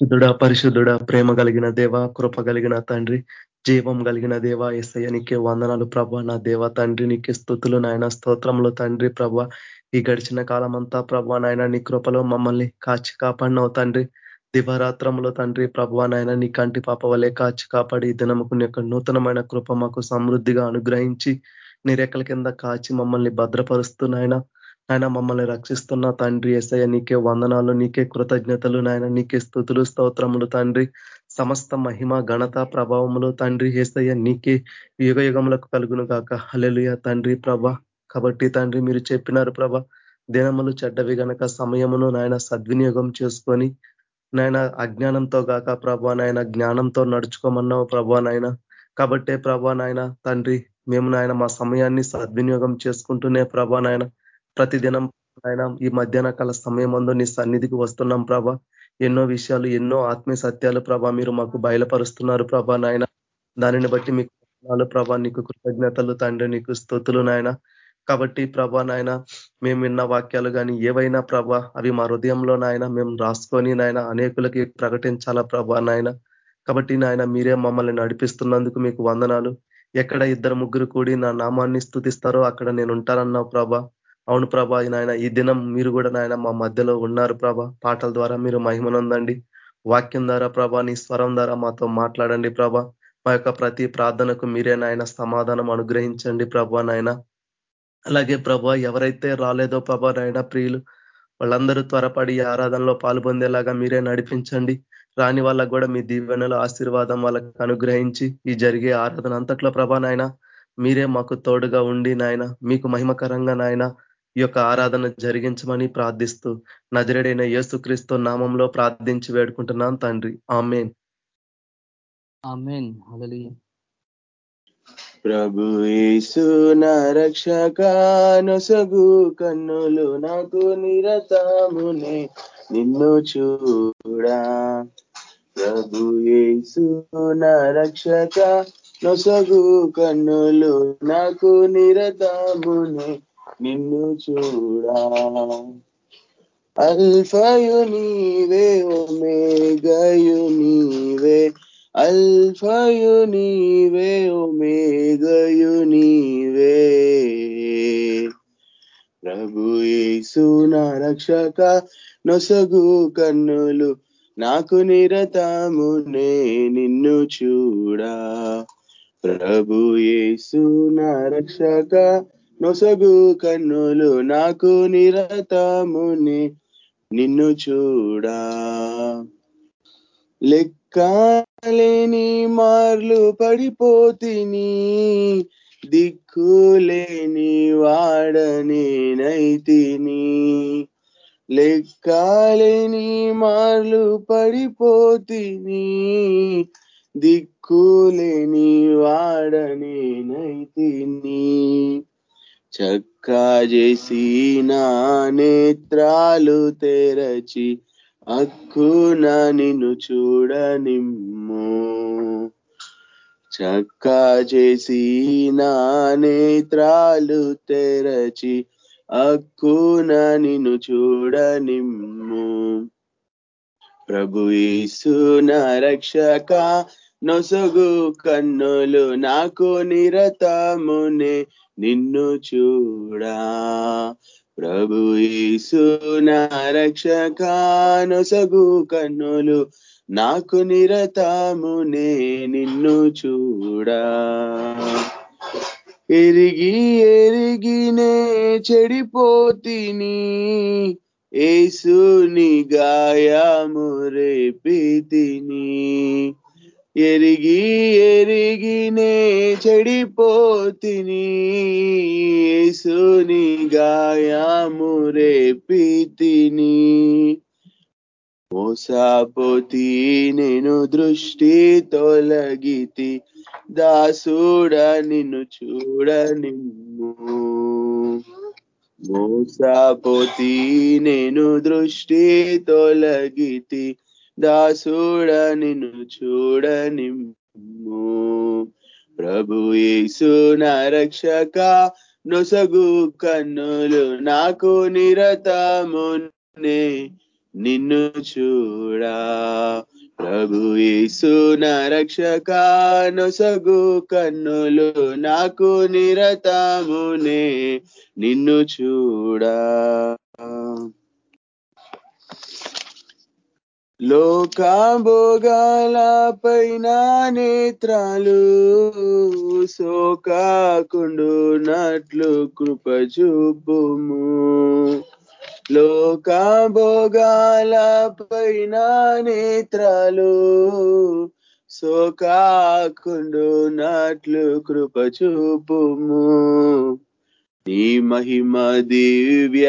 పరిశుద్ధుడ పరిశుద్ధుడ ప్రేమ కలిగిన దేవ కృప కలిగిన తండ్రి జీవం కలిగిన దేవ ఎస్ఐ నీకే వందనాలు ప్రభ నా దేవ తండ్రి నీకే స్థుతులు నాయన స్తోత్రంలో తండ్రి ప్రభ. ఈ గడిచిన కాలం అంతా ప్రభ నాయన నీ కృపలో మమ్మల్ని కాచి కాపాడినవు తండ్రి. దివరాత్రములో తండ్రి ప్రభా నాయన నీ కంటి పాప వలె కాచి కాపాడి దినముకు యొక్క నూతనమైన కృప మాకు సమృద్ధిగా అనుగ్రహించి నీ రెక్కల కింద కాచి మమ్మల్ని భద్రపరుస్తున్నాయన ఆయన మమ్మల్ని రక్షిస్తున్న తండ్రి ఎస్ఐ నీకే వందనాలు నీకే కృతజ్ఞతలు నాయన నీకే స్థుతులు స్తోత్రములు తండ్రి. సమస్త మహిమ ఘనత ప్రభావములు తండ్రి ఏసయ్య నీకే యుగ యుగములకు కలుగును కాక హలెలుయ తండ్రి ప్రభ. కాబట్టి తండ్రి మీరు చెప్పినారు ప్రభ దినములు చెడ్డవి గనక సమయమును నాయన సద్వినియోగం చేసుకొని నాయన అజ్ఞానంతో గాక ప్రభా నాయన జ్ఞానంతో నడుచుకోమన్నావు ప్రభా నాయన. కాబట్టే ప్రభా నాయన తండ్రి మేము నాయన మా సమయాన్ని సద్వినియోగం చేసుకుంటూనే ప్రభా నాయన ప్రతిదినం ఆయన ఈ మధ్యాహ్న కాల సమయం అందు నీ సన్నిధికి వస్తున్నాం ప్రభ. ఎన్నో విషయాలు ఎన్నో ఆత్మీయ సత్యాలు ప్రభ మీరు మాకు బయలుపరుస్తున్నారు ప్రభ నాయన. దానిని బట్టి మీకు ప్రభ నీకు కృతజ్ఞతలు తండ్రి నీకు స్థుతులు నాయన. కాబట్టి ప్రభా నాయన మేము విన్న వాక్యాలు కానీ ఏవైనా ప్రభ అవి మా హృదయంలో నాయన మేము రాసుకొని నాయన అనేకులకి ప్రకటించాలా ప్రభా నాయన. కాబట్టి నాయన మీరే మమ్మల్ని నడిపిస్తున్నందుకు మీకు వందనాలు. ఎక్కడ ఇద్దరు ముగ్గురు కూడి నా నామాన్ని స్థుతిస్తారో అక్కడ నేను ఉంటానన్నావు ప్రభా. అవును ప్రభా నాయన ఈ దినం మీరు కూడా నాయన మా మధ్యలో ఉన్నారు ప్రభ. పాటల ద్వారా మీరు మహిమనుందండి వాక్యం ద్వారా ప్రభా నీ స్వరం ద్వారా మాతో మాట్లాడండి ప్రభ. మా యొక్క ప్రతి ప్రార్థనకు మీరే నాయన సమాధానం అనుగ్రహించండి ప్రభా నాయన. అలాగే ప్రభా ఎవరైతే రాలేదో ప్రభా నాయన ప్రియులు వాళ్ళందరూ త్వరపడి ఆరాధనలో పాల్పొందేలాగా మీరే నడిపించండి. రాని వాళ్ళకు కూడా మీ దీవెనల ఆశీర్వాదం వాళ్ళకి అనుగ్రహించి ఈ జరిగే ఆరాధన అంతట్లో ప్రభా నాయన మీరే మాకు తోడుగా ఉండి నాయన మీకు మహిమకరంగా నాయన ఈ యొక్క ఆరాధన జరిగించమని ప్రార్థిస్తూ నజరేడైన యేసుక్రీస్తు నామంలో ప్రార్థించి వేడుకుంటున్నాం తండ్రి. ఆమెన్. ప్రభు యేసు నరక్షకానొసగు కన్నులు నాకు నిరతమునే నిన్ను చూడా. ప్రభు యేసు నరక్షక నొసగు కన్నులు నాకు నిరతమునే నిన్ను చూడా. అల్ఫయు నీవే ఒమేగయు నీవే. అల్ఫయు నీవే ఒమేగయు నీవే. ప్రభు యేసు నా రక్షక నొసగు కన్నులు నాకు నిరతము నే నిన్ను చూడా. ప్రభు యేసు నా రక్షక నొసగు కన్నులు నాకు నిరతముని నిన్ను చూడా. లెక్కలేని మార్లు పడిపోతిని దిక్కులేని వాడని నైతిని. లెక్కలేని మార్లు పడిపోతిని దిక్కులేని వాడని నైతిని. చక్కా చేసి నేత్రాలు తెరచి అక్కున నిన్ను చూడనిమ్ము. చక్కా చేసి నేత్రాలు తెరచి అక్కున నిన్ను చూడనిమ్ము. ప్రభు ఈసు రక్షక నొసగు కన్నులు నాకు నిరతమునే నిన్ను చూడా. ప్రభు ఈసు రక్షకానొసగు కన్నులు నాకు నిరతమునే నిన్ను చూడా. ఎరిగి ఎరిగినే చెడిపోతిని ఏసుని గాయము రేపితిని. ఎరిగి ఎరిగినే చెడిపోతిని. సుని గాయాము పీతిని మోసాపోతి నేను దృష్టి తొలగితి. దాసుడ నిన్ను చూడనిమ్ము మోసాపోతి నేను దృష్టి తొలగితి. దాసుడ నిన్ను చూడనిమ్ము. ప్రభు యేసు నరక్షక నొసగు కన్నులు నాకు నిరతమునే. నిన్ను చూడా. ప్రభు యేసు నరక్షక నొసగు కన్నులు నాకు నిరతమునే. నిన్ను చూడా. లోకాభోగాల పైన నేత్రాలు సోకాకుండునట్లు కృప చూపుము లోకాభోగాల పైన నేత్రాలు సోకాకుండునట్లు కృప చూపుము నీ మహిమ దివ్య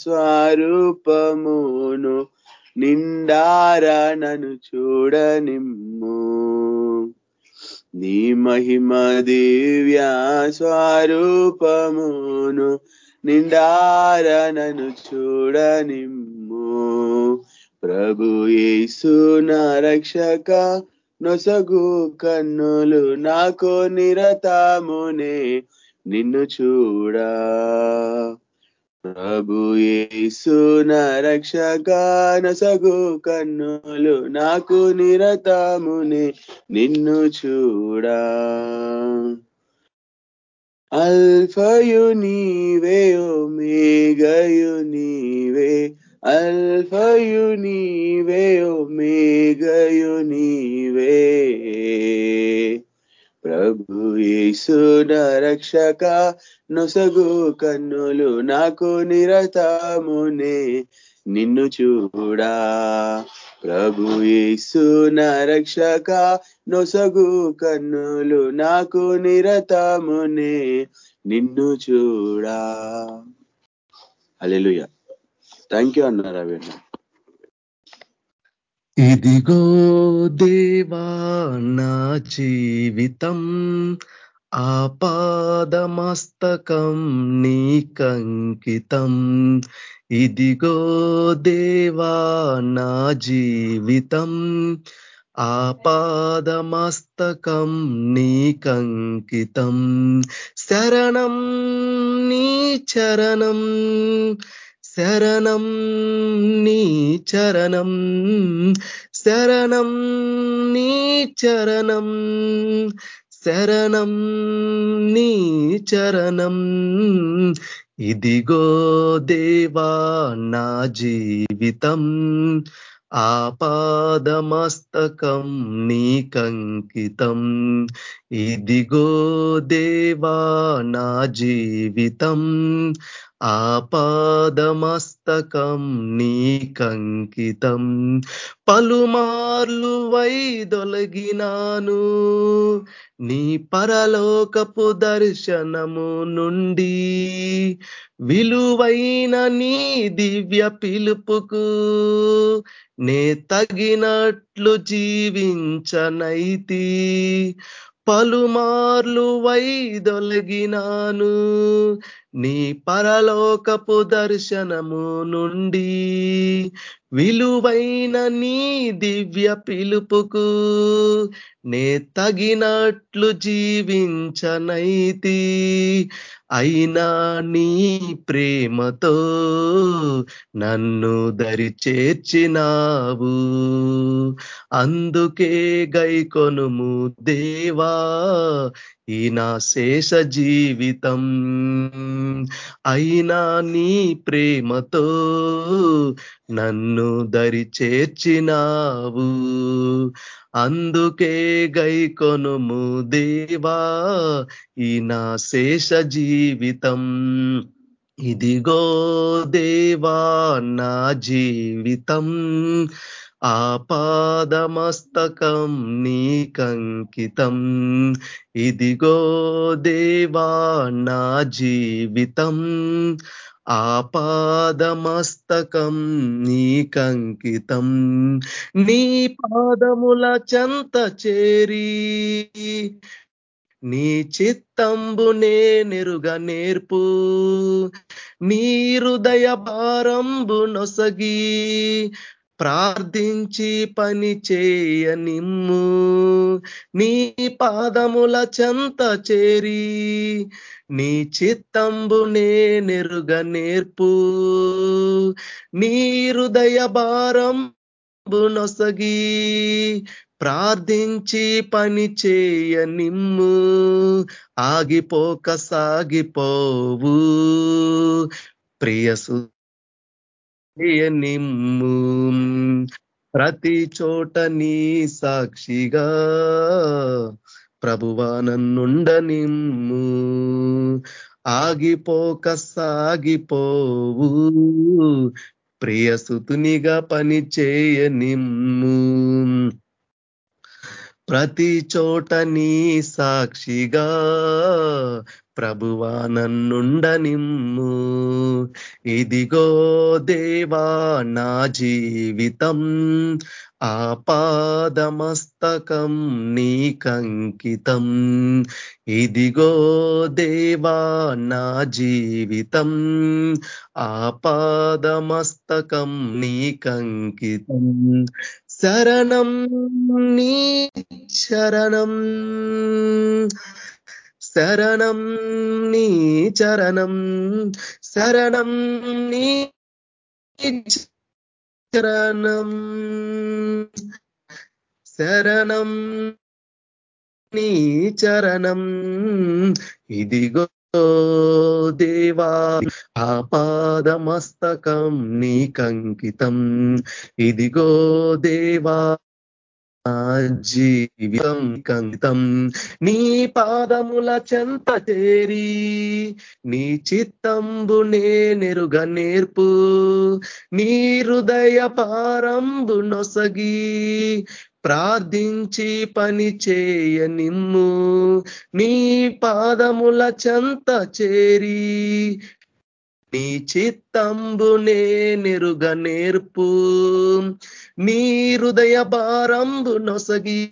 స్వరూపమును నిండారా నన్ను చూడనిమ్ము. నీ మహిమ దివ్య స్వరూపమును నిండారా నన్ను చూడనిమ్ము. ప్రభు యేసు నా రక్షక నొసగు కన్నులు నాకు నిరతమునే నిన్ను చూడా. ప్రభు యేసు నా రక్షక నొసగు కన్నులు నాకు నిరతముని నిన్ను చూడా. అల్ఫయు నీవే మేఘయు నీవే అల్ఫయు నీవే మేఘయు నీవే. ప్రభు యేసు నా రక్షక నొసగు కన్నులు నాకు నిరతమునే నిన్ను చూడా. ప్రభు యేసు నా రక్షక నొసగు కన్నులు నాకు నిరతమునే నిన్ను చూడా. అలెలుయ థ్యాంక్ యూ అన్నారు అవి ఇదిగో దేవా నా జీవితం ఆపాదమస్తకం నీకంకితం ఇదిగో దేవా నా జీవితం ఆపాదమస్తకం నీకంకితం శరణం నీ చరణం శరణం నీ చరణం శరణం నీ చరణం శరణం నీ చరణం. ఇదిగో దేవా నా జీవితం ఆపాదమస్తకం నీకంకితం ఇదిగో దేవా నా జీవితం ఆపాదమస్తకం నీకంకితం పలుమార్లు వైదొలగినాను. నీ పరలోకపు దర్శనము నుండి విలువైన నీ దివ్య పిలుపుకు నే తగినట్లు జీవించనైతి. పలుమార్లు వైదొలగినాను. నీ పరలోకపు దర్శనము నుండి విలువైన నీ దివ్య పిలుపుకు నే తగినట్లు జీవించనైతి. అయినా నీ ప్రేమతో నన్ను దరి చేర్చినావు అందుకే గైకొనుము దేవా ఈ నా శేష జీవితం. అయినా నీ ప్రేమతో నన్ను దరి చేర్చినావు అందుకే గైకొనుము దేవా ఈ నా శేష జీవితం. ఇదిగో దేవా నా జీవితం. ఆపాదమస్తకం నీకంకితం ఇదిగో దేవా నా జీవితం. ఆపాదమస్తకం నీకంకితం నీ పాదముల చెంత చేరి నీ చిత్తంబునే నెరుగ నేర్పు నీ హృదయ భారంబు నొసగి ప్రార్థించి పని చేయనిమ్ము నీ పాదముల చెంత చేరి నీ చిత్తంబునే నెరుగ నేర్పు. నీ హృదయ భారం నొసగి ప్రార్థించి పని చేయ నిమ్ము. ఆగిపోక సాగిపోవు. ప్రియసు నిమ్ము? ప్రతి చోట నీ సాక్షిగా ప్రభువా నన్నుండ నిమ్ము. ఆగిపోక సాగిపోవు. ప్రియసుతునిగా పని చేయ నిమ్ము. ప్రతి చోట నీ సాక్షిగా ప్రభువా నన్నుండ నిమ్ము. ఇదిగో దేవా నా జీవితం ఆపాదమస్తకం నీకంకితం ఇదిగో దేవా నా జీవితం ఆపాదమస్తకం నీకంకితం శరణం నీ శరణం శరణం నీ చరణం శరణం నీ చరణం శరణం నీ చరణం ఇదిగో దేవా ఆపాదమస్తకం నీకంకితం ఇదిగో దేవా జీవితం కంతం నీ పాదముల చెంత చేరి నీ చిత్తంబునే నెరుగ నేర్పు. నీ హృదయ పారంబు నొసగి ప్రార్థించి పని చేయ నిమ్ము. నీ పాదముల చెంత చేరి నీ చిత్తంబునే నెరుగ నేర్పు. నీ హృదయ భారంబు నొసగి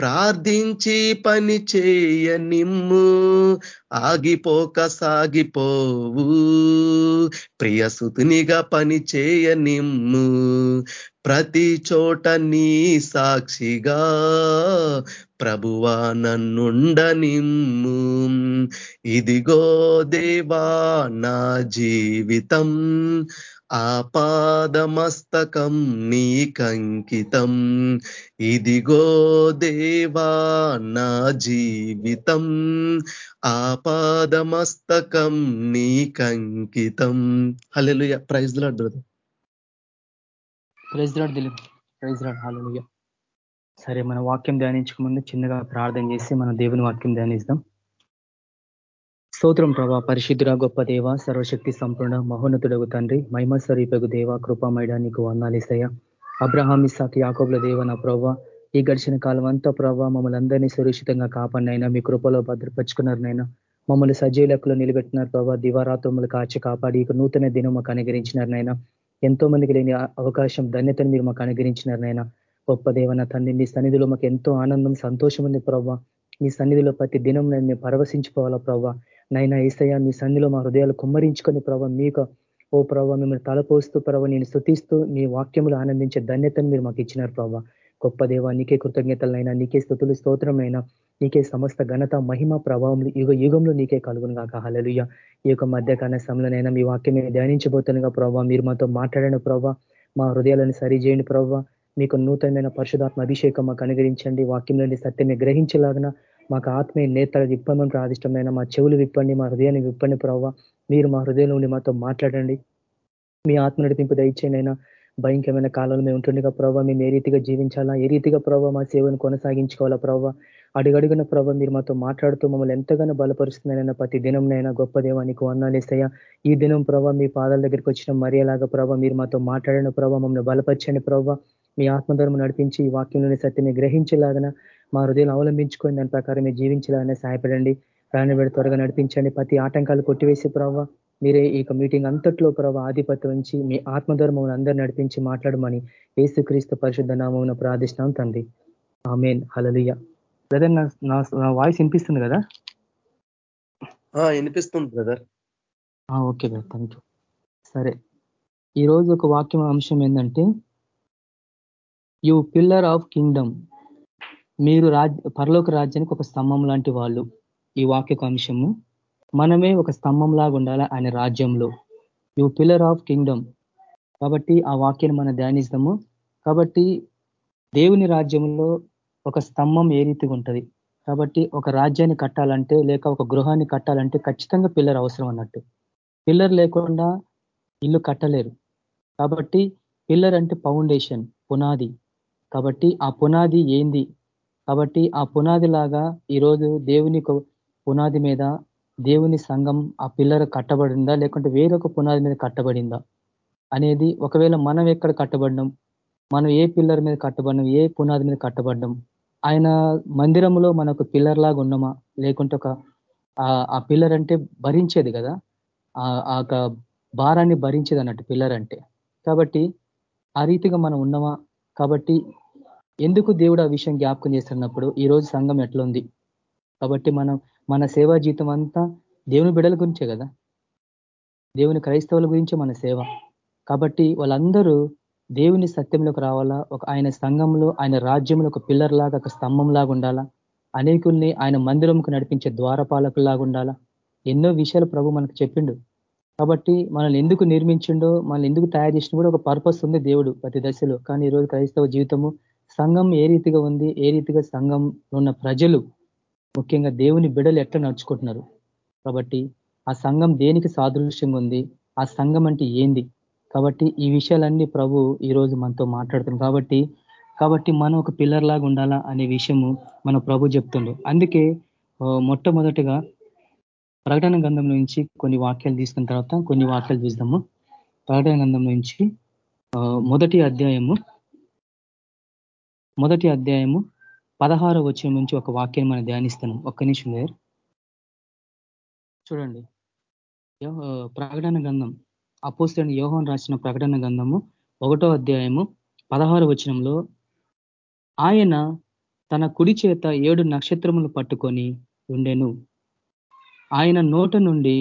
ప్రార్థించి పని చేయ నిమ్ము. ఆగిపోక సాగిపోవు. ప్రియసుతునిగా పని చేయ నిమ్ము. ప్రతి చోట నీ సాక్షిగా ప్రభువా నన్నుండ నిమ్ము. ఇదిగో దేవా నా జీవితం. ఆపాదమస్తకం నీకంకితం ఇదిగో దేవా నా జీవితం. ఆపాదమస్తకం నీకంకితం hallelujah praise lord brother. Praise lord Dilip. Praise lord hallelujah సరే మన వాక్యం ధ్యానించక ముందు చిన్నగా ప్రార్థన చేసి మన దేవుని వాక్యం ధ్యానిస్తాం. స్తోత్రం ప్రభా. పరిశుద్ధుర గొప్ప దేవ సర్వశక్తి సంపూర్ణ మహోన్నతుడగు తండ్రి మహిమ స్వరూపకు దేవ కృపామైడా నీకు వందాలేసయ్య అబ్రహాం ఇసాక్ యాకోబుల దేవ నా ప్రభా. ఈ గడిచిన కాలం అంతా ప్రభావ మమ్మల్ని అందరినీ సురక్షితంగా కాపాడినైనా మీ కృపలో భద్రపరుచుకున్నారనైనా మమ్మల్ని సజీవులకులో నిలబెట్టినారు ప్రభావ దివారాత్మలు కాచి కాపాడి ఇక నూతన దినం మాకు అనుగరించినారనైనా ఎంతో మందికి లేని అవకాశం ధన్యతను మీరు మాకు అనుగరించినారనైనా గొప్ప దేవన తండ్రి మీ సన్నిధిలో మాకు ఎంతో ఆనందం సంతోషం ఉంది ప్రభావ మీ సన్నిధిలో ప్రతి దినం నేను మేము పరవశించుకోవాలా ప్రభావ నైనా ఈసయ మీ సన్నిధిలో మా హృదయాలు కుమ్మరించుకొని ప్రభావ మీకు ఓ ప్రభావ మిమ్మల్ని తలపోస్తూ ప్రభావ నేను స్థుతిస్తూ మీ వాక్యములు ఆనందించే ధన్యతను మీరు మాకు ఇచ్చినారు ప్రభావ గొప్ప దేవ నీకే కృతజ్ఞతలైనా నీకే స్థుతులు స్తోత్రమైనా నీకే సమస్త ఘనత మహిమ ప్రభావంలో యుగ యుగంలో నీకే కలుగును కాక హలలుయ ఈ యొక్క మధ్యకాల సమయంలోనైనా మీ వాక్యం మేము ధ్యానించబోతున్నగా ప్రభావ మీరు మాతో మాట్లాడిన ప్రభావ మా హృదయాలను సరిచేయండి ప్రభావ మీకు నూతనమైన పరిశుధాత్మ అభిషేకం మాకు అనుగ్రహించండి. వాక్యంలోని సత్యమే గ్రహించలాగిన మాకు ఆత్మీయ నేతలు విప్పమని ప్రాదిష్టమైన మా చెవులు విప్పండి మా హృదయాన్ని విప్పండి ప్రభావ మీరు మా హృదయంలో ఉండి మాతో మాట్లాడండి. మీ ఆత్మ నడిపింపు దయచేనైనా భయంకరమైన కాలంలో మేము ఉంటుండగా ప్రభావ మేము ఏ రీతిగా జీవించాలా ఏ రీతిగా ప్రభావ మా సేవను కొనసాగించుకోవాలా ప్రభావ అడుగడుగున ప్రభావ మీరు మాతో మాట్లాడుతూ మమ్మల్ని ఎంతగానో బలపరుస్తున్నారైనా ప్రతి దినంనైనా గొప్ప దేవానికి వందాలేసయ్యా ఈ దినం ప్రభావ మీ పాదాల దగ్గరికి వచ్చిన మర్యాలాగా ప్రభావ మీరు మాతో మాట్లాడిన ప్రభావ మమ్మల్ని బలపరచండి ప్రభావ మీ ఆత్మధర్మం నడిపించి ఈ వాక్యంలోని సత్యమే గ్రహించేలాగన మా హృదయం అవలంబించుకొని దాని ప్రకారం మీరు జీవించాలని సహాయపడండి. ప్రాణవేడి త్వరగా నడిపించండి. ప్రతి ఆటంకాలు కొట్టివేసే ప్రభావ మీరే ఈ మీటింగ్ అంతట్లో ప్రభావ ఆధిపత్యం నుంచి మీ ఆత్మధర్మం అందరూ నడిపించి మాట్లాడమని ఏసుక్రీస్తు పరిశుద్ధ నామం ప్రార్థిష్టం తండ్రి. ఆమెన్. హలలియ బ్రదర్ నా వాయిస్ వినిపిస్తుంది కదా? వినిపిస్తుంది brother. Okay brother. Thank you సరే. ఈరోజు ఒక వాక్యం అంశం ఏంటంటే యు పిల్లర్ ఆఫ్ కింగ్డమ్. మీరు రాజ్ పరలోక రాజ్యానికి ఒక స్తంభం లాంటి వాళ్ళు. ఈ వాక్యకు అంశము మనమే ఒక స్తంభం లాగా ఉండాలి ఆయన రాజ్యంలో. You pillar of kingdom. కాబట్టి ఆ వాక్యాన్ని మనం ధ్యానిస్తాము. కాబట్టి దేవుని రాజ్యంలో ఒక స్తంభం ఏ రీతిగా ఉంటుంది? కాబట్టి ఒక రాజ్యాన్ని కట్టాలంటే లేక ఒక గృహాన్ని కట్టాలంటే ఖచ్చితంగా పిల్లర్ అవసరం అన్నట్టు. పిల్లర్ లేకుండా ఇల్లు కట్టలేరు. కాబట్టి పిల్లర్ అంటే ఫౌండేషన్ పునాది. కాబట్టి ఆ పునాది ఏంది? కాబట్టి ఆ పునాది లాగా ఈరోజు దేవుని పునాది మీద దేవుని సంఘం ఆ పిల్లర్ కట్టబడిందా? లేకుంటే వేరొక పునాది మీద కట్టబడిందా? అనేది ఒకవేళ మనం ఎక్కడ కట్టబడినాం మనం ఏ పిల్లర్ మీద కట్టబడినాం ఏ పునాది మీద కట్టబడ్డం? ఆయన మందిరంలో మనకు పిల్లర్ లాగా ఉన్నామా? లేకుంటే ఒక ఆ పిల్లర్ అంటే భరించేది కదా? ఆ భారాన్ని భరించేది అన్నట్టు పిల్లర్ అంటే కాబట్టి ఆ రీతిగా మనం ఉన్నామా? కాబట్టి ఎందుకు దేవుడు ఆ విషయం జ్ఞాపకం చేస్తున్నప్పుడు ఈరోజు సంఘం ఎట్లుంది? కాబట్టి మనం మన సేవా జీతం అంతా దేవుని బిడల గురించే కదా? దేవుని క్రైస్తవుల గురించే మన సేవ. కాబట్టి వాళ్ళందరూ దేవుని సత్యంలోకి రావాలా? ఒక ఆయన సంఘంలో ఆయన రాజ్యంలో ఒక పిల్లర్ లాగా ఒక స్తంభం లాగా ఉండాలా? అనేకుల్ని ఆయన మందిరంకు నడిపించే ద్వారపాలకులాగా ఉండాలా? ఎన్నో విషయాలు ప్రభు మనకు చెప్పిండు. కాబట్టి మనల్ని ఎందుకు నిర్మించిండో మనల్ని ఎందుకు తయారు చేసిన కూడా ఒక పర్పస్ ఉంది దేవుడు ప్రతి దశలో. కానీ ఈరోజు క్రైస్తవ జీవితము సంఘం ఏ రీతిగా ఉంది ఏ రీతిగా సంఘం ఉన్న ప్రజలు ముఖ్యంగా దేవుని బిడలు ఎట్లా నడుచుకుంటున్నారు? కాబట్టి ఆ సంఘం దేనికి సాదృశ్యంగా ఉంది ఆ సంఘం అంటే ఏంది? కాబట్టి ఈ విషయాలన్నీ ప్రభు ఈరోజు మనతో మాట్లాడుతుంది కాబట్టి కాబట్టి మనం ఒక పిల్లర్ లాగా ఉండాలా అనే విషయము మన ప్రభు చెప్తుండే. అందుకే మొట్టమొదటిగా ప్రకటన గంధం నుంచి కొన్ని వాక్యాలు తీసుకున్న తర్వాత కొన్ని వాక్యాలు చూద్దాము. ప్రకటన గంధం నుంచి మొదటి అధ్యాయము మొదటి అధ్యాయము పదహారో వచ్చిన నుంచి ఒక వాక్యాన్ని మనం ధ్యానిస్తాను ఒక్క నిమిషం లేరు చూడండి. ప్రకటన గంధం అపోస్తుని యోహన్ రాసిన ప్రకటన గంధము ఒకటో అధ్యాయము పదహారు వచనంలో ఆయన తన కుడి చేత ఏడు నక్షత్రములు పట్టుకొని ఉండెను. ఆయన నోట నుండి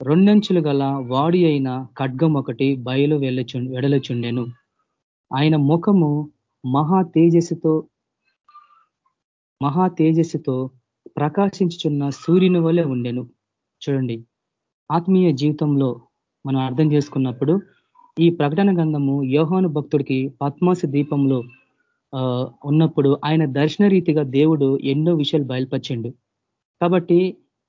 రెండంచులు గల వాడి అయిన ఖడ్గం ఒకటి బయలు వెళ్ళచు వెడలచుండెను. ఆయన ముఖము మహా తేజస్సుతో మహా తేజస్సుతో ప్రకాశించుచున్న సూర్యుని వలె ఉండెను. చూడండి. ఆత్మీయ జీవితంలో మనం అర్థం చేసుకున్నప్పుడు ఈ ప్రకటన గంధము యోహాను భక్తుడికి పద్మాస దీపంలో ఉన్నప్పుడు ఆయన దర్శన రీతిగా దేవుడు ఎన్నో విషయాలు బయలుపరిచిండు. కాబట్టి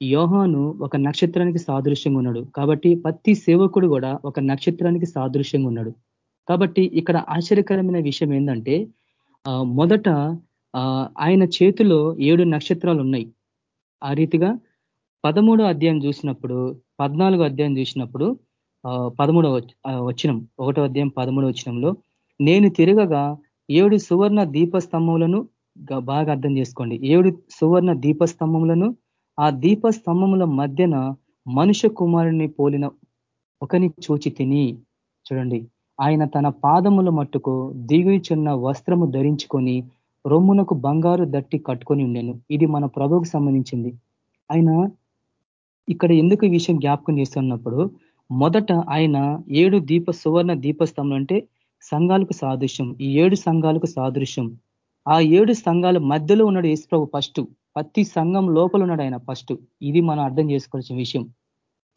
యోహాను ఒక నక్షత్రానికి సాదృశ్యంగా ఉన్నాడు. కాబట్టి ప్రతి సేవకుడు కూడా ఒక నక్షత్రానికి సాదృశ్యంగా ఉన్నాడు. కాబట్టి ఇక్కడ ఆశ్చర్యకరమైన విషయం ఏంటంటే మొదట ఆయన చేతిలో ఏడు నక్షత్రాలు ఉన్నాయి. ఆ రీతిగా పదమూడో అధ్యాయం చూసినప్పుడు పద్నాలుగో అధ్యాయం చూసినప్పుడు పదమూడవ వచ్చినం ఒకటో అధ్యాయం పదమూడవ వచ్చినంలో నేను తిరగగా ఏడు సువర్ణ దీపస్తంభములను బాగా అర్థం చేసుకోండి. ఏడు సువర్ణ దీపస్తంభములను ఆ దీపస్తంభముల మధ్యన మనుష్య కుమారుని పోలిన ఒకని చూచి తిని చూడండి. ఆయన తన పాదముల మట్టుకు దిగుచున్న వస్త్రము ధరించుకొని రొమ్మునకు బంగారు దట్టి కట్టుకొని ఉండేను. ఇది మన ప్రభుకు సంబంధించింది. ఆయన ఇక్కడ ఎందుకు ఈ విషయం జ్ఞాపకం చేస్తున్నప్పుడు మొదట ఆయన ఏడు దీప సువర్ణ దీపస్తంభం అంటే సంఘాలకు సాదృశ్యం. ఈ ఏడు సంఘాలకు సాదృశ్యం. ఆ ఏడు సంఘాల మధ్యలో ఉన్నాడు ప్రభు ఫస్ట్. ప్రతి సంఘం లోపల ఉన్నాడు ఆయన ఫస్ట్. ఇది మనం అర్థం చేసుకోవాల్సిన విషయం.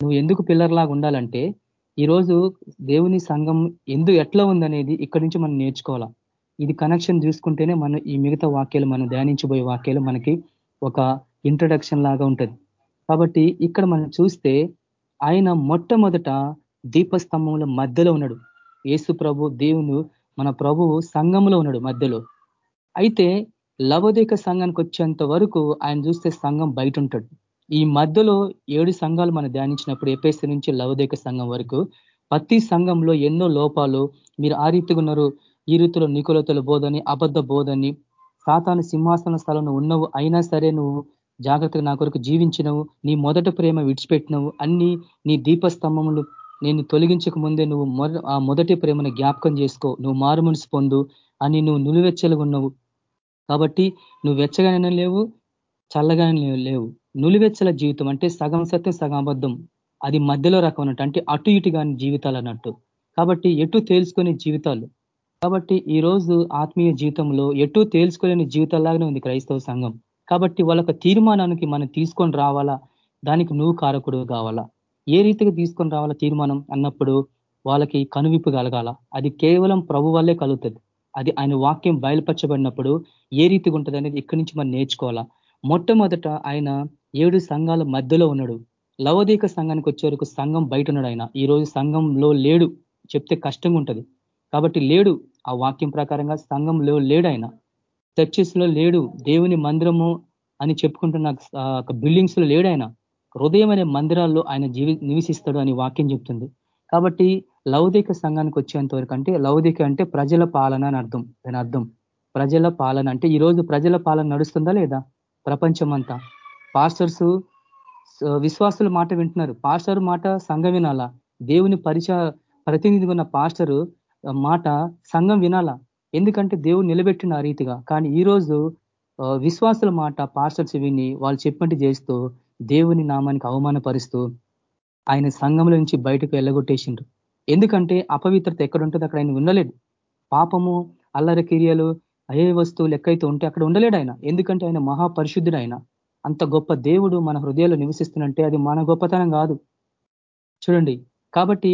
నువ్వు ఎందుకు పిల్లర్లాగా ఉండాలంటే ఈరోజు దేవుని సంఘం ఎందు ఎట్లా ఉందనేది ఇక్కడి నుంచి మనం నేర్చుకోవాలా. ఇది కనెక్షన్ చూసుకుంటేనే మనం ఈ మిగతా వాక్యాలు మనం ధ్యానించబోయే వాక్యాలు మనకి ఒక ఇంట్రడక్షన్ లాగా ఉంటుంది. కాబట్టి ఇక్కడ మనం చూస్తే ఆయన మొట్టమొదట దీపస్తంభంలో మధ్యలో ఉన్నాడు. ఏసు ప్రభు దేవుని మన ప్రభువు సంఘంలో ఉన్నాడు మధ్యలో. అయితే లవదేక సంఘానికి వచ్చేంత వరకు ఆయన చూస్తే సంఘం బయట ఉంటాడు ఈ మధ్యలో ఏడు సంఘాలు మనం ధ్యానించినప్పుడు ఎపేసి నుంచి లవదేక సంఘం వరకు ప్రతి సంఘంలో ఎన్నో లోపాలు మీరు ఆ రీతిగా ఉన్నారు ఈ రీతిలో నికులతల బోధని అబద్ధ బోధని సాతాను సింహాసన స్థలంలో ఉన్నవు అయినా సరే నువ్వు జాగ్రత్తగా నా కొరకు జీవించినవు నీ మొదట ప్రేమ విడిచిపెట్టినవు అన్ని నీ దీపస్తంభములు నేను తొలగించక ముందే నువ్వు ఆ మొదటి ప్రేమను జ్ఞాపకం చేసుకో నువ్వు మారుమనిసి పొందు అని నువ్వు నులివెచ్చలుగా ఉన్నావు. కాబట్టి నువ్వు వెచ్చగానే లేవు చల్లగానే లేవు నులివెచ్చల జీవితం అంటే సగం సత్యం సగం అబద్ధం. అది మధ్యలో రకం అన్నట్టు అంటే అటు ఇటు కాని జీవితాలు అన్నట్టు. కాబట్టి ఎటు తేల్చుకునే జీవితాలు. కాబట్టి ఈ రోజు ఆత్మీయ జీవితంలో ఎటు తేల్చుకోలేని జీవితాలాగానే ఉంది క్రైస్తవ సంఘం. కాబట్టి వాళ్ళ తీర్మానానికి మనం తీసుకొని రావాలా? దానికి నువ్వు కారకుడు కావాలా? ఏ రీతిగా తీసుకొని రావాల తీర్మానం? అన్నప్పుడు వాళ్ళకి కనువిప్పు కలగాల. అది కేవలం ప్రభు వల్లే కలుగుతుంది. అది ఆయన వాక్యం బయలుపరచబడినప్పుడు ఏ రీతిగా ఉంటుంది అనేది ఇక్కడి నుంచి మనం నేర్చుకోవాలా? మొట్టమొదట ఆయన ఏడు సంఘాల మధ్యలో ఉన్నాడు. లవదీక సంఘానికి వచ్చే వరకు సంఘం బయట ఉన్నాడు ఆయన. ఈ రోజు సంఘంలో లేడు. చెప్తే కష్టంగా ఉంటుంది. కాబట్టి లేడు ఆ వాక్యం ప్రకారంగా సంఘంలో లేడు ఆయన. చర్చెస్లో లేడు. దేవుని మందిరము అని చెప్పుకుంటున్న బిల్డింగ్స్లో లేడు ఆయన. హృదయం అనే మందిరాల్లో ఆయన జీవి నివసిస్తాడు అని వాక్యం చెప్తుంది. కాబట్టి లౌదిక సంఘానికి వచ్చేంత వరకు అంటే లౌదిక అంటే ప్రజల పాలన అని అర్థం. దాని అర్థం ప్రజల పాలన అంటే ఈరోజు ప్రజల పాలన నడుస్తుందా లేదా? ప్రపంచం అంతా పాస్టర్స్ విశ్వాసుల మాట వింటున్నారు. పాస్టర్ మాట సంఘం వినాలా? దేవుని పరిచ ప్రతినిధి ఉన్న పాస్టరు మాట సంఘం వినాలా? ఎందుకంటే దేవుడు నిలబెట్టిన ఆ రీతిగా. కానీ ఈరోజు విశ్వాసుల మాట పాస్టర్స్ విని వాళ్ళు చెప్పినట్టు చేస్తూ దేవుని నామానికి అవమానపరుస్తూ ఆయన సంఘంలో నుంచి బయటకు వెళ్ళగొట్టేసిండ్రు. ఎందుకంటే అపవిత్రత ఎక్కడుంటుంది? అక్కడ ఆయన ఉండలేడు. పాపము అల్లర క్రియలు అయ్యే వస్తువులు ఎక్కైతే ఉంటే అక్కడ ఉండలేడు ఆయన. ఎందుకంటే ఆయన మహాపరిశుద్ధుడు ఆయన అంత గొప్ప దేవుడు మన హృదయాల్లో నివసిస్తున్నంటే అది మన గొప్పతనం కాదు. చూడండి. కాబట్టి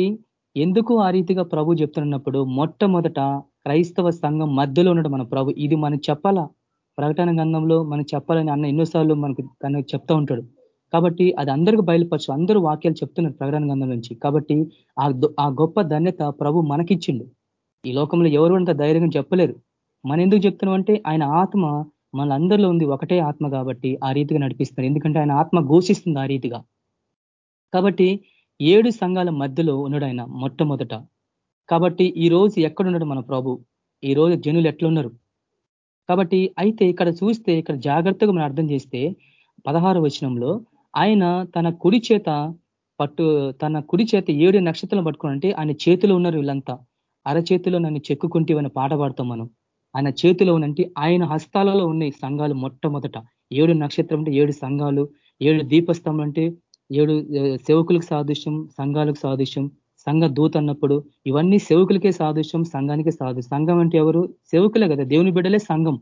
ఎందుకు ఆ రీతిగా ప్రభు చెప్తున్నప్పుడు మొట్టమొదట క్రైస్తవ సంఘం మధ్యలో ఉన్నాడు మన ప్రభు. ఇది మనం చెప్పాలా? ప్రకటన గంధంలో మనం చెప్పాలని అన్న ఎన్నోసార్లు మనకు తను చెప్తా ఉంటాడు. కాబట్టి అది అందరికీ బయలుపరచు. అందరూ వాక్యాలు చెప్తున్నారు ప్రకటన గంధం నుంచి. కాబట్టి ఆ గొప్ప ధన్యత ప్రభు మనకిచ్చిండు. ఈ లోకంలో ఎవరు అంత ధైర్యంగా చెప్పలేరు. మనం ఎందుకు చెప్తున్నాం అంటే ఆయన ఆత్మ మన అందరిలో ఉంది. ఒకటే ఆత్మ కాబట్టి ఆ రీతిగా నడిపిస్తున్నారు. ఎందుకంటే ఆయన ఆత్మ ఘోషిస్తుంది ఆ రీతిగా. కాబట్టి ఏడు సంఘాల మధ్యలో ఉన్నాడు ఆయన మొట్టమొదట. కాబట్టి ఈ రోజు ఎక్కడున్నాడు మన ప్రభు? ఈ రోజు జనులు ఎట్లున్నారు కాబట్టి అయితే ఇక్కడ చూస్తే ఇక్కడ జాగ్రత్తగా మనం అర్థం చేస్తే పదహారు వచనంలో ఆయన తన కుడి చేత పట్టు తన కుడి చేత ఏడు నక్షత్రం పట్టుకున్నంటే ఆయన చేతిలో ఉన్నారు వీళ్ళంతా. అరచేతిలో నన్ను చెక్కుకుంటేవని పాట పాడతాం మనం? ఆయన చేతిలో ఉన్నంటే ఆయన హస్తాలలో ఉన్నాయి సంఘాలు మొట్టమొదట. ఏడు నక్షత్రం అంటే ఏడు సంఘాలు ఏడు దీపస్తంభం అంటే ఏడు సేవకులకు సాదృశ్యం సంఘాలకు సాదృశ్యం సంఘ దూత అన్నప్పుడు ఇవన్నీ సేవకులకే సాదృశ్యం సంఘానికి సాదృశ్యం. సంఘం అంటే ఎవరు? సేవకులే కదా దేవుని బిడ్డలే సంఘం.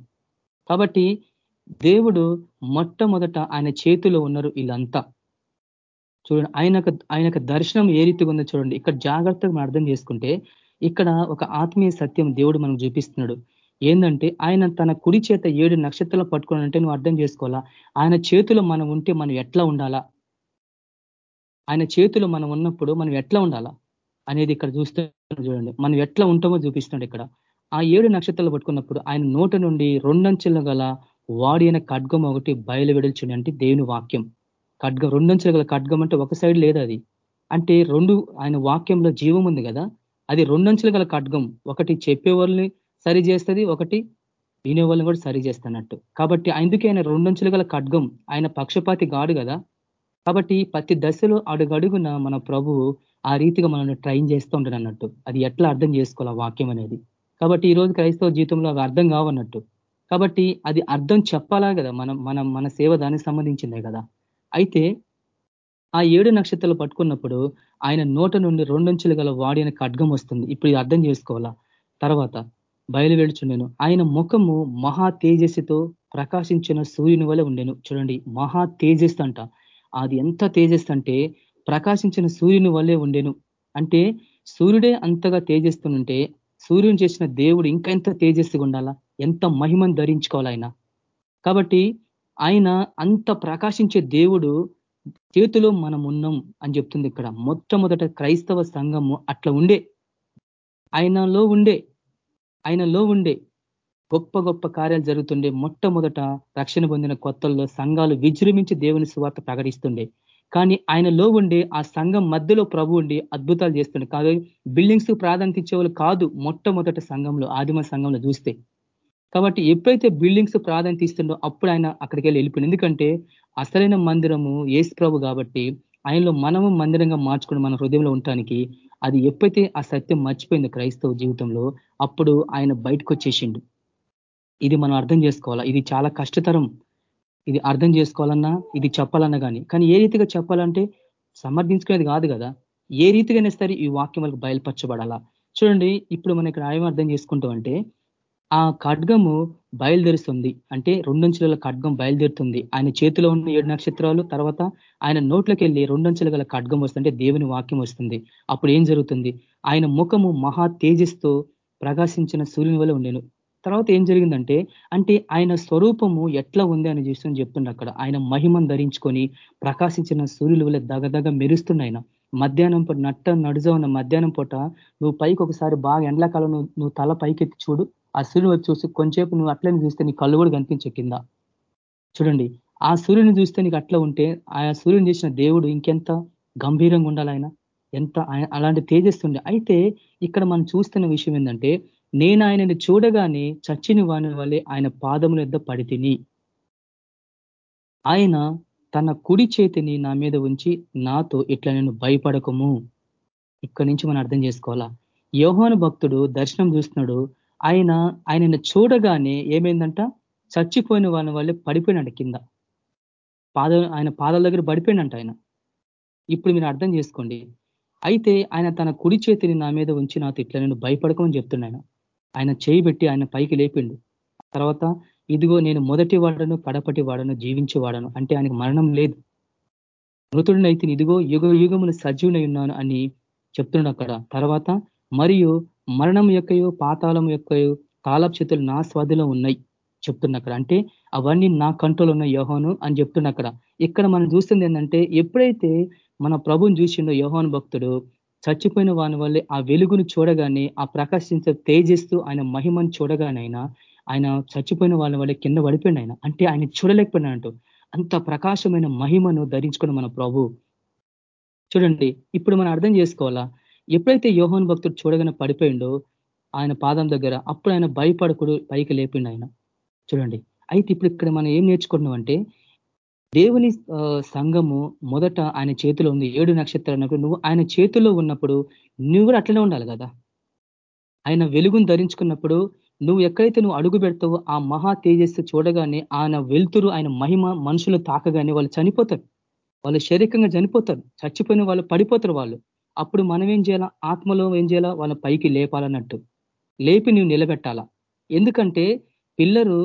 కాబట్టి దేవుడు మొట్టమొదట ఆయన చేతిలో ఉన్నారు వీళ్ళంతా. చూడండి ఆయనకు ఆయనకు దర్శనం ఏ రీతిగా ఉందో చూడండి. ఇక్కడ జాగ్రత్తగా మనం అర్థం చేసుకుంటే ఇక్కడ ఒక ఆత్మీయ సత్యం దేవుడు మనకు చూపిస్తున్నాడు. ఏంటంటే ఆయన తన కుడి చేత ఏడు నక్షత్రాలు పట్టుకోవాలంటే నువ్వు అర్థం చేసుకోవాలా? ఆయన చేతిలో మనం ఉంటే మనం ఎట్లా ఉండాలా? ఆయన చేతిలో మనం ఉన్నప్పుడు మనం ఎట్లా ఉండాలా? అనేది ఇక్కడ చూస్తే చూడండి. మనం ఎట్లా ఉంటామో చూపిస్తున్నాడు ఇక్కడ. ఆ ఏడు నక్షత్రాలు పట్టుకున్నప్పుడు ఆయన నోట నుండి రెండంచెలు గల వాడి అయిన ఖడ్గం ఒకటి బయలు వెడల్చుండి అంటే దేవుని వాక్యం. ఖడ్గం రెండంచెలు గల ఖడ్గం అంటే ఒక సైడ్ లేదు అది. అంటే రెండు ఆయన వాక్యంలో జీవం ఉంది కదా అది రెండంచెలు గల ఖడ్గం. ఒకటి చెప్పే వాళ్ళని సరి చేస్తుంది ఒకటి వినే వాళ్ళని కూడా సరి చేస్తున్నట్టు. కాబట్టి అందుకే ఆయన రెండంచెలు గల ఖడ్గం ఆయన పక్షపాతి గాడు కదా. కాబట్టి ప్రతి దశలో అడుగడుగున మన ప్రభువు ఆ రీతిగా మనల్ని ట్రైన్ చేస్తూ ఉంటాడు అన్నట్టు అది ఎట్లా అర్థం చేసుకోవాలి వాక్యం అనేది. కాబట్టి ఈ రోజు క్రైస్తవ జీవితంలో అవి అర్థం కావన్నట్టు. కాబట్టి అది అర్థం చెప్పాలా కదా? మనం మనం మన సేవ దానికి సంబంధించిందే కదా? అయితే ఆ ఏడు నక్షత్రాలు పట్టుకున్నప్పుడు ఆయన నోట నుండి రెండంచులు గల వాడి అనే ఖడ్గం వస్తుంది. ఇప్పుడు ఇది అర్థం చేసుకోవాలా? తర్వాత బయలువెడుచుండెను ఆయన ముఖము మహా తేజస్సుతో ప్రకాశించిన సూర్యుని వల్ల ఉండేను. చూడండి మహా తేజస్ అంట. అది ఎంత తేజస్ అంటే ప్రకాశించిన సూర్యుని వల్లే ఉండేను. అంటే సూర్యుడే అంతగా తేజస్తుంటే సూర్యుని చేసిన దేవుడు ఇంకా ఎంత తేజస్సుగా ఉండాలా? ఎంత మహిమను ధరించుకోవాలి ఆయన కాబట్టి ఆయన అంత ప్రకాశించే దేవుడు చేతిలో మనం ఉన్నాం అని చెప్తుంది ఇక్కడ. మొట్టమొదట క్రైస్తవ సంఘము అట్లా ఉండే. ఆయనలో ఉండే. ఆయనలో ఉండే. గొప్ప గొప్ప కార్యాలు జరుగుతుండే. మొట్టమొదట రక్షణ పొందిన కొత్తల్లో సంఘాలు విజృంభించి దేవుని సువార్త ప్రకటిస్తుండే. కానీ ఆయనలో ఉండే ఆ సంఘం మధ్యలో ప్రభు ఉండి అద్భుతాలు చేస్తుండే. కాదు బిల్డింగ్స్ ప్రాధాన్యత ఇచ్చేవాళ్ళు కాదు మొట్టమొదట సంఘంలో ఆదిమ సంఘంలో చూస్తే. కాబట్టి ఎప్పుడైతే బిల్డింగ్స్ ప్రాధాన్యత ఇస్తుండో అప్పుడు ఆయన అక్కడికి వెళ్ళి వెళ్ళిపోయింది ఎందుకంటే అసలైన మందిరము ఏసు ప్రభు కాబట్టి ఆయనలో మనము మందిరంగా మార్చుకుని మన హృదయంలో ఉండటానికి అది ఎప్పుడైతే ఆ సత్యం మర్చిపోయింది క్రైస్తవ జీవితంలో అప్పుడు ఆయన బయటకు వచ్చేసిండు. ఇది మనం అర్థం చేసుకోవాలా? ఇది చాలా కష్టతరం. ఇది అర్థం చేసుకోవాలన్నా ఇది చెప్పాలన్నా కానీ కానీ ఏ రీతిగా చెప్పాలంటే సమర్థించుకునేది కాదు కదా. ఏ రీతిగానే సరే ఈ వాక్యం వాళ్ళకి బయలుపరచబడాలా? చూడండి ఇప్పుడు మనం ఇక్కడ ఏం అర్థం చేసుకుంటాం అంటే ఆ ఖడ్గము బయలుదేరుస్తుంది. అంటే రెండంచెల ఖడ్గం బయలుదేరుతుంది. ఆయన చేతిలో ఉన్న ఏడు నక్షత్రాలు తర్వాత ఆయన నోట్లోకి వెళ్ళి రెండంచెల గల ఖడ్గం వస్తుంది అంటే దేవుని వాక్యం వస్తుంది. అప్పుడు ఏం జరుగుతుంది? ఆయన ముఖము మహా తేజస్తో ప్రకాశించిన సూర్యుని వల్ల ఉండేను. తర్వాత ఏం జరిగిందంటే అంటే ఆయన స్వరూపము ఎట్లా ఉంది అని చూసి చెప్తుండే అక్కడ. ఆయన మహిమను ధరించుకొని ప్రకాశించిన సూర్యుల వల్ల దగదగ మెరుస్తుండ ఆయన. మధ్యాహ్నం పూట నట్ట నడుజ ఉన్న మధ్యాహ్నం పూట నువ్వు పైకి ఒకసారి బాగా ఎండ్లకాలం నువ్వు తల పైకెత్తి చూడు. ఆ సూర్యుని చూసి కొంచెంసేపు నువ్వు అట్లని చూస్తే నీ కళ్ళు కూడా కనిపించే కింద. చూడండి ఆ సూర్యుని చూస్తే నీకు అట్లా ఉంటే ఆ సూర్యుని చేసిన దేవుడు ఇంకెంత గంభీరంగా ఉండాలి ఆయన? ఎంత అలాంటి తేజస్తుండే అయితే ఇక్కడ మనం చూస్తున్న విషయం ఏంటంటే నేను ఆయనని చూడగానే చచ్చిన వాని వల్లే ఆయన పాదముల యొద్ద పడితిని ఆయన తన కుడి చేతిని నా మీద ఉంచి నాతో ఇట్లా నేను భయపడకము. ఇక్కడి నుంచి మనం అర్థం చేసుకోవాలా? యోహాను భక్తుడు దర్శనం చూస్తున్నాడు. ఆయన ఆయనను చూడగానే ఏమైందంట? చచ్చిపోయిన వాళ్ళ వల్లే పడిపోయినంట కింద. పాద ఆయన పాదాల దగ్గర పడిపోయినంట ఆయన. ఇప్పుడు మీరు అర్థం చేసుకోండి. అయితే ఆయన తన కుడి చేతిని నా మీద ఉంచి నాతో ఇట్లా నేను భయపడకమని చెప్తున్నాను ఆయన. చేయి పెట్టి ఆయన పైకి లేపిండు. తర్వాత ఇదిగో నేను మొదటి వాడను కడపటి వాడను జీవించి వాడను. అంటే ఆయనకు మరణం లేదు. మృతుడినైతే ఇదిగో యుగ యుగములు సజీవునై ఉన్నాను అని చెప్తున్నాడు అక్కడ. తర్వాత మరియు మరణం యొక్కయో పాతాళం యొక్కయో చేతులు నా స్వాధిలో ఉన్నాయి చెప్తున్న అక్కడ అంటే అవన్నీ నా కంట్రోల్ ఉన్న యోహోను అని చెప్తున్న అక్కడ ఇక్కడ మనం చూస్తుంది ఏంటంటే ఎప్పుడైతే మన ప్రభుని చూసిండో యోహోన్ భక్తుడు చచ్చిపోయిన వాని వల్లే ఆ వెలుగును చూడగానే ఆ ప్రకాశించే తేజస్తూ ఆయన మహిమను చూడగానైనా ఆయన చచ్చిపోయిన వాళ్ళ వల్లే కింద పడిపోయింది ఆయన. అంటే ఆయన చూడలేకపోయినట్టు అంత ప్రకాశమైన మహిమను ధరించుకున్న మన ప్రభు. చూడండి ఇప్పుడు మనం అర్థం చేసుకోవాలా? ఎప్పుడైతే యోహోన్ భక్తుడు చూడగానే పడిపోయిండో ఆయన పాదం దగ్గర అప్పుడు ఆయన భయపడకుడు పైకి లేపిండు ఆయన. చూడండి. అయితే ఇప్పుడు ఇక్కడ మనం ఏం నేర్చుకుంటున్నాం అంటే దేవుని సంఘము మొదట ఆయన చేతిలో ఉంది. ఏడు నక్షత్రాలు అన్నప్పుడు నువ్వు ఆయన చేతిలో ఉన్నప్పుడు నువ్వు కూడా అట్లనే ఉండాలి కదా. ఆయన వెలుగును ధరించుకున్నప్పుడు నువ్వు ఎక్కడైతే నువ్వు అడుగు పెడతావో ఆ మహా తేజస్సు చూడగానే ఆయన వెలుతురు ఆయన మహిమ మనుషులు తాకగానే వాళ్ళు చనిపోతారు. వాళ్ళు శరీరంగా చనిపోతారు. చచ్చిపోయిన వాళ్ళు పడిపోతారు వాళ్ళు. అప్పుడు మనం ఏం చేయాలా? ఆత్మలో ఏం చేయాలా? వాళ్ళ పైకి లేపాలన్నట్టు. లేపి నువ్వు నిలబెట్టాలా? ఎందుకంటే పిల్లరు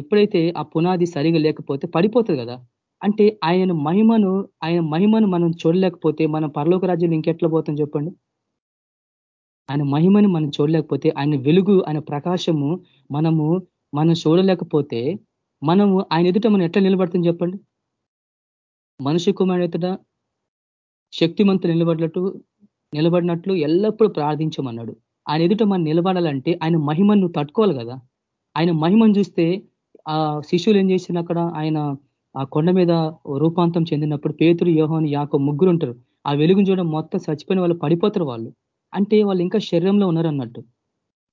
ఎప్పుడైతే ఆ పునాది సరిగా లేకపోతే పడిపోతుంది కదా? అంటే ఆయన మహిమను ఆయన మహిమను మనం చూడలేకపోతే మనం పరలోక రాజ్యం ఇంకెట్లా పోతాం చెప్పండి? ఆయన మహిమని మనం చూడలేకపోతే ఆయన వెలుగు ఆయన ప్రకాశము మనము మనం చూడలేకపోతే మనము ఆయన ఎదుట మనం ఎట్లా నిలబడుతుంది చెప్పండి? మనుషు కుమారుడు ఎదుట శక్తిమంతులు నిలబడినట్టు నిలబడినట్లు ఎల్లప్పుడూ ప్రార్థించమన్నాడు. ఆయన ఎదుట మనం నిలబడాలంటే ఆయన మహిమను తట్టుకోవాలి కదా. ఆయన మహిమను చూస్తే ఆ శిష్యులు ఏం చేసిన అక్కడ ఆయన ఆ కొండ మీద రూపాంతం చెందినప్పుడు పేతురు యోహోని యాక ముగ్గురు ఉంటారు. ఆ వెలుగును చూడడం మొత్తం చచ్చిపోయిన వాళ్ళు పడిపోతారు వాళ్ళు. అంటే వాళ్ళు ఇంకా శరీరంలో ఉన్నారు అన్నట్టు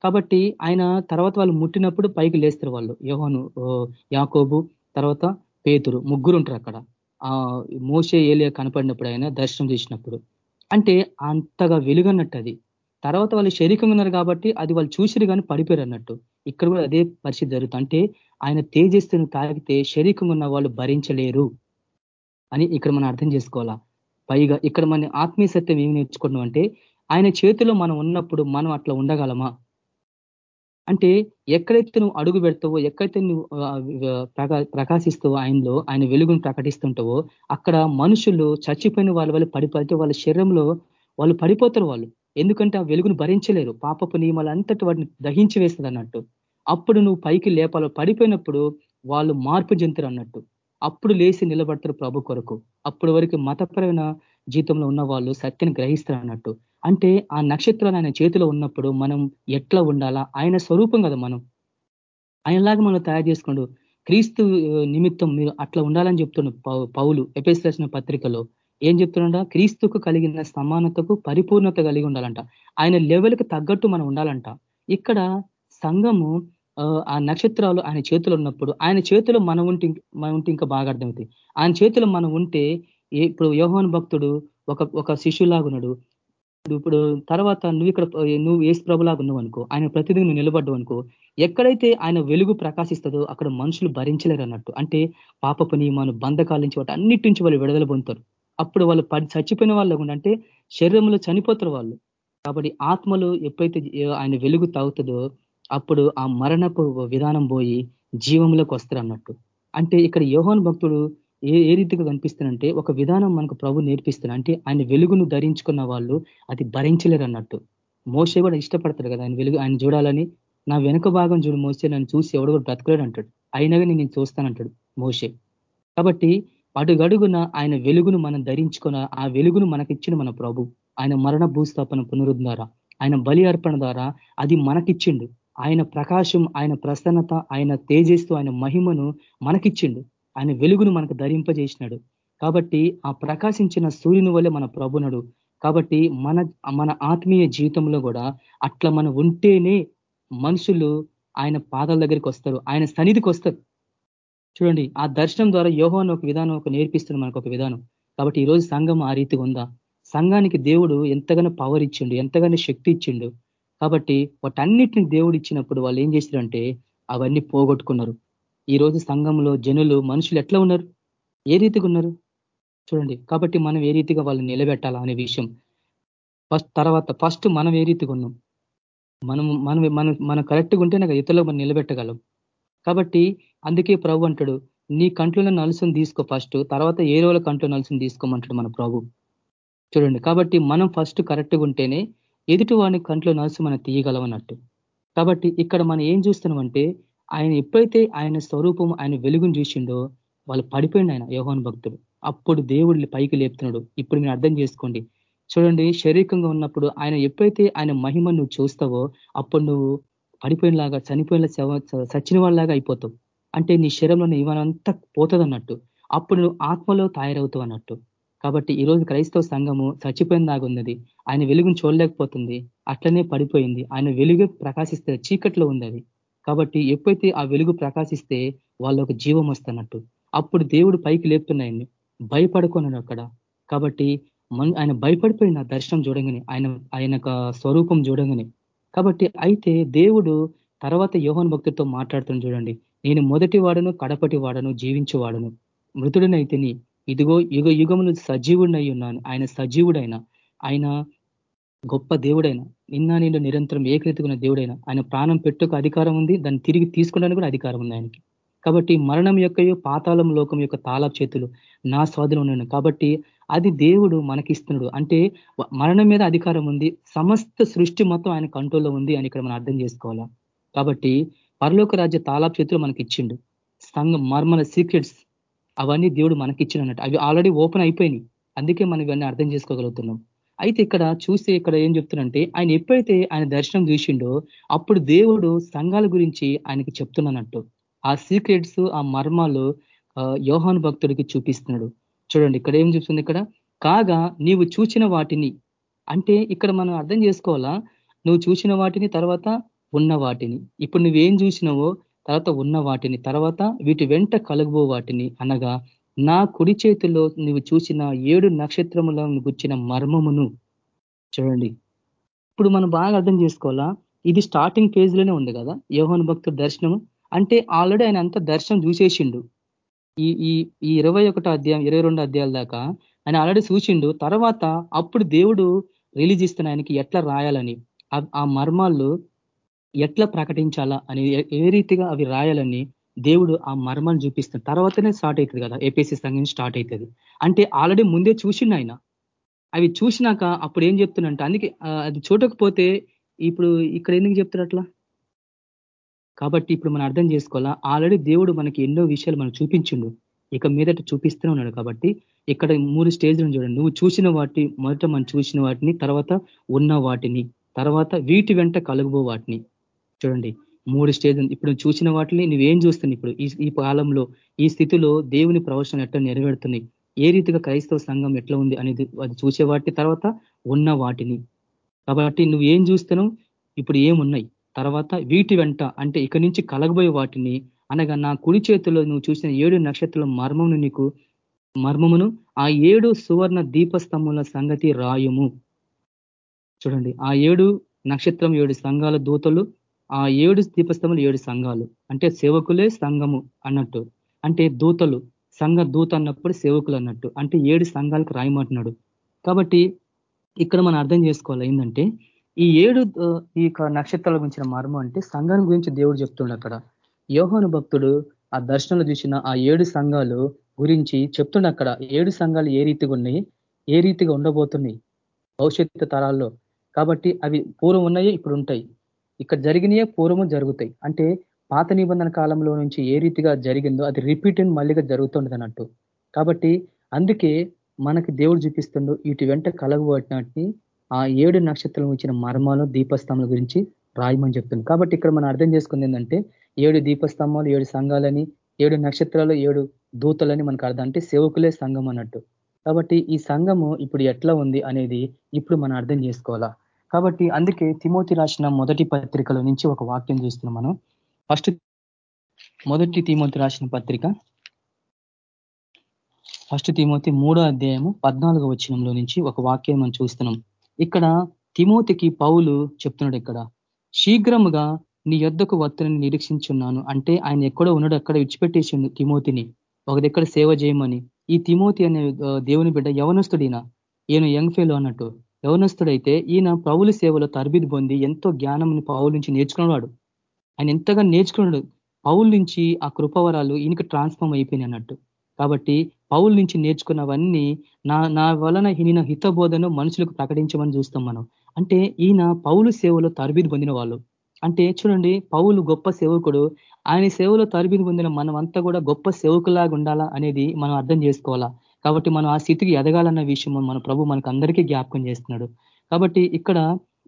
కాబట్టి ఆయన తర్వాత వాళ్ళు ముట్టినప్పుడు పైకి లేస్తారు వాళ్ళు. యోహోను యాకోబు తర్వాత పేతురు ముగ్గురు ఉంటారు అక్కడ. ఆ మోసే ఏలియా కనపడినప్పుడు ఆయన దర్శనం చేసినప్పుడు. అంటే అంతగా వెలుగన్నట్టు అది తర్వాత వాళ్ళు శరీరంగా ఉన్నారు కాబట్టి అది వాళ్ళు చూసిరు కానీ పడిపోయారు అన్నట్టు. ఇక్కడ కూడా అదే పరిస్థితి జరుగుతుంది అంటే ఆయన తేజస్సును తాగితే శరీరంగా ఉన్న వాళ్ళు భరించలేరు అని ఇక్కడ మనం అర్థం చేసుకోవాలా? పైగా ఇక్కడ మన ఆత్మీయ సత్యం ఏమి నేర్చుకున్నాం అంటే ఆయన చేతిలో మనం ఉన్నప్పుడు మనం అట్లా ఉండగలమా? అంటే ఎక్కడైతే నువ్వు అడుగు పెడతావో ఎక్కడైతే నువ్వు ప్రకాశిస్తావో ఆయనలో ఆయన వెలుగును ప్రకటిస్తుంటావో అక్కడ మనుషులు చచ్చిపోయిన వాళ్ళ వాళ్ళు పడిపోతే వాళ్ళ శరీరంలో వాళ్ళు పడిపోతారు వాళ్ళు. ఎందుకంటే ఆ వెలుగును భరించలేరు. పాపపు నియమాలు అంతటి వాటిని దహించి వేస్తుంది అన్నట్టు. అప్పుడు నువ్వు పైకి లేపాలో. పడిపోయినప్పుడు వాళ్ళు మార్పు చెందుతారు అన్నట్టు. అప్పుడు లేచి నిలబడతారు ప్రభు కొరకు. అప్పుడు వరకు మతపరమైన జీతంలో ఉన్న వాళ్ళు సత్యని గ్రహిస్తారు అన్నట్టు. అంటే ఆ నక్షత్రాలు ఆయన చేతిలో ఉన్నప్పుడు మనం ఎట్లా ఉండాలా? ఆయన స్వరూపం కదా మనం. ఆయనలాగా మనం తయారు చేసుకోండు క్రీస్తు నిమిత్తం మీరు అట్లా ఉండాలని చెప్తుండు పౌలు ఎపిస్ రాసిన పత్రికలో. ఏం చెప్తున్నాడ క్రీస్తుకు కలిగిన సమానతకు పరిపూర్ణత కలిగి ఉండాలంట. ఆయన లెవెల్కి తగ్గట్టు మనం ఉండాలంట. ఇక్కడ సంఘము ఆ నక్షత్రాలు ఆయన చేతులు ఉన్నప్పుడు ఆయన చేతిలో మనం ఉంటే మనం ఉంటే ఇంకా బాగా అర్థమవుతాయి. ఆయన చేతిలో మనం ఉంటే ఇప్పుడు యోహోన్ భక్తుడు ఒక ఒక శిష్యులాగున్నాడు. ఇప్పుడు తర్వాత నువ్వు ఇక్కడ నువ్వు ఏసు ప్రభులాగా ఉన్నావు అనుకో ఆయన ప్రతిదీ నువ్వు నిలబడ్డావు అనుకో ఎక్కడైతే ఆయన వెలుగు ప్రకాశిస్తుందో అక్కడ మనుషులు భరించలేరు అన్నట్టు. అంటే పాపపు నియమాను బంధకాల నుంచి వాటి అన్నిటి నుంచి వాళ్ళు విడుదల పొందుతారు. అప్పుడు వాళ్ళు పడి చచ్చిపోయిన వాళ్ళు అంటే శరీరంలో చనిపోతారు వాళ్ళు. కాబట్టి ఆత్మలు ఎప్పుడైతే ఆయన వెలుగు తాగుతుందో అప్పుడు ఆ మరణపు విధానం పోయి జీవంలోకి వస్తారు అన్నట్టు. అంటే ఇక్కడ యోహోన్ భక్తుడు ఏ ఏ రీతిగా కనిపిస్తానంటే ఒక విధానం మనకు ప్రభు నేర్పిస్తున్నా అంటే ఆయన వెలుగును ధరించుకున్న వాళ్ళు అది భరించలేరు అన్నట్టు మోసే కూడా ఇష్టపడతాడు కదా ఆయన వెలుగు ఆయన చూడాలని. నా వెనుక భాగం చూడు మోసే నన్ను చూసి ఎవడు కూడా బ్రతకలేడు అంటాడు అయినా నేను చూస్తానంటాడు మోసే కాబట్టి అడుగడుగున ఆయన వెలుగును మనం ధరించుకున్న ఆ వెలుగును మనకిచ్చిన మన ప్రభు. ఆయన మరణ భూస్థాపన పునరుద్ధ ద్వారా ఆయన బలి అర్పణ ద్వారా అది మనకిచ్చిండు. ఆయన ప్రకాశం ఆయన ప్రసన్నత ఆయన తేజస్సు ఆయన మహిమను మనకిచ్చిండు. ఆయన వెలుగును మనకు ధరింపజేసినాడు. కాబట్టి ఆ ప్రకాశించిన సూర్యుని వల్లే మన ప్రభునడు. కాబట్టి మన మన ఆత్మీయ జీవితంలో కూడా అట్లా మనం ఉంటేనే మనుషులు ఆయన పాదాల దగ్గరికి వస్తారు. ఆయన సన్నిధికి వస్తారు. చూడండి ఆ దర్శనం ద్వారా యోహోన్ ఒక విధానం ఒక నేర్పిస్తుంది మనకు ఒక విధానం. కాబట్టి ఈరోజు సంఘం ఆ రీతిగా ఉందా? సంఘానికి దేవుడు ఎంతగానో పవర్ ఇచ్చిండు ఎంతగానో శక్తి ఇచ్చిండు. కాబట్టి వాటన్నిటిని దేవుడు ఇచ్చినప్పుడు వాళ్ళు ఏం చేశారంటే అవన్నీ పోగొట్టుకున్నారు. ఈ రోజు సంఘంలో జనులు మనుషులు ఎట్లా ఉన్నారు? ఏ రీతిగా ఉన్నారు? చూడండి. కాబట్టి మనం ఏ రీతిగా వాళ్ళని నిలబెట్టాలా అనే విషయం. ఫస్ట్ తర్వాత ఫస్ట్ మనం ఏ రీతిగా ఉన్నాం? మనం మనం మనం మనం కరెక్ట్గా ఉంటేనే ఇతరులకు మనం నిలబెట్టగలం. కాబట్టి అందుకే ప్రభు అంటాడు నీ కంట్లో నలుసుని తీసుకో ఫస్ట్ తర్వాత ఏ రోజుల కంట్లో నలుసుని తీసుకోమంటాడు మన ప్రభు. చూడండి. కాబట్టి మనం ఫస్ట్ కరెక్ట్గా ఉంటేనే ఎదుటి వాడిని కంట్లో నలుసు మనం తీయగలం అన్నట్టు. కాబట్టి ఇక్కడ మనం ఏం చూస్తున్నామంటే ఆయన ఎప్పుడైతే ఆయన స్వరూపం ఆయన వెలుగును చూసిండో వాళ్ళు పడిపోయింది ఆయన యోహోన్ భక్తుడు. అప్పుడు దేవుడిని పైకి లేపుతున్నాడు. ఇప్పుడు మీరు అర్థం చేసుకోండి. చూడండి శరీరంగా ఉన్నప్పుడు ఆయన ఎప్పుడైతే ఆయన మహిమ నువ్వు చూస్తావో అప్పుడు నువ్వు పడిపోయినలాగా చనిపోయిన సచ్చిన వాళ్ళలాగా అయిపోతావు. అంటే నీ శరీరంలో ఇవనంతా పోతుంది అన్నట్టు అప్పుడు నువ్వు ఆత్మలో తయారవుతావు అన్నట్టు. కాబట్టి ఈరోజు క్రైస్తవ సంఘము చచ్చిపోయినలాగా ఉన్నది. ఆయన వెలుగును చూడలేకపోతుంది. అట్లనే పడిపోయింది. ఆయన వెలుగు ప్రకాశిస్తే చీకట్లో ఉంది అది. కాబట్టి ఎప్పుడైతే ఆ వెలుగు ప్రకాశిస్తే వాళ్ళకు జీవం వస్తున్నట్టు. అప్పుడు దేవుడు పైకి లేపుతున్నాయన్ని భయపడుకున్నాడు అక్కడ. కాబట్టి ఆయన భయపడిపోయిన దర్శనం చూడంగానే ఆయన ఆయన స్వరూపం చూడంగానే. కాబట్టి అయితే దేవుడు తర్వాత యోహన్ భక్తులతో మాట్లాడుతున్న చూడండి. నేను మొదటి వాడను కడపటి వాడను జీవించేవాడను మృతుడినైతేని ఇదిగో యుగ యుగములు సజీవుడినై ఉన్నాను. ఆయన సజీవుడైన. ఆయన గొప్ప దేవుడైన నిన్న నేను నిరంతరం ఏకరీతిగా దేవుడైన ఆయన ప్రాణం పెట్టుకు అధికారం ఉంది దాన్ని తిరిగి తీసుకోవడానికి కూడా అధికారం ఉంది ఆయనకి. కాబట్టి మరణం యొక్క పాతాళం లోకం యొక్క తాళ చేతులు నా స్వాధీనం ఉన్నాను కాబట్టి అది దేవుడు మనకిస్తున్నాడు. అంటే మరణం మీద అధికారం ఉంది సమస్త సృష్టి మొత్తం ఆయన కంట్రోల్లో ఉంది అని ఇక్కడ మనం అర్థం చేసుకోవాలా? కాబట్టి పరలోక రాజ్య తాళాప్ చేతులు మనకి ఇచ్చిండు సంఘం మర్మల సీక్రెట్స్ అవన్నీ దేవుడు మనకిచ్చినట్టు అవి ఆల్రెడీ ఓపెన్ అయిపోయినాయి. అందుకే మనం ఇవన్నీ అర్థం చేసుకోగలుగుతున్నాం. అయితే ఇక్కడ చూస్తే ఇక్కడ ఏం చెప్తున్నంటే ఆయన ఎప్పుడైతే ఆయన దర్శనం చూసిండో అప్పుడు దేవుడు సంఘాల గురించి ఆయనకి చెప్తున్నట్టు ఆ సీక్రెట్స్ ఆ మర్మాలు యోహాను భక్తుడికి చూపిస్తున్నాడు. చూడండి ఇక్కడ ఏం చూస్తుంది ఇక్కడ? కాగా నీవు చూచిన వాటిని అంటే ఇక్కడ మనం అర్థం చేసుకోవాలా? నువ్వు చూసిన వాటిని తర్వాత ఉన్న వాటిని. ఇప్పుడు నువ్వేం చూసినావో తర్వాత ఉన్న వాటిని తర్వాత వీటి వెంట కలుగుబో వాటిని అనగా నా కుడి చేతిలో నువ్వు చూసిన ఏడు నక్షత్రములను గుచ్చిన మర్మమును చూడండి. ఇప్పుడు మనం బాగా అర్థం చేసుకోవాలా? ఇది స్టార్టింగ్ ఫేజ్లోనే ఉంది కదా యోహన్ భక్తుడు దర్శనము. అంటే ఆల్రెడీ ఆయన అంతా దర్శనం చూసేసిండు. ఈ ఈ ఈ ఇరవై ఒకటో అధ్యాయం ఇరవై రెండు అధ్యాయాల దాకా ఆయన ఆల్రెడీ చూసిండు. తర్వాత అప్పుడు దేవుడు రిలీజ్ ఇస్తున్న ఆయనకి ఎట్లా రాయాలని ఆ మర్మాల్లో ఎట్లా ప్రకటించాలా అని ఏ రీతిగా అవి రాయాలని దేవుడు ఆ మర్మాన్ని చూపిస్తాడు. తర్వాతనే స్టార్ట్ అవుతుంది కదా ఏపీసీ సంఘం స్టార్ట్ అవుతుంది. అంటే ఆల్రెడీ ముందే చూసిండు ఆయన. అవి చూసినాక అప్పుడు ఏం చెప్తున్నంటే అందుకే అది చూడకపోతే ఇప్పుడు ఇక్కడ ఎందుకు చెప్తారు అట్లా? కాబట్టి ఇప్పుడు మనం అర్థం చేసుకోవాలా ఆల్రెడీ దేవుడు మనకి ఎన్నో విషయాలు మనం చూపించిండు. ఇక మీదట చూపిస్తూనే ఉన్నాడు కాబట్టి ఇక్కడ మూడు స్టేజ్లను చూడండి. నువ్వు చూసిన వాటి మొదట మనం చూసిన వాటిని తర్వాత ఉన్న వాటిని తర్వాత వీటి వెంట కలుగుబో వాటిని చూడండి. మూడు స్టేజ్ ఇప్పుడు చూసిన వాటిని నువ్వేం చూస్తున్నావు? ఇప్పుడు ఈ కాలంలో ఈ స్థితిలో దేవుని ప్రవచనం ఎట్లా నెరవేరుతున్నాయి? ఏ రీతిగా క్రైస్తవ సంఘం ఎట్లా ఉంది అనేది అది చూసే వాటి తర్వాత ఉన్న వాటిని. కాబట్టి నువ్వు ఏం చూస్తున్నావు? ఇప్పుడు ఏమున్నాయి? తర్వాత వీటి వెంట అంటే ఇక్కడి నుంచి కలగబోయే వాటిని అనగా నా కుడి చేతిలో నువ్వు చూసిన ఏడు నక్షత్రాల మర్మమును నీకు మర్మమును ఆ ఏడు సువర్ణ దీపస్తంభముల సంగతి రాయుము. చూడండి. ఆ ఏడు నక్షత్రం ఏడు సంఘాల దూతలు ఆ ఏడు దీపస్తంభాలు ఏడు సంఘాలు. అంటే సేవకులే సంఘము అన్నట్టు. అంటే దూతలు సంఘ దూత అన్నప్పుడు సేవకులు అన్నట్టు. అంటే ఏడు సంఘాలకు రాయమంటున్నాడు. కాబట్టి ఇక్కడ మనం అర్థం చేసుకోవాలి ఏంటంటే ఈ ఏడు ఈ నక్షత్రాల గురించిన మర్మం అంటే సంఘం గురించి దేవుడు చెప్తుండ అక్కడ. యోహాను భక్తుడు ఆ దర్శనంలో చూసిన ఆ ఏడు సంఘాలు గురించి చెప్తుండ అక్కడ. ఏడు సంఘాలు ఏ రీతిగా ఉన్నాయి? ఏ రీతిగా ఉండబోతున్నాయి? భవిష్యత్తు తరాల్లో. కాబట్టి అవి పూర్వం ఉన్నాయో? ఇప్పుడు ఉంటాయి. ఇక్కడ జరిగినయే పూర్వము జరుగుతాయి. అంటే పాత నిబంధన కాలంలో నుంచి ఏ రీతిగా జరిగిందో అది రిపీట్ అండ్ మళ్ళీగా జరుగుతుండదు అన్నట్టు కాబట్టి అందుకే మనకి దేవుడు చూపిస్తుండో ఇటు వెంట కలగబట్టినట్టు ఆ ఏడు నక్షత్రం ఇచ్చిన మర్మాలు దీపస్తంభం గురించి రాయమని చెప్తుంది. కాబట్టి ఇక్కడ మనం అర్థం చేసుకుంది ఏంటంటే ఏడు దీపస్తంభాలు ఏడు సంఘాలని ఏడు నక్షత్రాలు ఏడు దూతలని మనకు అర్థం అంటే సేవకులే సంఘం అన్నట్టు. కాబట్టి ఈ సంఘము ఇప్పుడు ఎట్లా ఉంది అనేది ఇప్పుడు మనం అర్థం చేసుకోవాలా? కాబట్టి అందుకే తిమోతి రాసిన మొదటి పత్రికలో నుంచి ఒక వాక్యం చూస్తున్నాం మనం. ఫస్ట్ మొదటి తిమోతి రాసిన పత్రిక. ఫస్ట్ తిమోతి మూడో అధ్యాయము పద్నాలుగో వచనంలో నుంచి ఒక వాక్యం మనం చూస్తున్నాం. ఇక్కడ తిమోతికి పౌలు చెప్తున్నాడు ఇక్కడ శీఘ్రముగా నీ యొద్దకు వత్తుని నిరీక్షించున్నాను. అంటే ఆయన ఎక్కడో ఉన్నాడు అక్కడ విడిచిపెట్టేసిండు తిమోతిని. ఒక దగ్గర సేవ చేయమని. ఈ తిమోతి అనే దేవుని బిడ్డ యవనస్తుడినా ఈయన యంగ్ ఫెయిల్ అన్నట్టు. యవనస్తుడైతే ఈయన పౌలు సేవలో తరబిది పొంది ఎంతో జ్ఞానం పౌలు నుంచి నేర్చుకున్నవాడు. ఆయన ఎంతగా నేర్చుకున్నాడు పౌల్ నుంచి ఆ కృపవరాలు ఈయనకి ట్రాన్స్ఫార్మ్ అయిపోయినాయి అన్నట్టు. కాబట్టి పౌల్ నుంచి నేర్చుకున్నవన్నీ నా నా వలన ఈయన హితబోధను మనుషులకు ప్రకటించమని చూస్తాం మనం. అంటే ఈయన పౌలు సేవలో తరబిది పొందిన వాళ్ళు. అంటే చూడండి పౌలు గొప్ప సేవకుడు. ఆయన సేవలో తరబిది పొందిన మనం అంతా కూడా గొప్ప సేవకులాగా ఉండాలా అనేది మనం అర్థం చేసుకోవాలా? కాబట్టి మనం ఆ స్థితికి ఎదగాలన్న విషయం మన ప్రభు మనకు అందరికీ జ్ఞాపకం చేస్తున్నాడు. కాబట్టి ఇక్కడ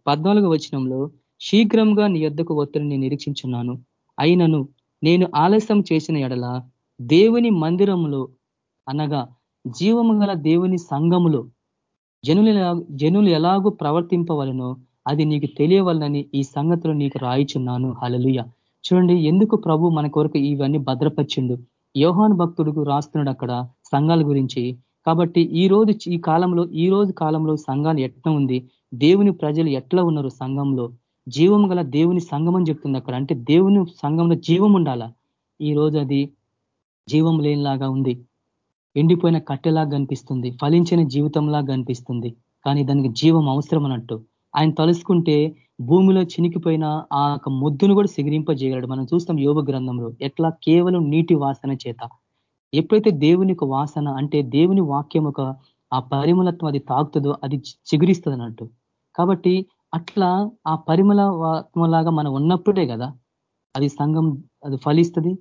పద్నాలుగు వచనంలో శీఘ్రంగా నీ యొద్దకు ఒత్తిడిని నిరీక్షించున్నాను. అయినను నేను ఆలస్యం చేసిన ఎడల దేవుని మందిరములో అనగా జీవము గల దేవుని సంఘములో జనులు జనులు ఎలాగూ ప్రవర్తింపవలనో అది నీకు తెలియవలనని ఈ సంగతులు నీకు రాయిచున్నాను. హలలుయ చూడండి ఎందుకు ప్రభు మన కొరకు ఇవన్నీ భద్రపరిచిండు? యోహాన్ భక్తుడికి రాస్తున్నాడు అక్కడ సంఘాల గురించి. కాబట్టి ఈ రోజు ఈ కాలంలో ఈ రోజు కాలంలో సంఘాలు ఎట్లా ఉంది? దేవుని ప్రజలు ఎట్లా ఉన్నారు సంఘంలో? జీవం గల దేవుని సంఘం అని చెప్తుంది అక్కడ. అంటే దేవుని సంఘంలో జీవం ఉండాల? ఈ రోజు అది జీవం లేనిలాగా ఉంది. ఎండిపోయిన కట్టెలాగా కనిపిస్తుంది. ఫలించిన జీవితంలాగా కనిపిస్తుంది. కానీ దానికి జీవం అవసరం అన్నట్టు. ఆయన తలుసుకుంటే భూమిలో చినికిపోయిన ఆ ముద్దును కూడా సిగిరింపజేయగలడు. మనం చూస్తాం యోగ గ్రంథంలో ఎట్లా కేవలం నీటి వాసన చేత. ఎప్పుడైతే దేవుని వాసన అంటే దేవుని వాక్యం ఒక ఆ పరిమళత్వం అది తాకుతుందో అది చిగురిస్తుంది అన్నట్టు. కాబట్టి అట్లా ఆ పరిమళలాగా మనం ఉన్నప్పుడే కదా అది సంఘం అది ఫలిస్తుంది.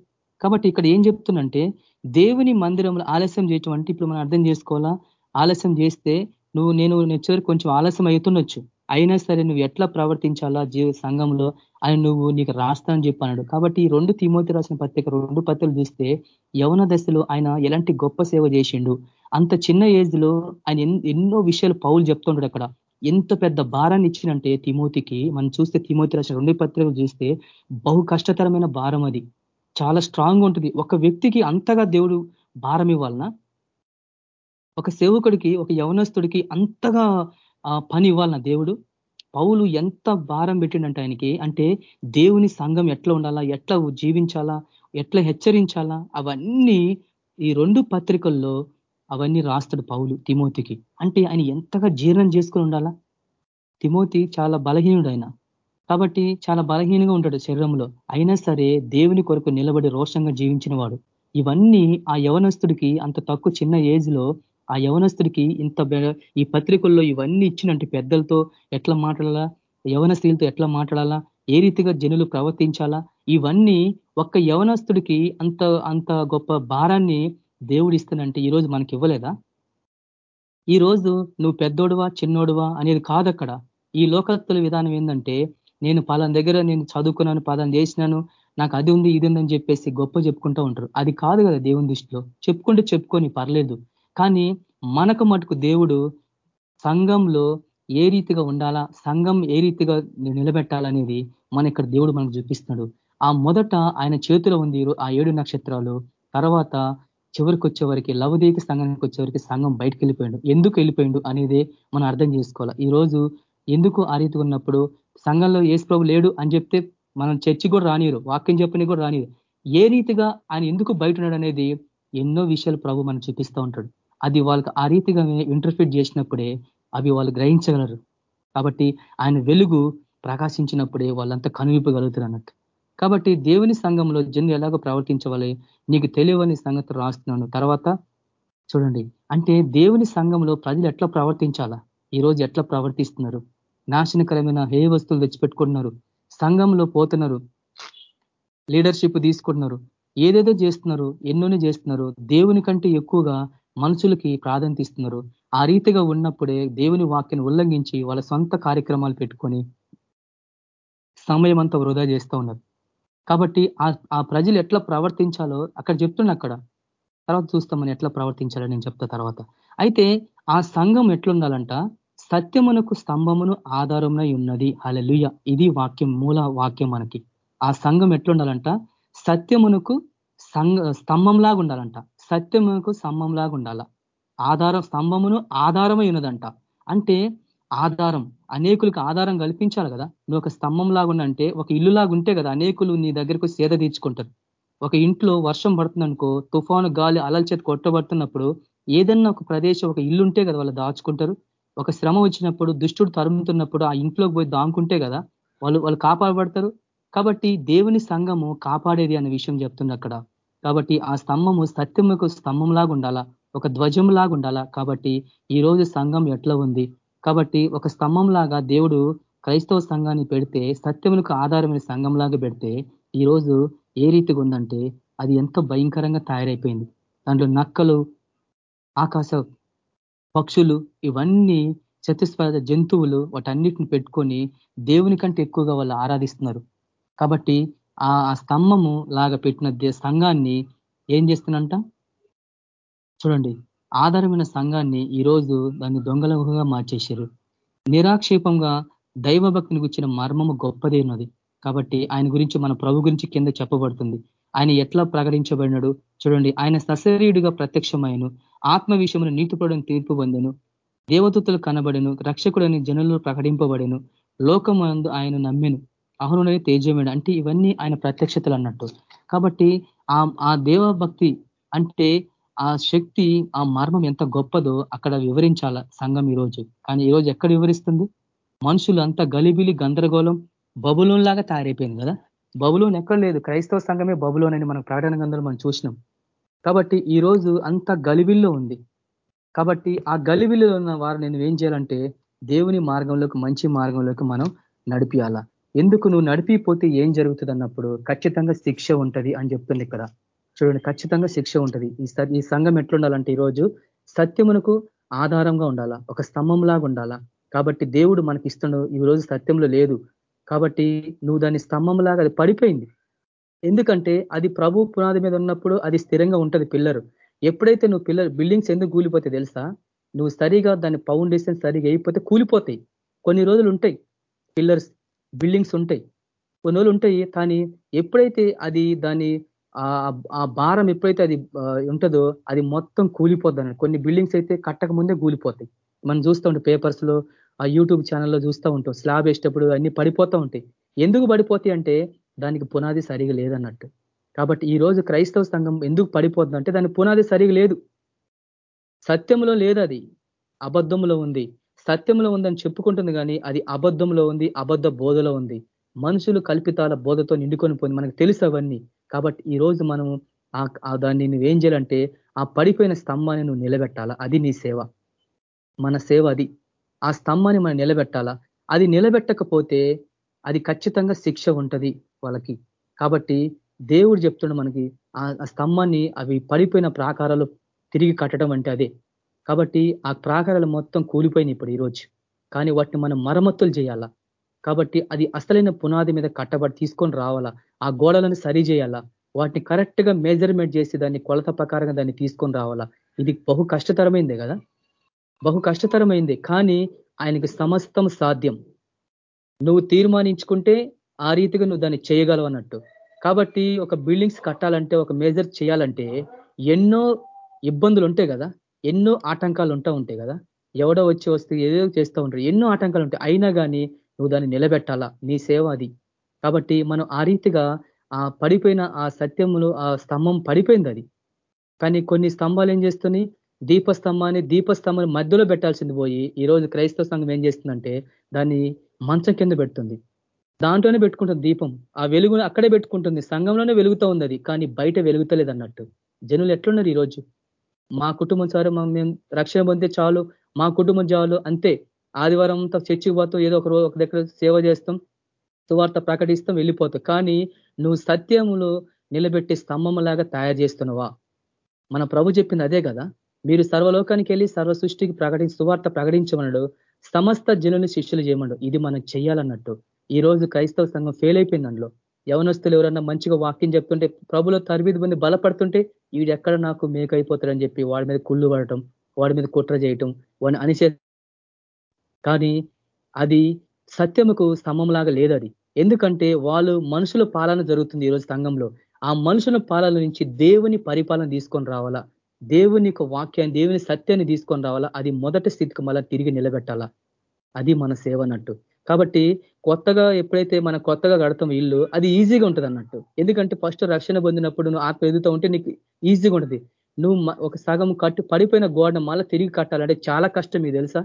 కాబట్టి ఇక్కడ ఏం చెప్తున్నంటే దేవుని మందిరంలో ఆలస్యం చేయటం అంటే ఇప్పుడు మనం అర్థం చేసుకోవాలా? ఆలస్యం చేస్తే నువ్వు నేను నెచ్చరికి కొంచెం ఆలస్యం అవుతుండొచ్చు. అయినా సరే నువ్వు ఎట్లా ప్రవర్తించాలా జీవ సంఘంలో ఆయన నువ్వు నీకు రాస్తానని చెప్పన్నాడు కాబట్టి ఈ రెండు తిమోతి రాసిన పత్రిక రెండు పత్రికలు చూస్తే యవన దశలో ఆయన ఎలాంటి గొప్ప సేవ చేసిండు. అంత చిన్న ఏజ్లో ఆయన ఎన్నో విషయాలు పౌలు చెప్తుంటాడు అక్కడ. ఎంత పెద్ద భారాన్ని ఇచ్చినంటే తిమోతికి మనం చూస్తే తిమోతి రాసిన రెండు పత్రికలు చూస్తే బహు కష్టతరమైన భారం అది. చాలా స్ట్రాంగ్ ఉంటుంది. ఒక వ్యక్తికి అంతగా దేవుడు భారం ఇవ్వాలనా? ఒక సేవకుడికి ఒక యవనస్తుడికి అంతగా ఆ పని ఇవ్వాలన దేవుడు. పౌలు ఎంత భారం పెట్టిండంటే ఆయనకి అంటే దేవుని సంఘం ఎట్లా ఉండాలా ఎట్లా జీవించాలా ఎట్లా హెచ్చరించాలా అవన్నీ ఈ రెండు పత్రికల్లో అవన్నీ రాస్తాడు పౌలు తిమోతికి. అంటే ఆయన ఎంతగా జీర్ణం చేసుకుని ఉండాలా? తిమోతి చాలా బలహీనుడు ఆయన. కాబట్టి చాలా బలహీనంగా ఉంటాడు శరీరంలో. అయినా సరే దేవుని కొరకు నిలబడి రోషంగా జీవించిన వాడు ఇవన్నీ ఆ యవనస్తుడికి అంత తక్కువ చిన్న ఏజ్లో ఆ యవనస్తుడికి ఇంత ఈ పత్రికల్లో ఇవన్నీ ఇచ్చినట్టు పెద్దలతో ఎట్లా మాట్లాడాలా? యవన స్త్రీలతో ఎట్లా మాట్లాడాలా? ఏ రీతిగా జనులు ప్రవర్తించాలా? ఇవన్నీ ఒక్క యవనస్తుడికి అంత అంత గొప్ప భారాన్ని దేవుడు ఇస్తానంటే ఈరోజు మనకి ఇవ్వలేదా? ఈ రోజు నువ్వు పెద్దోడువా చిన్నోడువా అనేది కాదక్కడ. ఈ లోకత్తుల విధానం ఏంటంటే నేను పలాన్ దగ్గర నేను చదువుకున్నాను పలాన్ చేసినాను నాకు అది ఉంది ఇది ఉందని చెప్పేసి గొప్ప చెప్పుకుంటూ ఉంటారు. అది కాదు కదా దేవుని దృష్టిలో. చెప్పుకుంటే చెప్పుకొని పర్లేదు. కానీ మనకు మటుకు దేవుడు సంఘంలో ఏ రీతిగా ఉండాలా సంఘం ఏ రీతిగా నిలబెట్టాలనేది మన ఇక్కడ దేవుడు మనకు చూపిస్తున్నాడు. ఆ మొదట ఆయన చేతిలో ఉంది ఆ ఏడు నక్షత్రాలు తర్వాత చివరికి వచ్చేవరికి లవదీక సంఘానికి వచ్చేవరికి సంఘం బయటకు వెళ్ళిపోయాడు. ఎందుకు వెళ్ళిపోయిండు అనేది మనం అర్థం చేసుకోవాలి. ఈ రోజు ఎందుకు ఆ రీతి ఉన్నప్పుడు సంఘంలో ఏసుప్రభు లేడు అని చెప్తే మనం చర్చి కూడా రానియరు వాక్యం చెప్పని కూడా రానియరు. ఏ రీతిగా ఆయన ఎందుకు బయట ఉన్నాడు అనేది ఎన్నో విషయాలు ప్రభు మనం చూపిస్తూ ఉంటాడు. అది వాళ్ళకి ఆ రీతిగా ఇంటర్ఫీట్ చేసినప్పుడే అవి వాళ్ళు గ్రహించగలరు. కాబట్టి ఆయన వెలుగు ప్రకాశించినప్పుడే వాళ్ళంతా కనువిపగలుగుతారు అన్నట్టు. కాబట్టి దేవుని సంఘంలో జన్లు ఎలాగో ప్రవర్తించవాలి? నీకు తెలియని సంగతి రాస్తున్నాను. తర్వాత చూడండి. అంటే దేవుని సంఘంలో ప్రజలు ఎట్లా ప్రవర్తించాలా? ఈరోజు ఎట్లా ప్రవర్తిస్తున్నారు? నాశనకరమైన హే వస్తువులు తెచ్చిపెట్టుకుంటున్నారు. సంఘంలో పోతున్నారు. లీడర్షిప్ తీసుకుంటున్నారు. ఏదేదో చేస్తున్నారు. ఎన్నోనే చేస్తున్నారు. దేవుని కంటే ఎక్కువగా మనుషులకి ప్రాధాన్యత ఇస్తున్నారు ఆ రీతిగా ఉన్నప్పుడే దేవుని వాక్యాన్ని ఉల్లంఘించి వాళ్ళ సొంత కార్యక్రమాలు పెట్టుకొని సమయం అంతా వృధా చేస్తూ ఉన్నారు. కాబట్టి ఆ ప్రజలు ఎట్లా ప్రవర్తించాలో అక్కడ చెప్తున్నా అక్కడ. తర్వాత చూస్తామని ఎట్లా ప్రవర్తించాలో నేను చెప్తా తర్వాత. అయితే ఆ సంఘం ఎట్లుండాలంట? సత్యమునకు స్తంభమును ఆధారమునై ఉన్నది. అలలుయ ఇది వాక్యం మూల వాక్యం మనకి. ఆ సంఘం ఎట్లుండాలంట? సత్యమునకు సంఘ స్తంభంలాగా ఉండాలంట. సత్యమునకు స్తంభంలాగా ఉండాల? ఆధారం స్తంభమును ఆధారమై ఉన్నదంట. అంటే ఆధారం అనేకులకు ఆధారం కల్పించాలి కదా? నువ్వు ఒక స్తంభం లాగుండంటే ఒక ఇల్లు లాగుంటే కదా అనేకులు నీ దగ్గరకు సేద తీర్చుకుంటారు. ఒక ఇంట్లో వర్షం పడుతుందనుకో తుఫాను గాలి అలల చేతి కొట్టబడుతున్నప్పుడు ఏదన్నా ఒక ప్రదేశం ఒక ఇల్లు ఉంటే కదా వాళ్ళు దాచుకుంటారు. ఒక శ్రమ వచ్చినప్పుడు దుష్టుడు తరుముతున్నప్పుడు ఆ ఇంట్లోకి పోయి దాముకుంటే కదా వాళ్ళు వాళ్ళు కాపాడబడతారు. కాబట్టి దేవుని సంఘము కాపాడేది అనే విషయం చెప్తుంది అక్కడ. కాబట్టి ఆ స్తంభము సత్యముకు స్తంభంలాగా ఉండాలా? ఒక ధ్వజంలాగా ఉండాలా? కాబట్టి ఈ రోజు సంఘం ఎట్లా ఉంది? కాబట్టి ఒక స్తంభం లాగా దేవుడు క్రైస్తవ సంఘాన్ని పెడితే సత్యములకు ఆధారమైన సంఘంలాగా పెడితే ఈరోజు ఏ రీతిగా ఉందంటే అది ఎంతో భయంకరంగా తయారైపోయింది. దాంట్లో నక్కలు ఆకాశ పక్షులు ఇవన్నీ చతుస్పద జంతువులు వాటన్నిటిని పెట్టుకొని దేవుని కంటే ఎక్కువగా వాళ్ళు ఆరాధిస్తున్నారు. కాబట్టి ఆ స్తంభము లాగా పెట్టిన సంఘాన్ని ఏం చేస్తున్నంట చూడండి. ఆధారమైన సంఘాన్ని ఈరోజు దాన్ని దొంగలుగా మార్చేశారు. నిరాక్షేపంగా దైవభక్తిని గుచ్చిన మర్మము గొప్పదేనది ఉన్నది కాబట్టి ఆయన గురించి మన ప్రభు గురించి కింద చెప్పబడుతుంది. ఆయన ఎట్లా ప్రకటించబడినాడు? చూడండి. ఆయన సశరీయుడిగా ప్రత్యక్షమైన ఆత్మ విషయంలో నీతిపడని తీర్పు పొందెను. దేవదూతలు కనబడెను. రక్షకుడని జనులు ప్రకటింపబడెను. లోకమందు ఆయన నమ్మెను. అహనుడని తేజమైన అంటే ఇవన్నీ ఆయన ప్రత్యక్షతలు అన్నట్టు. కాబట్టి ఆ దేవభక్తి అంటే ఆ శక్తి ఆ మర్మం ఎంత గొప్పదో అక్కడ వివరించాల సంఘం ఈరోజు. కానీ ఈరోజు ఎక్కడ వివరిస్తుంది? మనుషులు అంతా గలిబిలి గందరగోళం బబులోన్ లాగా తయారైపోయింది కదా. బబులోన్ ఎక్కడ లేదు. క్రైస్తవ సంఘమే బబులోన్ అని మనం ప్రకటన గంధలు మనం చూసినాం. కాబట్టి ఈ రోజు అంత గలిబిల్లో ఉంది. కాబట్టి ఆ గలిబిల్లో ఉన్న వారు నేను ఏం చేయాలంటే దేవుని మార్గంలోకి మంచి మార్గంలోకి మనం నడిపియాలా. ఎందుకు నువ్వు నడిపిపోతే ఏం జరుగుతుంది అన్నప్పుడు ఖచ్చితంగా శిక్ష ఉంటది అని చెప్తుంది ఇక్కడ. చూడండి ఖచ్చితంగా శిక్ష ఉంటది. ఈ సంఘం ఎట్లుండాలంటే ఈరోజు సత్యమునకు ఆధారంగా ఉండాలా? ఒక స్తంభంలాగా ఉండాలా? కాబట్టి దేవుడు మనకి ఇస్తుండో ఈ రోజు సత్యంలో లేదు. కాబట్టి నువ్వు దాని స్తంభంలాగా అది పడిపోయింది. ఎందుకంటే అది ప్రభు పునాది మీద ఉన్నప్పుడు అది స్థిరంగా ఉంటది పిల్లరు. ఎప్పుడైతే నువ్వు పిల్లర్ బిల్డింగ్స్ ఎందుకు కూలిపోతే తెలుసా? నువ్వు సరిగా దాని ఫౌండేషన్ సరిగా అయిపోతే కూలిపోతాయి. కొన్ని రోజులు ఉంటాయి. పిల్లర్స్ బిల్డింగ్స్ ఉంటాయి. కొన్ని ఉంటాయి కానీ ఎప్పుడైతే అది దాని ఆ భారం ఎప్పుడైతే అది ఉంటుందో అది మొత్తం కూలిపోద్ది కొన్ని బిల్డింగ్స్ అయితే కట్టక ముందే కూలిపోతాయి. మనం చూస్తూ ఉంటాం పేపర్స్లో ఆ యూట్యూబ్ ఛానల్లో చూస్తూ ఉంటాం. స్లాబ్ వేసేటప్పుడు అన్ని పడిపోతూ ఉంటాయి. ఎందుకు పడిపోతాయి అంటే దానికి పునాది సరిగా లేదన్నట్టు. కాబట్టి ఈ రోజు క్రైస్తవ సంఘం ఎందుకు పడిపోతుంది అంటే దాని పునాది సరిగా లేదు. సత్యంలో లేదు అది. అబద్ధంలో ఉంది. సత్యంలో ఉందని చెప్పుకుంటుంది కానీ అది అబద్ధంలో ఉంది అబద్ధ బోధలో ఉంది. మనుషులు కల్పితాల బోధతో నిండుకొని పోయింది. మనకు తెలుసు అవన్నీ. కాబట్టి ఈ రోజు మనం దాన్ని నువ్వేం చేయాలంటే ఆ పడిపోయిన స్తంభాన్ని నువ్వు నిలబెట్టాలా? అది నీ సేవ. మన సేవ అది. ఆ స్తంభాన్ని మనం నిలబెట్టాలా? అది నిలబెట్టకపోతే అది ఖచ్చితంగా శిక్ష ఉంటది వాళ్ళకి. కాబట్టి దేవుడు చెప్తున్న మనకి ఆ స్తంభాన్ని అవి పడిపోయిన ప్రాకారాలు తిరిగి కట్టడం అంటే అదే. కాబట్టి ఆ ప్రాకారాలు మొత్తం కూలిపోయినాయి ఇప్పుడు ఈరోజు కానీ వాటిని మనం మరమ్మతులు చేయాలా? కాబట్టి అది అసలైన పునాది మీద కట్టబడి తీసుకొని రావాలా? ఆ గోడలను సరి చేయాలా? వాటిని కరెక్ట్గా మెజర్మెంట్ చేసి దాన్ని కొలత ప్రకారంగా దాన్ని తీసుకొని రావాలా? ఇది బహు కష్టతరమైందే కదా? బహు కష్టతరమైంది. కానీ ఆయనకి సమస్తం సాధ్యం. నువ్వు తీర్మానించుకుంటే ఆ రీతిగా నువ్వు దాన్ని చేయగలవు అన్నట్టు. కాబట్టి ఒక బిల్డింగ్స్ కట్టాలంటే ఒక మేజర్ చేయాలంటే ఎన్నో ఇబ్బందులు ఉంటాయి కదా? ఎన్నో ఆటంకాలు ఉంటా ఉంటాయి కదా. ఎవడో వచ్చి వస్తే ఏదో చేస్తూ ఉంటారు. ఎన్నో ఆటంకాలు ఉంటాయి. అయినా కానీ నువ్వు దాన్ని నిలబెట్టాలా? నీ సేవ అది. కాబట్టి మనం ఆ రీతిగా ఆ పడిపోయిన ఆ సత్యములు ఆ స్తంభం పడిపోయింది అది. కానీ కొన్ని స్తంభాలు ఏం చేస్తున్నాయి? దీపస్తంభాన్ని దీపస్తంభాన్ని మధ్యలో పెట్టాల్సింది పోయి ఈ రోజు క్రైస్తవ సంఘం ఏం చేస్తుందంటే దాన్ని మంచం కింద పెడుతుంది. దాంట్లోనే పెట్టుకుంటుంది దీపం. ఆ వెలుగును అక్కడే పెట్టుకుంటుంది. సంఘంలోనే వెలుగుతూ ఉంది అది. కానీ బయట వెలుగుతలేదు అన్నట్టు. జనులు ఎట్లున్నారు ఈరోజు మా కుటుంబం సార్ మేము రక్షణ పొందితే చాలు మా కుటుంబం చాలు అంతే. ఆదివారం అంతా చర్చికి పోతాం ఏదో ఒక రోజు ఒక దగ్గర సేవ చేస్తాం సువార్త ప్రకటిస్తాం వెళ్ళిపోతాం. కానీ నువ్వు సత్యములు నిలబెట్టి స్తంభంలాగా తయారు చేస్తున్నావా? మన ప్రభు చెప్పింది అదే కదా. మీరు సర్వలోకానికి వెళ్ళి సర్వ సృష్టికి ప్రకటించి సువార్త ప్రకటించమన్నాడు. సమస్త జనుని శిష్యులు చేయమన్నాడు. ఇది మనం చేయాలన్నట్టు ఈ రోజు క్రైస్తవ సంఘం ఫెయిల్ అయిపోయింది అందులో. యవనస్తులు ఎవరన్నా మంచిగా వాక్యం చెప్తుంటే ప్రభులో తరబిది మంది బలపడుతుంటే వీడెక్కడ నాకు మేకైపోతాడని చెప్పి వాడి మీద కుళ్ళు పడటం వాడి మీద కుట్ర చేయటం వాడిని అనిసే కానీ అది సత్యముకు స్తంభంలాగా లేదు అది. ఎందుకంటే వాళ్ళు మనుషుల పాలన జరుగుతుంది ఈరోజు సంఘంలో. ఆ మనుషుల పాలన నుంచి దేవుని పరిపాలన తీసుకొని రావాలా? దేవుని యొక్క వాక్యాన్ని దేవుని సత్యాన్ని తీసుకొని రావాలా? అది మొదటి స్థితికి మళ్ళీ తిరిగి నిలబెట్టాలా? అది మన సేవ నట్టు కాబట్టి కొత్తగా ఎప్పుడైతే మనం కొత్తగా కడతాం ఇల్లు అది ఈజీగా ఉంటుంది అన్నట్టు ఎందుకంటే ఫస్ట్ రక్షణ పొందినప్పుడు నువ్వు ఆత్మ ఎదుగుతూ ఉంటే నీకు ఈజీగా ఉంటుంది. నువ్వు ఒక సగం కట్టు పడిపోయిన గోడ మళ్ళీ తిరిగి కట్టాలంటే చాలా కష్టం మీకు తెలుసా?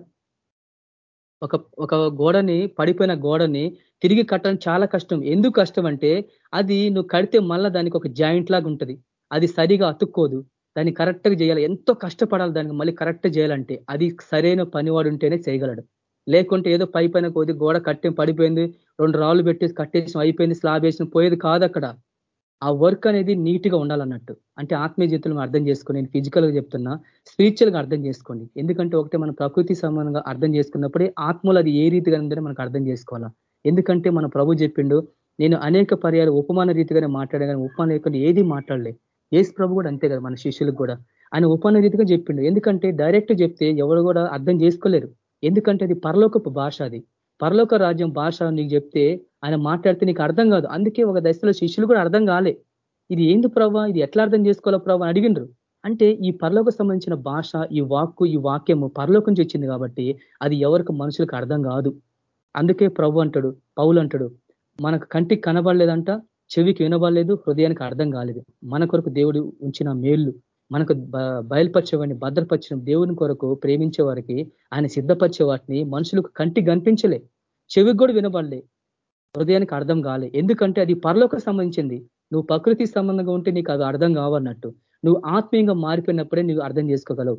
ఒక ఒక గోడని పడిపోయిన గోడని తిరిగి కట్టడం చాలా కష్టం. ఎందుకు కష్టం అంటే అది నువ్వు కడితే మళ్ళీ దానికి ఒక జాయింట్ లాగా ఉంటుంది. అది సరిగా అతుక్కోదు. దాన్ని కరెక్ట్గా చేయాలి. ఎంతో కష్టపడాలి దానికి మళ్ళీ కరెక్ట్ చేయాలంటే అది సరైన పనివాడు ఉంటేనే చేయగలడు. లేకుంటే ఏదో పై పైన కొద్ది గోడ కట్టి పడిపోయింది రెండు రాళ్ళు పెట్టి కట్టేసి అయిపోయింది స్లాబ్ వేసిన పోయేది కాదు అక్కడ. ఆ వర్క్ అనేది నీట్గా ఉండాలన్నట్టు. అంటే ఆత్మీయ జీవితంలో అర్థం చేసుకోండి నేను ఫిజికల్గా చెప్తున్నా స్పిరిచువల్గా అర్థం చేసుకోండి. ఎందుకంటే ఒకటి మన ప్రకృతి సంబంధంగా అర్థం చేసుకున్నప్పుడే ఆత్మలు అది ఏ రీతిగా ఉందని మనకు అర్థం చేసుకోవాలా. ఎందుకంటే మన ప్రభు చెప్పిండు నేను అనేక పర్యాలు ఉపమాన రీతిగానే మాట్లాడే కానీ ఉపమాన లేకుండా ఏది మాట్లాడలే. ఏసు ప్రభు కూడా అంతే కదా మన శిష్యులకు కూడా. ఆయన ఉపమాన రీతిగా చెప్పిండు. ఎందుకంటే డైరెక్ట్ చెప్తే ఎవరు కూడా అర్థం చేసుకోలేరు. ఎందుకంటే అది పరలోకపు భాష అది. పరలోక రాజ్యం భాష నీకు చెప్తే ఆయన మాట్లాడితే నీకు అర్థం కాదు. అందుకే ఒక దశలో శిష్యులు కూడా అర్థం కాలే. ఇది ఏంది ప్రభావ ఇది ఎట్లా అర్థం చేసుకోవాలో ప్రభావ అడిగిండ్రు. అంటే ఈ పరలోక సంబంధించిన భాష ఈ వాక్కు ఈ వాక్యము పరలోకం నుంచి వచ్చింది కాబట్టి అది ఎవరికి మనుషులకు అర్థం కాదు. అందుకే ప్రభు అంటాడు పౌలు అంటాడు మనకు కంటికి కనబడలేదంట చెవికి వినబడలేదు హృదయానికి అర్థం కాలేదు. మన కొరకు దేవుడు ఉంచిన మేళ్ళు మనకు బయలుపరిచేవాడిని భద్రపరిచిన దేవుని కొరకు ప్రేమించే వారికి ఆయన సిద్ధపరిచే వాటిని మనుషులకు కంటి కనిపించలే. చెవికి కూడా వినబడలే. హృదయానికి అర్థం కాలే. ఎందుకంటే అది పరలోక సంబంధించింది. నువ్వు ప్రకృతి సంబంధంగా ఉంటే నీకు అది అర్థం కావన్నట్టు. నువ్వు ఆత్మీయంగా మారిపోయినప్పుడే నువ్వు అర్థం చేసుకోగలవు.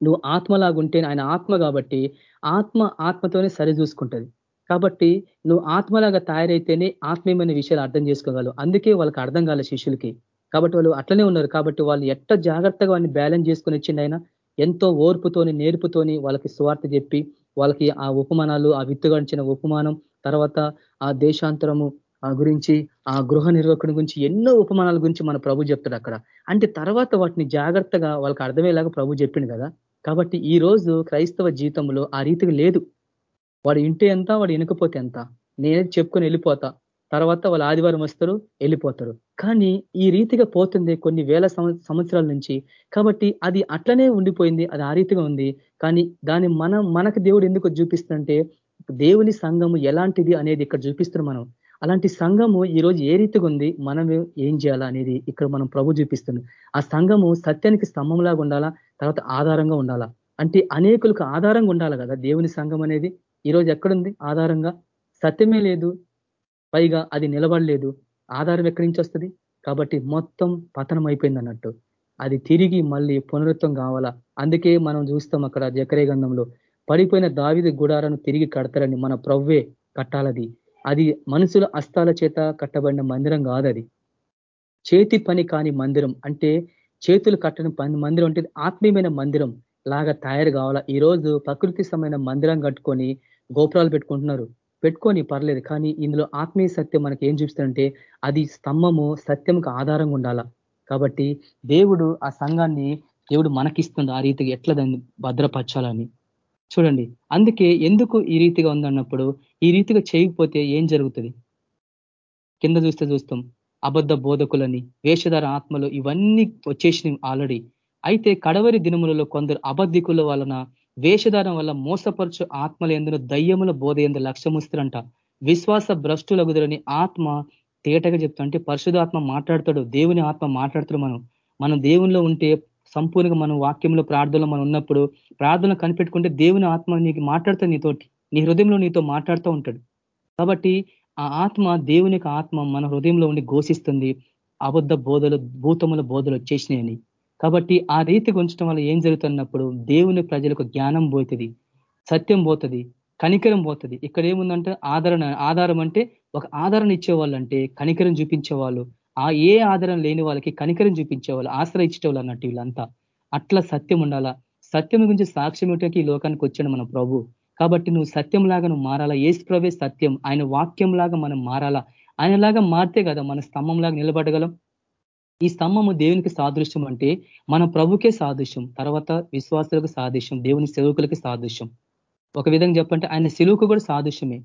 నువ్వు ఆత్మలాగుంటే ఆయన ఆత్మ కాబట్టి ఆత్మ ఆత్మతోనే సరి చూసుకుంటుంది. కాబట్టి నువ్వు ఆత్మలాగా తయారైతేనే ఆత్మీయమైన విషయాలు అర్థం చేసుకోగలవు. అందుకే వాళ్ళకి అర్థం కాలే శిష్యులకి. కాబట్టి వాళ్ళు అట్లనే ఉన్నారు. కాబట్టి వాళ్ళు ఎట్ట జాగ్రత్తగా వాడిని బ్యాలెన్స్ చేసుకొని వచ్చింది ఆయన ఎంతో ఓర్పుతోని నేర్పుతోని వాళ్ళకి స్వార్థ చెప్పి వాళ్ళకి ఆ ఉపమానాలు ఆ విత్తుగడిచిన ఉపమానం తర్వాత ఆ దేశాంతరము ఆ గురించి ఆ గృహ నిర్వహణ గురించి ఎన్నో ఉపమానాల గురించి మన ప్రభు చెప్తాడు అక్కడ. అంటే తర్వాత వాటిని జాగ్రత్తగా వాళ్ళకి అర్థమయ్యేలాగా ప్రభు చెప్పింది కదా. కాబట్టి ఈ రోజు క్రైస్తవ జీవితంలో ఆ రీతికి లేదు. వాడు ఇంటే ఎంత వాడు వినకపోతే ఎంత? నేనే చెప్పుకొని వెళ్ళిపోతా. తర్వాత వాళ్ళు ఆదివారం వస్తారు వెళ్ళిపోతారు. కానీ ఈ రీతిగా పోతుంది కొన్ని వేల సంవత్సరాల నుంచి. కాబట్టి అది అట్లనే ఉండిపోయింది అది ఆ రీతిగా ఉంది. కానీ దాన్ని మనం మనకు దేవుడు ఎందుకు చూపిస్తుందంటే దేవుని సంఘము ఎలాంటిది అనేది ఇక్కడ చూపిస్తున్నాం మనం. అలాంటి సంఘము ఈరోజు ఏ రీతిగా ఉంది మనం ఏం చేయాలా అనేది ఇక్కడ మనం ప్రభు చూపిస్తుంది. ఆ సంఘము సత్యానికి స్తంభంలాగా ఉండాలా తర్వాత ఆధారంగా ఉండాలా? అంటే అనేకులకు ఆధారంగా ఉండాలి కదా దేవుని సంఘం అనేది. ఈరోజు ఎక్కడుంది? ఆధారంగా? సత్యమే లేదు పైగా అది నిలబడలేదు. ఆధారం ఎక్కడి నుంచి వస్తుంది? కాబట్టి మొత్తం పతనం అయిపోయింది అన్నట్టు. అది తిరిగి మళ్ళీ పునరుత్వం కావాలా? అందుకే మనం చూస్తాం అక్కడ జకరే గంధంలో పడిపోయిన దావిది గుడాలను తిరిగి కడతారని మన ప్రవ్వే కట్టాలది. అది మనుషుల అస్తాల చేత కట్టబడిన మందిరం కాదది. చేతి పని కాని మందిరం అంటే చేతులు కట్టని మందిరం అంటే ఆత్మీయమైన మందిరం లాగా తయారు కావాలా? ఈరోజు ప్రకృతి సమైన మందిరం కట్టుకొని గోపురాలు పెట్టుకుంటున్నారు. పెట్టుకొని పర్లేదు కానీ ఇందులో ఆత్మీయ సత్యం మనకి ఏం చూపిస్తుందంటే అది స్తంభము సత్యంకు ఆధారంగా ఉండాల? కాబట్టి దేవుడు ఆ సంఘాన్ని దేవుడు మనకిస్తుంది? ఆ రీతిగా ఎట్లా దాన్ని భద్రపరచాలని? చూడండి అందుకే ఎందుకు ఈ రీతిగా ఉందన్నప్పుడు ఈ రీతిగా చేయకపోతే ఏం జరుగుతుంది? కింద చూస్తే చూస్తాం అబద్ధ బోధకులని వేషధార ఆత్మలు ఇవన్నీ వచ్చేసినవి ఆల్రెడీ అయితే కడవరి దినములలో కొందరు అబద్ధికుల వలన వేషధారం వల్ల మోసపరచు ఆత్మల ఎందును దయ్యముల బోధ ఎందు లక్ష్యముస్తురంట. విశ్వాస భ్రష్టులగుదరని ఆత్మ తేటగా చెప్తా అంటే పరిశుధాత్మ మాట్లాడతాడు దేవుని ఆత్మ మాట్లాడతాడు మనం. మనం దేవునిలో ఉంటే సంపూర్ణంగా మనం వాక్యంలో ప్రార్థనలో మనం ఉన్నప్పుడు ప్రార్థన కనిపెట్టుకుంటే దేవుని ఆత్మ నీకు మాట్లాడతాడు నీతోటి నీ హృదయంలో నీతో మాట్లాడుతూ ఉంటాడు. కాబట్టి ఆ ఆత్మ దేవుని ఆత్మ మన హృదయంలో ఉండి ఘోషిస్తుంది అబద్ధ బోధలు భూతముల బోధలు వచ్చేసినాయని. కాబట్టి ఆ రీతిగా ఉంచడం వల్ల ఏం జరుగుతున్నప్పుడు దేవుని ప్రజలకు జ్ఞానం పోతుంది సత్యం పోతుంది కనికరం పోతుంది. ఇక్కడ ఏముందంటే ఆదరణ ఆధారం అంటే ఒక ఆదరణ ఇచ్చేవాళ్ళు అంటే కనికరం చూపించేవాళ్ళు. ఆ ఏ ఆధారం లేని వాళ్ళకి కనికరం చూపించేవాళ్ళు ఆశ్రయించేవాళ్ళు అన్నట్టు వీళ్ళంతా. అట్లా సత్యం ఉండాలా? సత్యం గురించి సాక్ష్యం ఇవ్వటానికి ఈ లోకానికి వచ్చాడు మన ప్రభు. కాబట్టి నువ్వు సత్యం లాగా నువ్వు మారాలా? ఏసు ప్రభే సత్యం. ఆయన వాక్యం లాగా మనం మారాలా? ఆయనలాగా మారితే కదా మన స్తంభంలాగా నిలబడగలం? ఈ స్తంభము దేవునికి సాదృశ్యం అంటే మన ప్రభుకే సాదృశ్యం తర్వాత విశ్వాసులకు సాదృశ్యం దేవుని సేవకులకి సాదృశ్యం. ఒక విధంగా చెప్పంటే ఆయన సెలువుకు కూడా సాదృశ్యమే.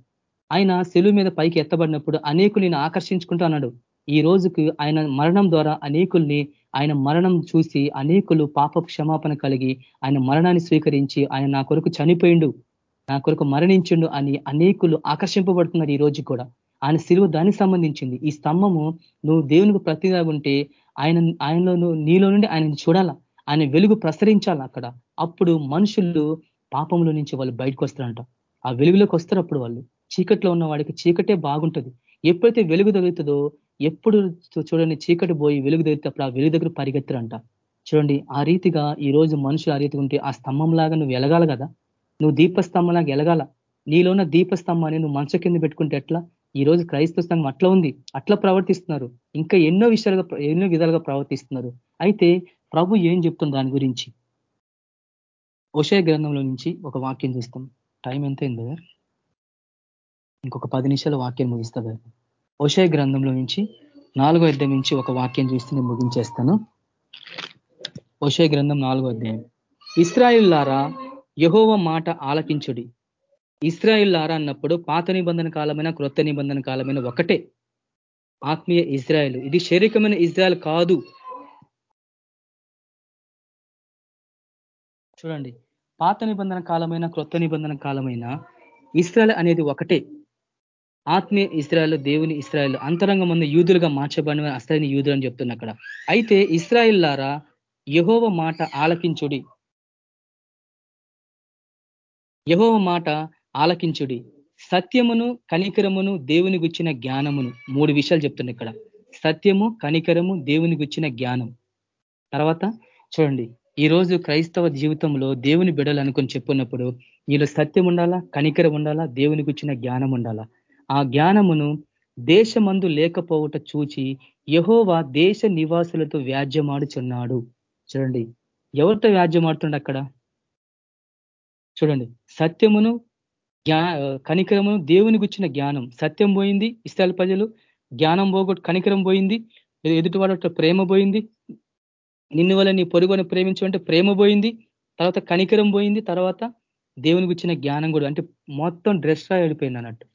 ఆయన సెలువు మీద పైకి ఎత్తబడినప్పుడు అనేకులు ఆకర్షించుకుంటూ అన్నాడు. ఈ రోజుకి ఆయన మరణం ద్వారా అనేకుల్ని ఆయన మరణం చూసి అనేకులు పాప క్షమాపణ కలిగి ఆయన మరణాన్ని స్వీకరించి ఆయన నా కొరకు చనిపోయిండు నా కొరకు మరణించిండు అని అనేకులు ఆకర్షింపబడుతున్నారు ఈ రోజు కూడా. ఆయన సిలువ దానికి సంబంధించింది. ఈ స్తంభము నువ్వు దేవునికి ప్రతిగా ఉంటే ఆయన ఆయనలో నీలో నుండి ఆయన చూడాలా? ఆయన వెలుగు ప్రసరించాలి అక్కడ? అప్పుడు మనుషులు పాపంలో నుంచి వాళ్ళు బయటకు వస్తారంట. ఆ వెలుగులోకి వస్తారు అప్పుడు వాళ్ళు. చీకట్లో ఉన్న వాడికి చీకటే బాగుంటుంది. ఎప్పుడైతే వెలుగు తగులుతుందో ఎప్పుడు చూడండి చీకటి పోయి వెలుగు తగిలినప్పుడు ఆ వెలుగు దగ్గర పరిగెత్తరంట. చూడండి ఆ రీతిగా ఈ రోజు మనుషులు ఆ రీతిగా ఉంటే ఆ స్తంభంలాగా నువ్వు ఎలగాల కదా? నువ్వు దీపస్తంభంలాగా ఎలగాల? నీలో ఉన్న దీపస్తంభాన్ని నువ్వు మనసు కింద పెట్టుకుంటే ఎట్లా? ఈ రోజు క్రైస్తవ సంఘం అట్లా ఉంది అట్లా ప్రవర్తిస్తున్నారు ఇంకా ఎన్నో విషయాలుగా ఎన్నో విధాలుగా ప్రవర్తిస్తున్నారు. అయితే ప్రభు ఏం చెప్తుంది దాని గురించి? ఓషయ గ్రంథంలో నుంచి ఒక వాక్యం చూస్తాం. టైం ఎంత అయింది ఇంకొక పది నిమిషాల వాక్యం ముగిస్తుంది ఓషయ గ్రంథంలో నుంచి నాలుగో అధ్యాయం నుంచి ఒక వాక్యం చూస్తే నేను ముగించేస్తాను. ఓషయ గ్రంథం నాలుగో అధ్యాయం. ఇస్రాయిల్లారా యహోవ మాట ఆలకించుడి. ఇస్రాయిల్లారా అన్నప్పుడు పాత నిబంధన కాలమైన క్రొత్త నిబంధన కాలమైన ఒకటే. ఆత్మీయ ఇజ్రాయెల్. ఇది శరీరమైన ఇజ్రాయల్ కాదు. చూడండి. పాత నిబంధన కాలమైన క్రొత్త నిబంధన కాలమైన ఇస్రాయల్ అనేది ఒకటే. ఆత్మీయ ఇస్రాయల్ దేవుని ఇస్రాయల్ అంతరంగం మంది యూదులుగా మార్చబడిన అసలైన యూదులు అని చెప్తున్నా అక్కడ. అయితే ఇస్రాయిల్లారా యహోవ మాట ఆలకించుడి. యహోవ మాట ఆలకించుడి. సత్యమును కనికరమును దేవుని గుచ్చిన జ్ఞానమును. మూడు విషయాలు చెప్తుంది ఇక్కడ. సత్యము కనికరము దేవుని గుచ్చిన జ్ఞానం. తర్వాత చూడండి. ఈ రోజు క్రైస్తవ జీవితంలో దేవుని బిడలు అనుకుని చెప్పున్నప్పుడు నీలో సత్యం ఉండాలా కనికరం ఉండాలా దేవుని గుచ్చిన జ్ఞానం ఉండాలా? ఆ జ్ఞానమును దేశమందు లేకపోవట చూచి యహోవా దేశ నివాసులతో వ్యాజ్యమాడుచున్నాడు. చూడండి. ఎవరితో వ్యాజ్యమాడుతుండ అక్కడ? చూడండి. సత్యమును కనికరము దేవుని గుచ్చిన జ్ఞానం. సత్యం పోయింది ఇష్టాల ప్రజలు జ్ఞానం పోగొట్టు కనికరం పోయింది ఎదుటి వాళ్ళ ప్రేమ పోయింది నిన్ను వల్ల నీ పొరుగుని ప్రేమించమంటే ప్రేమ పోయింది తర్వాత కనికరం పోయింది తర్వాత దేవునికి ఇచ్చిన జ్ఞానం కూడా. అంటే మొత్తం డ్రెస్ రా వెళ్ళిపోయింది అన్నట్టు.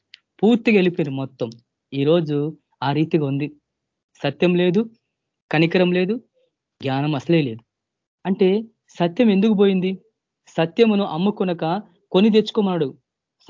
పూర్తిగా వెళ్ళిపోయింది మొత్తం. ఈరోజు ఆ రీతిగా ఉంది. సత్యం లేదు కనికరం లేదు జ్ఞానం అసలే లేదు. అంటే సత్యం ఎందుకు పోయింది? సత్యమును అమ్ముకునక కొని తెచ్చుకోమన్నాడు.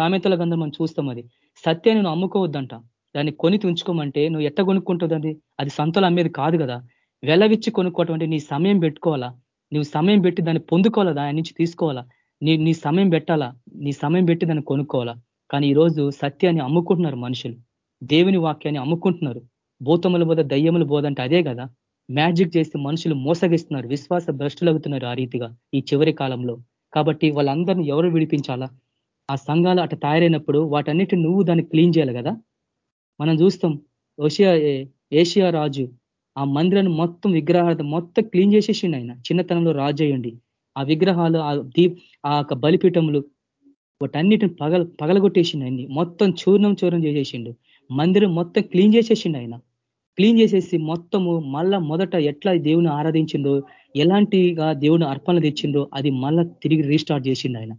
సామెతల గంధం మనం చూస్తాం అది. సత్యాన్ని నువ్వు అమ్ముకోవద్దంట దాన్ని కొని తుంచుకోమంటే నువ్వు ఎట్ట కొనుక్కుంటుంది అది సంతలు అమ్మేది కాదు కదా. వెలవిచ్చి కొనుక్కోవటం అంటే నీ సమయం పెట్టుకోవాలా? నువ్వు సమయం పెట్టి దాన్ని పొందుకోవాలా? దాని నుంచి తీసుకోవాలా? నీ నీ సమయం పెట్టాలా? నీ సమయం పెట్టి దాన్ని కొనుక్కోవాలా? కానీ ఈరోజు సత్యాన్ని అమ్ముకుంటున్నారు మనుషులు. దేవుని వాక్యాన్ని అమ్ముకుంటున్నారు. భూతముల బోధ దయ్యముల బోధ అంటే అదే కదా. మ్యాజిక్ చేసి మనుషులు మోసగిస్తున్నారు. విశ్వాస భ్రష్టులవుతున్నారు ఆ రీతిగా ఈ చివరి కాలంలో. కాబట్టి వాళ్ళందరినీ ఎవరు విడిపించాలా? ఆ సంఘాలు అట్ట తయారైనప్పుడు వాటన్నిటి నువ్వు దాన్ని క్లీన్ చేయాలి కదా? మనం చూస్తాం ఓషియా ఏషియా రాజు ఆ మందిరాన్ని మొత్తం విగ్రహాలతో మొత్తం క్లీన్ చేసేసిండు ఆయన. చిన్నతనంలో రాజు అయ్యండి. ఆ విగ్రహాలు ఆ దీప్ ఆ యొక్క బలిపీఠములు వాటన్నిటిని పగల పగలగొట్టేసిండు ఆయన్ని. మొత్తం చూర్ణం చూర్ణం చేసేసిండు. మందిరం మొత్తం క్లీన్ చేసేసిండు ఆయన. క్లీన్ చేసేసి మొత్తము మళ్ళా మొదట ఎట్లా దేవుని ఆరాధించిండో ఎలాంటిగా దేవుని అర్పణలు తెచ్చిండో అది మళ్ళా తిరిగి రీస్టార్ట్ చేసిండు ఆయన.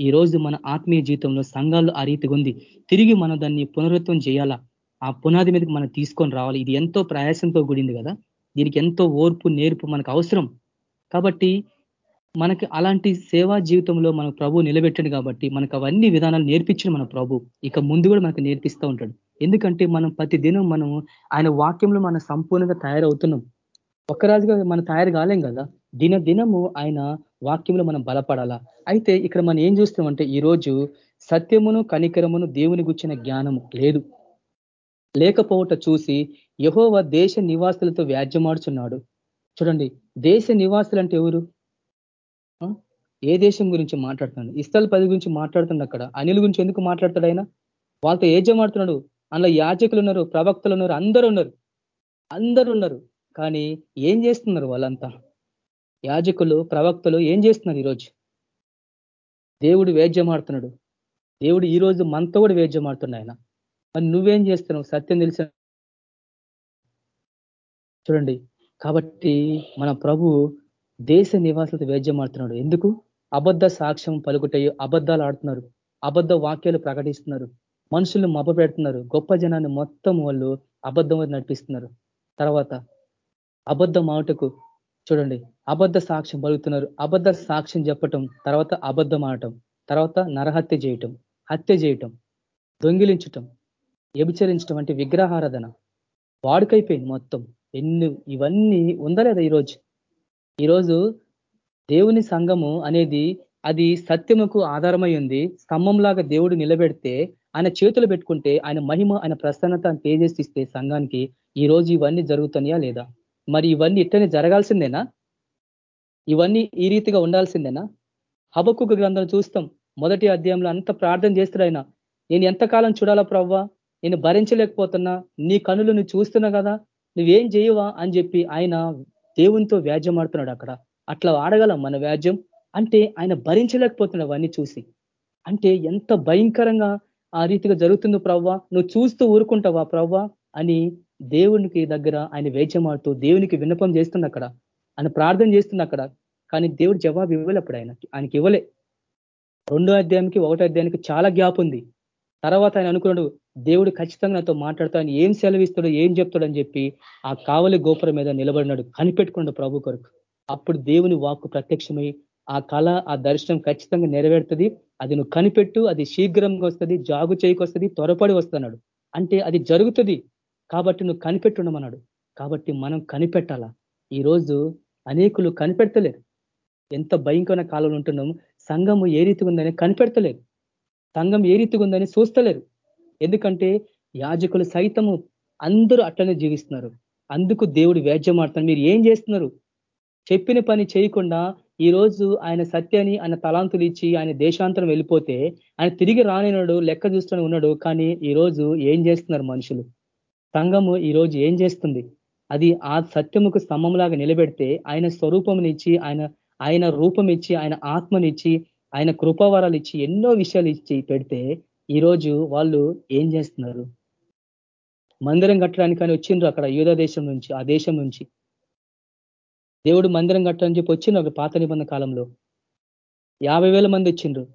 ఈ రోజు మన ఆత్మీయ జీవితంలో సంఘాలు ఆ రీతిగా ఉంది. తిరిగి మనం దాన్ని పునరుత్వం చేయాలా? ఆ పునాది మీదకి మనం తీసుకొని రావాలి. ఇది ఎంతో ప్రయాసంతో కూడింది కదా. దీనికి ఎంతో ఓర్పు నేర్పు మనకు అవసరం. కాబట్టి మనకి అలాంటి సేవా జీవితంలో మన ప్రభు నిలబెట్టండి కాబట్టి మనకు అవన్నీ విధానాలు నేర్పించిన మన ప్రభు. ఇక ముందు కూడా మనకు నేర్పిస్తూ ఉంటాడు. ఎందుకంటే మనం ప్రతి దినం మనం ఆయన వాక్యంలో మనం సంపూర్ణంగా తయారవుతున్నాం. ఒక్కరాజుగా మనం తయారు కాలేం కదా. దిన దినము ఆయన వాక్యంలో మనం బలపడాలా? అయితే ఇక్కడ మనం ఏం చూస్తామంటే ఈరోజు సత్యమును కనికరమును దేవుని గుచ్చిన జ్ఞానము లేదు. లేకపోవట చూసి యహోవ దేశ నివాసులతో వ్యాజ్యమాడుచున్నాడు. చూడండి దేశ నివాసులు అంటే ఎవరు ఏ దేశం గురించి మాట్లాడుతున్నాడు? ఇస్తల పది గురించి మాట్లాడుతున్నాడు అక్కడ. అనిల్ గురించి ఎందుకు మాట్లాడతాడు ఆయన? వాళ్ళతో ఏజమాడుతున్నాడు అందులో యాజకులు ఉన్నారు ప్రవక్తలు ఉన్నారు అందరూ ఉన్నారు. అందరూ ఉన్నారు. కానీ ఏం చేస్తున్నారు వాళ్ళంతా? యాజకులు ప్రవక్తలు ఏం చేస్తున్నారు ఈరోజు? దేవుడు వేద్యమాడుతున్నాడు. దేవుడు ఈరోజు మనతో కూడా వేద్యమాడుతున్నాడు ఆయన. మరి నువ్వేం చేస్తున్నావు? సత్యం తెలిసిన చూడండి. కాబట్టి మన ప్రభు దేశ నివాసులతో వేద్యమాడుతున్నాడు. ఎందుకు? అబద్ధ సాక్ష్యం పలుకుటయ్యో అబద్ధాలు ఆడుతున్నారు. అబద్ధ వాక్యాలు ప్రకటిస్తున్నారు. మనుషులు మభ పెడుతున్నారు గొప్ప జనాన్ని మొత్తం వాళ్ళు అబద్ధం నడిపిస్తున్నారు. తర్వాత అబద్ధం ఆటకు చూడండి అబద్ధ సాక్ష్యం పలుకుతున్నారు. అబద్ధ సాక్ష్యం చెప్పటం తర్వాత అబద్ధం ఆడటం తర్వాత నరహత్య చేయటం హత్య చేయటం దొంగిలించటం వ్యభిచరించటం అంటే విగ్రహారాధన. వాడుకైపోయింది మొత్తం. ఎన్ని ఇవన్నీ ఉందా లేదా ఈరోజు? ఈరోజు దేవుని సంఘము అనేది అది సత్యముకు ఆధారమై ఉంది. స్తంభంలాగా దేవుడు నిలబెడితే ఆయన చేతులు పెట్టుకుంటే ఆయన మహిమ ఆయన ప్రసన్నత తేజస్తిస్తే సంఘానికి ఈ రోజు ఇవన్నీ జరుగుతున్నాయా లేదా? మరి ఇవన్నీ ఇట్టనే జరగాల్సిందేనా? ఇవన్నీ ఈ రీతిగా ఉండాల్సిందేనా? హబక్కు గ్రంథం చూస్తాం. మొదటి అధ్యాయంలో అంత ప్రార్థన చేస్తాడు ఆయన. నేను ఎంతకాలం చూడాలా ప్రవ్వా? నేను భరించలేకపోతున్నా. నీ కనులు నువ్వు చూస్తున్నా కదా? నువ్వేం చేయవా? అని చెప్పి ఆయన దేవునితో వ్యాజ్యమాడుతున్నాడు అక్కడ. అట్లా ఆడగలం మన వ్యాజ్యం? అంటే ఆయన భరించలేకపోతున్నాడు అవన్నీ చూసి. అంటే ఎంత భయంకరంగా ఆ రీతిగా జరుగుతుందో ప్రవ్వా? నువ్వు చూస్తూ ఊరుకుంటావా ప్రవ్వా? అని దేవునికి దగ్గర ఆయన వేచమాడుతూ దేవునికి విన్నపం చేస్తుంది అక్కడ ఆయన ప్రార్థన చేస్తుంది అక్కడ కానీ దేవుడు జవాబు ఇవ్వలే అప్పుడు ఆయన ఆయనకి ఇవ్వలే. రెండో అధ్యాయానికి ఒకటో అధ్యాయానికి చాలా గ్యాప్ ఉంది. తర్వాత ఆయన అనుకున్నాడు దేవుడు ఖచ్చితంగా నాతో మాట్లాడుతూ ఆయన ఏం సెలవిస్తాడో ఏం చెప్తాడని చెప్పి ఆ కావలి గోపురం మీద నిలబడినాడు కనిపెట్టుకున్నాడు ప్రభు కొరకు. అప్పుడు దేవుని వాక్కు ప్రత్యక్షమై ఆ కళ ఆ దర్శనం ఖచ్చితంగా నెరవేరుతుంది అది నువ్వు కనిపెట్టు అది శీఘ్రంగా వస్తుంది జాగు చేయకొస్తుంది త్వరపడి వస్తున్నాడు అంటే అది జరుగుతుంది. కాబట్టి నువ్వు కనిపెట్టుండమన్నాడు. కాబట్టి మనం కనిపెట్టాలా? ఈరోజు అనేకులు కనిపెడతలేరు. ఎంత భయంకరమైన కాలంలో ఉంటున్నాం సంఘము ఏ రీతిగా ఉందని కనిపెడతలేరు. సంఘం ఏ రీతిగా ఉందని చూస్తలేరు. ఎందుకంటే యాజకులు సైతము అందరూ అట్లనే జీవిస్తున్నారు. అందుకు దేవుడు వ్యాజ్యమాడుతున్నారు మీరు ఏం చేస్తున్నారు? చెప్పిన పని చేయకుండా ఈరోజు ఆయన సత్యాన్ని ఆయన తలాంతులు ఇచ్చి ఆయన దేశాంతరం వెళ్ళిపోతే ఆయన తిరిగి రానినాడు లెక్క చూస్తూనే ఉన్నాడు. కానీ ఈరోజు ఏం చేస్తున్నారు మనుషులు? సంఘము ఈరోజు ఏం చేస్తుంది? అది ఆ సత్యముకు స్తంభంలాగా నిలబెడితే ఆయన స్వరూపంనిచ్చి ఆయన ఆయన రూపం ఇచ్చి ఆయన ఆత్మనిచ్చి ఆయన కృపావరాలు ఇచ్చి ఎన్నో విషయాలు ఇచ్చి పెడితే ఈరోజు వాళ్ళు ఏం చేస్తున్నారు? మందిరం కట్టడానికి వచ్చిండ్రు అక్కడ యూధ దేశం నుంచి ఆ దేశం నుంచి. దేవుడు మందిరం కట్టని చెప్పి వచ్చిండ్రు ఒక పాత నిబంధన కాలంలో. యాభై మంది వచ్చిండ్రు.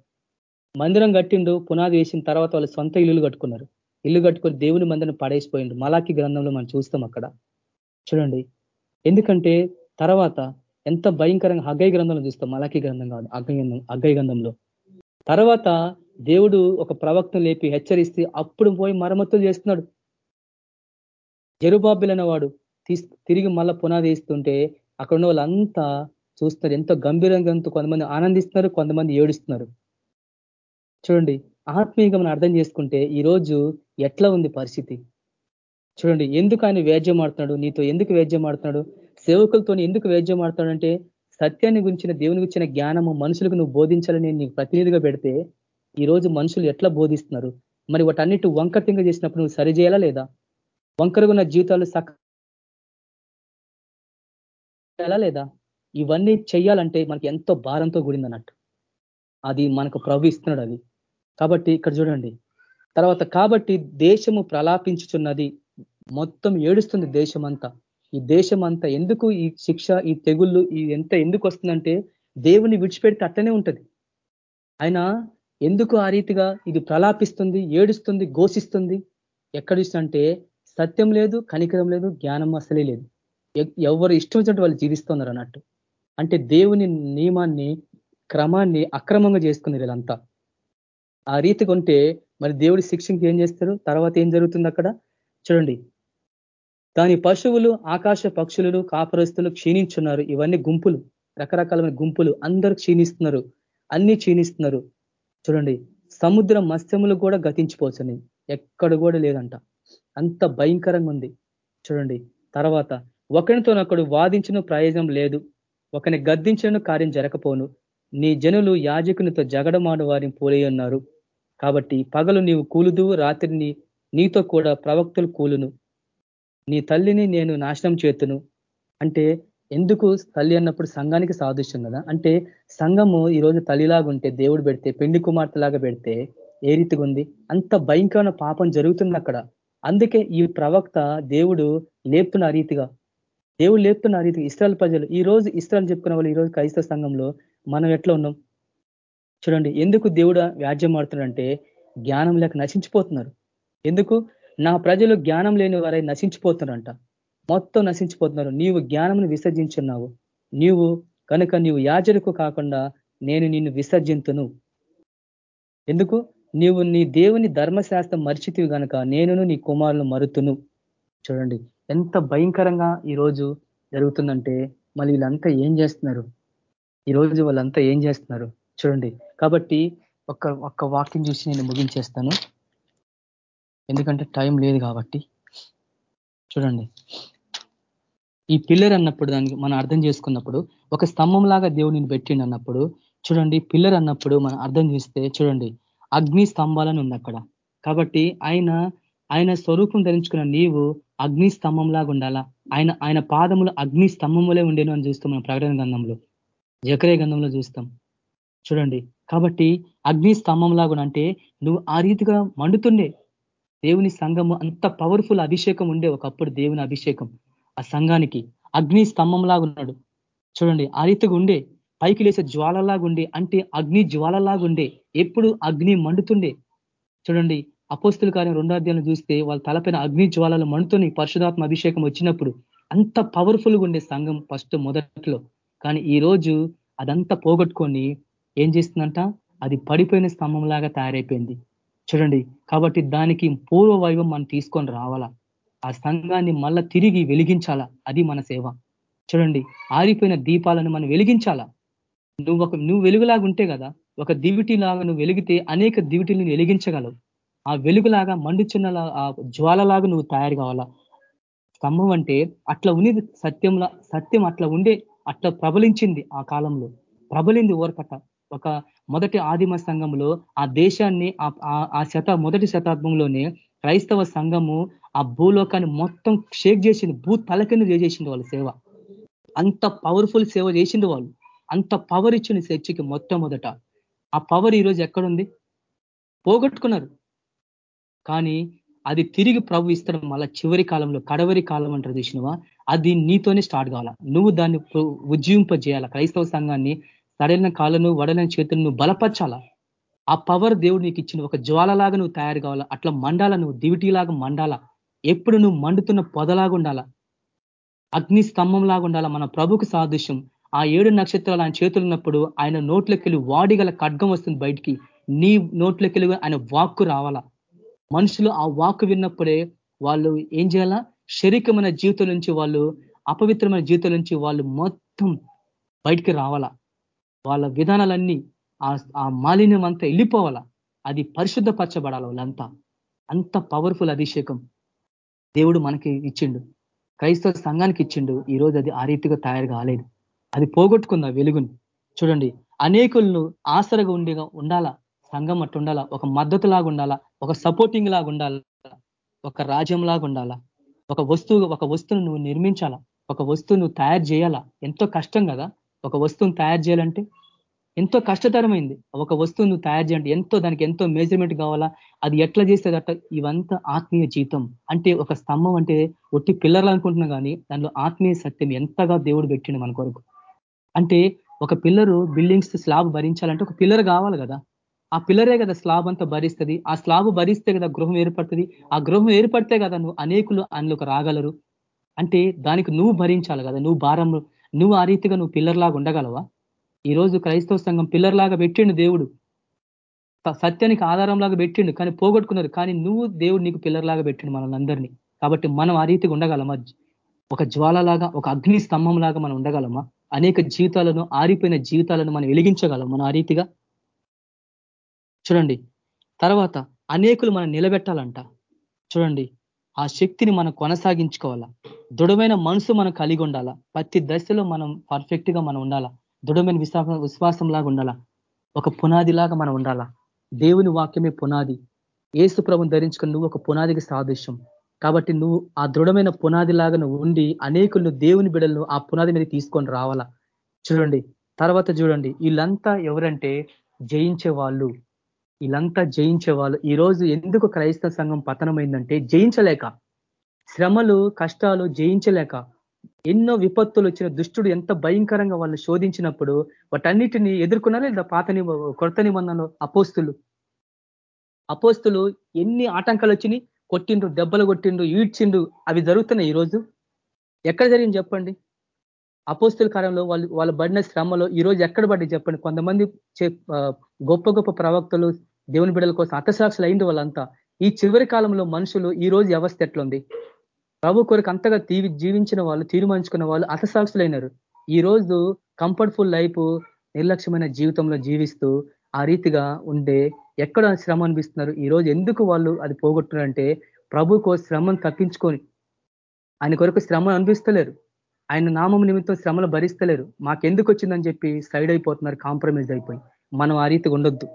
మందిరం కట్టిండు పునాది వేసిన తర్వాత వాళ్ళు సొంత ఇల్లులు కట్టుకున్నారు. ఇల్లు కట్టుకొని దేవుని మందిని పడేసిపోయిండు. మలాకి గ్రంథంలో మనం చూస్తాం అక్కడ. చూడండి. ఎందుకంటే తర్వాత ఎంత భయంకరంగా అగ్గై గ్రంథంలో చూస్తాం. మలాకి గ్రంథం కాదు అగ్గై అగ్గై గ్రంథంలో. తర్వాత దేవుడు ఒక ప్రవక్తను లేపి హెచ్చరిస్తే అప్పుడు పోయి మరమ్మతులు చేస్తున్నాడు. జరుబాబిల్ వాడు తిరిగి మళ్ళా పునాది వేస్తుంటే అక్కడ ఉన్న వాళ్ళంతా చూస్తున్నారు. ఎంతో గంభీరంగా కొంతమంది ఆనందిస్తున్నారు కొంతమంది ఏడుస్తున్నారు. చూడండి. ఆత్మీయంగా మనం అర్థం చేసుకుంటే ఈరోజు ఎట్లా ఉంది పరిస్థితి? చూడండి ఎందుకు ఆయన వేద్యం ఆడుతున్నాడు? నీతో ఎందుకు వేద్యం ఆడుతున్నాడు? సేవకులతో ఎందుకు వేద్యం ఆడుతున్నాడు సత్యాన్ని గురించిన దేవుని గురించిన జ్ఞానము మనుషులకు నువ్వు బోధించాలని నీకు ప్రతినిధిగా పెడితే ఈరోజు మనుషులు ఎట్లా బోధిస్తున్నారు? మరి వాటన్నిటి వంకటింగ చేసినప్పుడు నువ్వు సరి చేయాలా లేదా? వంకరగున్న జీవితాలు సక్ లేదా? ఇవన్నీ చేయాలంటే మనకి ఎంతో భారంతో కూడిందన్నట్టు. అది మనకు ప్రభు ఇస్తున్నాడు అది. కాబట్టి ఇక్కడ చూడండి. తర్వాత కాబట్టి దేశము ప్రలాపించుచున్నది. మొత్తం ఏడుస్తుంది దేశం అంతా ఈ దేశం అంతా ఎందుకు ఈ శిక్ష ఈ తెగుళ్ళు ఈ ఎంత ఎందుకు వస్తుందంటే దేవుని విడిచిపెడితే అట్లనే ఉంటుంది. ఆయన ఎందుకు ఆ రీతిగా ఇది ప్రలాపిస్తుంది ఏడుస్తుంది ఘోషిస్తుంది? ఎక్కడ అంటే సత్యం లేదు కనికరం లేదు జ్ఞానం అసలే లేదు. ఎవరు ఇష్టం వచ్చినట్టు వాళ్ళు జీవిస్తున్నారు అన్నట్టు. అంటే దేవుని నియమాన్ని క్రమాన్ని అక్రమంగా చేసుకున్నారు వీళ్ళంతా. ఆ రీతి కొంటే మరి దేవుడి శిక్షణకి ఏం చేస్తారు? తర్వాత ఏం జరుగుతుంది అక్కడ? చూడండి. దాని పశువులు ఆకాశ పక్షులు కాపరస్తులు క్షీణించున్నారు. ఇవన్నీ గుంపులు రకరకాలమైన గుంపులు. అందరూ క్షీణిస్తున్నారు. అన్ని క్షీణిస్తున్నారు. చూడండి. సముద్ర మత్స్యములు కూడా గతించిపోతున్నాయి. ఎక్కడ కూడా లేదంట. అంత భయంకరంగా ఉంది. చూడండి. తర్వాత ఒకరితోనొకడు వాదించిన ప్రయోజనం లేదు. ఒకని గద్దించిన కార్యం జరగపోను నీ జనులు యాజకునితో జగడమాడు వారిని పోలి ఉన్నారు కాబట్టి పగలు నీవు కూలుదు రాత్రిని నీతో కూడా ప్రవక్తలు కూలును. నీ తల్లిని నేను నాశనం చేతును. అంటే ఎందుకు తల్లి అన్నప్పుడు సంఘానికి సాదృశ్యం కదా? అంటే సంఘము ఈరోజు తల్లిలాగా ఉంటే దేవుడు పెడితే పెండి కుమార్తెలాగా పెడితే ఏ రీతిగా ఉంది? అంత భయంకరమైన పాపం జరుగుతుంది అక్కడ. అందుకే ఈ ప్రవక్త దేవుడు లేపుతున్న రీతిగా దేవుడు లేపుతున్న రీతిగా ఇస్రాయల్ ప్రజలు ఈ రోజు ఇస్రాయల్ చెప్పుకున్న వాళ్ళు ఈ రోజు క్రైస్తవ సంఘంలో మనం ఎట్లా ఉన్నాం? చూడండి ఎందుకు దేవుడు వ్యాజ్యం ఆడుతున్నాడంటే జ్ఞానం లేక నశించిపోతున్నారు. ఎందుకు? నా ప్రజలు జ్ఞానం లేని వారై నశించిపోతున్నారంట. మొత్తం నశించిపోతున్నారు. నీవు జ్ఞానంను విసర్జించున్నావు. నీవు కనుక నీవు యాజలకు కాకుండా నేను నిన్ను విసర్జింతును. ఎందుకు? నీవు నీ దేవుని ధర్మశాస్త్రం మరిచితివి కనుక నేనును నీ కుమారులు మరుతును. చూడండి ఎంత భయంకరంగా ఈరోజు జరుగుతుందంటే మళ్ళీ వీళ్ళంతా ఏం చేస్తున్నారు? ఈరోజు వాళ్ళంతా ఏం చేస్తున్నారు? చూడండి కాబట్టి ఒక ఒక్క వాక్యం చూసి నేను ముగించేస్తాను. ఎందుకంటే టైం లేదు కాబట్టి. చూడండి. ఈ పిల్లర్ అన్నప్పుడు దానికి మనం అర్థం చేసుకున్నప్పుడు ఒక స్తంభం లాగా దేవుడిని పెట్టిండి అన్నప్పుడు చూడండి పిల్లర్ అన్నప్పుడు మనం అర్థం చేస్తే చూడండి అగ్ని స్తంభాలని ఉంది అక్కడ. కాబట్టి ఆయన ఆయన స్వరూపం ధరించుకున్న నీవు అగ్ని స్తంభం లాగా ఉండాలా? ఆయన ఆయన పాదములు అగ్ని స్తంభములే ఉండేను అని చూస్తాం మనం ప్రకటన గంధంలో జకరే గంధంలో చూస్తాం. చూడండి కాబట్టి అగ్ని స్తంభం లాగా అంటే నువ్వు ఆ రీతిగా మండుతుండే దేవుని సంఘము అంత పవర్ఫుల్ అభిషేకం ఉండే ఒకప్పుడు దేవుని అభిషేకం. ఆ సంఘానికి అగ్ని స్తంభంలాగా ఉన్నాడు. చూడండి ఆ రీతిగా ఉండే పైకి లేసే జ్వాలలాగుండే అంటే అగ్ని జ్వాలలాగుండే ఎప్పుడు అగ్ని మండుతుండే. చూడండి అపోస్తుల కార్యం రెండో చూస్తే వాళ్ళ తలపైన అగ్ని జ్వాలలు మండుతున్నాయి పరిశుధాత్మ అభిషేకం వచ్చినప్పుడు అంత పవర్ఫుల్గా ఉండే సంఘం ఫస్ట్ మొదట్లో. కానీ ఈ రోజు అదంతా పోగొట్టుకొని ఏం చేస్తుందంట? అది పడిపోయిన స్తంభంలాగా తయారైపోయింది. చూడండి కాబట్టి దానికి పూర్వ వైభవం మనం తీసుకొని రావాలా? ఆ సంఘాన్ని మళ్ళా తిరిగి వెలిగించాలా? అది మన సేవ. చూడండి ఆరిపోయిన దీపాలను మనం వెలిగించాలా? నువ్వు ఒక నువ్వు వెలుగులాగా ఉంటే కదా ఒక దివిటిలాగా నువ్వు వెలిగితే అనేక దివిటిని వెలిగించగలవు. ఆ వెలుగులాగా మండుచున్న ఆ జ్వాలలాగా నువ్వు తయారు కావాలా? స్తంభం అంటే అట్లా ఉన్నది సత్యంలా సత్యం అట్లా ఉండే అట్లా ప్రబలించింది ఆ కాలంలో. ప్రబలింది ఓరకట ఒక మొదటి ఆదిమ సంఘంలో ఆ దేశాన్ని ఆ శత మొదటి శతాబ్దంలోనే క్రైస్తవ సంఘము ఆ భూలోకాన్ని మొత్తం షేక్ చేసింది భూ తలకింద చేసేసింది వాళ్ళ సేవ. అంత పవర్ఫుల్ సేవ చేసింది వాళ్ళు. అంత పవర్ ఇచ్చింది చర్చికి మొట్టమొదట. ఆ పవర్ ఈరోజు ఎక్కడుంది? పోగొట్టుకున్నారు. కానీ అది తిరిగి ప్రభు ఇస్తాడు మళ్ళా చివరి కాలంలో కడవరి కాలం అంటారు చూసినవా? అది నీతోనే స్టార్ట్ కావాలా? నువ్వు దాన్ని ఉజ్జీవింపజేయాలా? క్రైస్తవ సంఘాన్ని తడైన కాళ్ళను వడలైన చేతులను బలపరచాలా? ఆ పవర్ దేవుడు నీకు ఇచ్చిన ఒక జ్వాలలాగా నువ్వు తయారు కావాలా? అట్లా మండాల నువ్వు? దివిటీలాగా మండాలా? ఎప్పుడు నువ్వు మండుతున్న పొదలాగా ఉండాలా? అగ్ని స్తంభం లాగా ఉండాలా? మన ప్రభుకు సాదృశ్యం. ఆ ఏడు నక్షత్రాలు ఆయన చేతులు ఉన్నప్పుడు ఆయన నోట్లకెళ్ళి వాడిగల ఖడ్గం వస్తుంది బయటికి. నీ నోట్లకెళ్ళి ఆయన వాక్కు రావాలా? మనుషులు ఆ వాక్కు విన్నప్పుడే వాళ్ళు ఏం చేయాలా? శరీరమైన జీవితం నుంచి వాళ్ళు అపవిత్రమైన జీవితం నుంచి వాళ్ళు మొత్తం బయటికి రావాలా? వాళ్ళ విధానాలన్నీ ఆ మాలిన్యం అంతా వెళ్ళిపోవాలా? అది పరిశుద్ధపరచబడాలి వాళ్ళంతా? అంత పవర్ఫుల్ అభిషేకం దేవుడు మనకి ఇచ్చిండు. క్రైస్తవ సంఘానికి ఇచ్చిండు. ఈరోజు అది ఆ రీతిగా తయారు కాలేదు. అది పోగొట్టుకుందా వెలుగుని? చూడండి అనేకులను ఆసరగా ఉండేగా ఉండాలా? సంఘం అట్టు ఉండాలా? ఒక మద్దతు లాగా ఉండాలా? ఒక సపోర్టింగ్ లాగా ఉండాలా? ఒక రాజ్యం లాగా ఉండాలా? ఒక వస్తువు ఒక వస్తువును నువ్వు నిర్మించాలా? ఒక వస్తువు నువ్వు తయారు చేయాలా? ఎంతో కష్టం కదా? ఒక వస్తువును తయారు చేయాలంటే ఎంతో కష్టతరమైంది. ఒక వస్తువును తయారు చేయండి. ఎంతో దానికి ఎంతో మెజర్మెంట్ కావాలా? అది ఎట్లా చేసేదట ఇవంతా ఆత్మీయ జీతం అంటే ఒక స్తంభం అంటే ఒట్టి పిల్లర్లు అనుకుంటున్నా కానీ దానిలో ఆత్మీయ సత్యం ఎంతగా దేవుడు పెట్టిండు మన కొరకు. అంటే ఒక పిల్లరు బిల్డింగ్స్ స్లాబ్ భరించాలంటే ఒక పిల్లర్ కావాలి కదా. ఆ పిల్లరే కదా స్లాబ్ అంతా భరిస్తుంది. ఆ స్లాబ్ భరిస్తే కదా గృహం ఏర్పడుతుంది. ఆ గృహం ఏర్పడితే కదా నువ్వు అనేకులు అందులోకి రాగలరు. అంటే దానికి నువ్వు భరించాలి కదా. నువ్వు భారం నువ్వు ఆ రీతిగా నువ్వు పిల్లర్ లాగా ఉండగలవా? ఈరోజు క్రైస్తవ సంఘం పిల్లర్ లాగా పెట్టిండు దేవుడు. సత్యానికి ఆధారం లాగా పెట్టిండు కానీ పోగొట్టుకున్నారు. కానీ నువ్వు దేవుడు నీకు పిల్లర్ లాగా పెట్టిండు మనల్ని అందరినీ. కాబట్టి మనం ఆ రీతిగా ఉండగలమా? ఒక జ్వాలలాగా ఒక అగ్ని స్తంభం లాగా మనం ఉండగలమా? అనేక జీవితాలను ఆరిపోయిన జీవితాలను మనం వెలిగించగలం మనం ఆ రీతిగా? చూడండి. తర్వాత అనేకులు మనం నిలబెట్టాలంట. చూడండి. ఆ శక్తిని మనం కొనసాగించుకోవాలా? దృఢమైన మనసు మనం కలిగి ఉండాలా? ప్రతి దశలో మనం పర్ఫెక్ట్గా మనం ఉండాలా? దృఢమైన విశ్వాసం విశ్వాసం లాగా ఉండాలా? ఒక పునాది లాగా మనం ఉండాలా? దేవుని వాక్యమే పునాది. ఏసు ప్రభుని ధరించుకుని నువ్వు ఒక పునాదికి సాదృశ్యం. కాబట్టి నువ్వు ఆ దృఢమైన పునాది లాగా ఉండి అనేకులు దేవుని బిడలను ఆ పునాది మీద తీసుకొని రావాలా? చూడండి తర్వాత చూడండి. వీళ్ళంతా ఎవరంటే జయించే వాళ్ళు వీళ్ళంతా జయించే వాళ్ళు ఈరోజు ఎందుకు క్రైస్తవ సంఘం పతనమైందంటే జయించలేక. శ్రమలు కష్టాలు జయించలేక. ఎన్నో విపత్తులు వచ్చిన దుష్టుడు ఎంత భయంకరంగా వాళ్ళు శోధించినప్పుడు వాటన్నిటిని ఎదుర్కొన్నారా లేదా పాత కొత్త నిబంధనలు? అపోస్తులు. అపోస్తులు ఎన్ని ఆటంకాలు వచ్చినాయి? కొట్టిండ్రు దెబ్బలు కొట్టిండ్రు ఈడ్చిండ్రు. అవి జరుగుతున్నాయి ఈరోజు. ఎక్కడ జరిగింది చెప్పండి? అపోస్తుల కాలంలో వాళ్ళు వాళ్ళు పడిన శ్రమలో ఈరోజు ఎక్కడ పడి చెప్పండి? కొంతమంది గొప్ప గొప్ప ప్రవక్తలు దేవుని బిడ్డల కోసం అర్థసాక్షులు అయింది వాళ్ళంతా. ఈ చివరి కాలంలో మనుషులు ఈ రోజు వ్యవస్థ ఎట్లుంది? ప్రభు కొరకు అంతగా తీవి జీవించిన వాళ్ళు తీర్మానించుకున్న వాళ్ళు అతసాక్షులైనారు ఈ రోజు కంఫర్ట్ఫుల్ లైఫ్ నిర్లక్ష్యమైన జీవితంలో జీవిస్తూ ఆ రీతిగా ఉండే ఎక్కడ శ్రమ అనిపిస్తున్నారు? ఈ రోజు ఎందుకు వాళ్ళు అది పోగొట్టున్నారంటే ప్రభుకో శ్రమను తప్పించుకొని ఆయన కొరకు శ్రమ అనిపిస్తలేరు. ఆయన నామం నిమిత్తం శ్రమలు భరిస్తలేరు. మాకెందుకు వచ్చిందని చెప్పి సైడ్ అయిపోతున్నారు కాంప్రమైజ్ అయిపోయి. మనం ఆ రీతిగా ఉండొద్దు.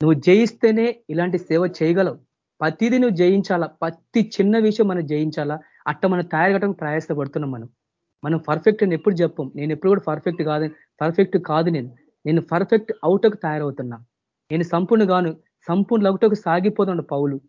నువ్వు జయిస్తేనే ఇలాంటి సేవ చేయగలవు. ప్రతిదీ నువ్వు జయించాలా? ప్రతి చిన్న విషయం మనం జయించాలా? అట్ట మనం తయారు ప్రయాసపడుతున్నాం మనం. మనం పర్ఫెక్ట్ అని ఎప్పుడు చెప్పం. నేను ఎప్పుడు కూడా పర్ఫెక్ట్ కాదు పర్ఫెక్ట్ కాదు నేను. నేను పర్ఫెక్ట్ అవుటకు తయారవుతున్నా. నేను సంపూర్ణ గాను సంపూర్ణ అవుటకు సాగిపోతున్నాడు పౌలు.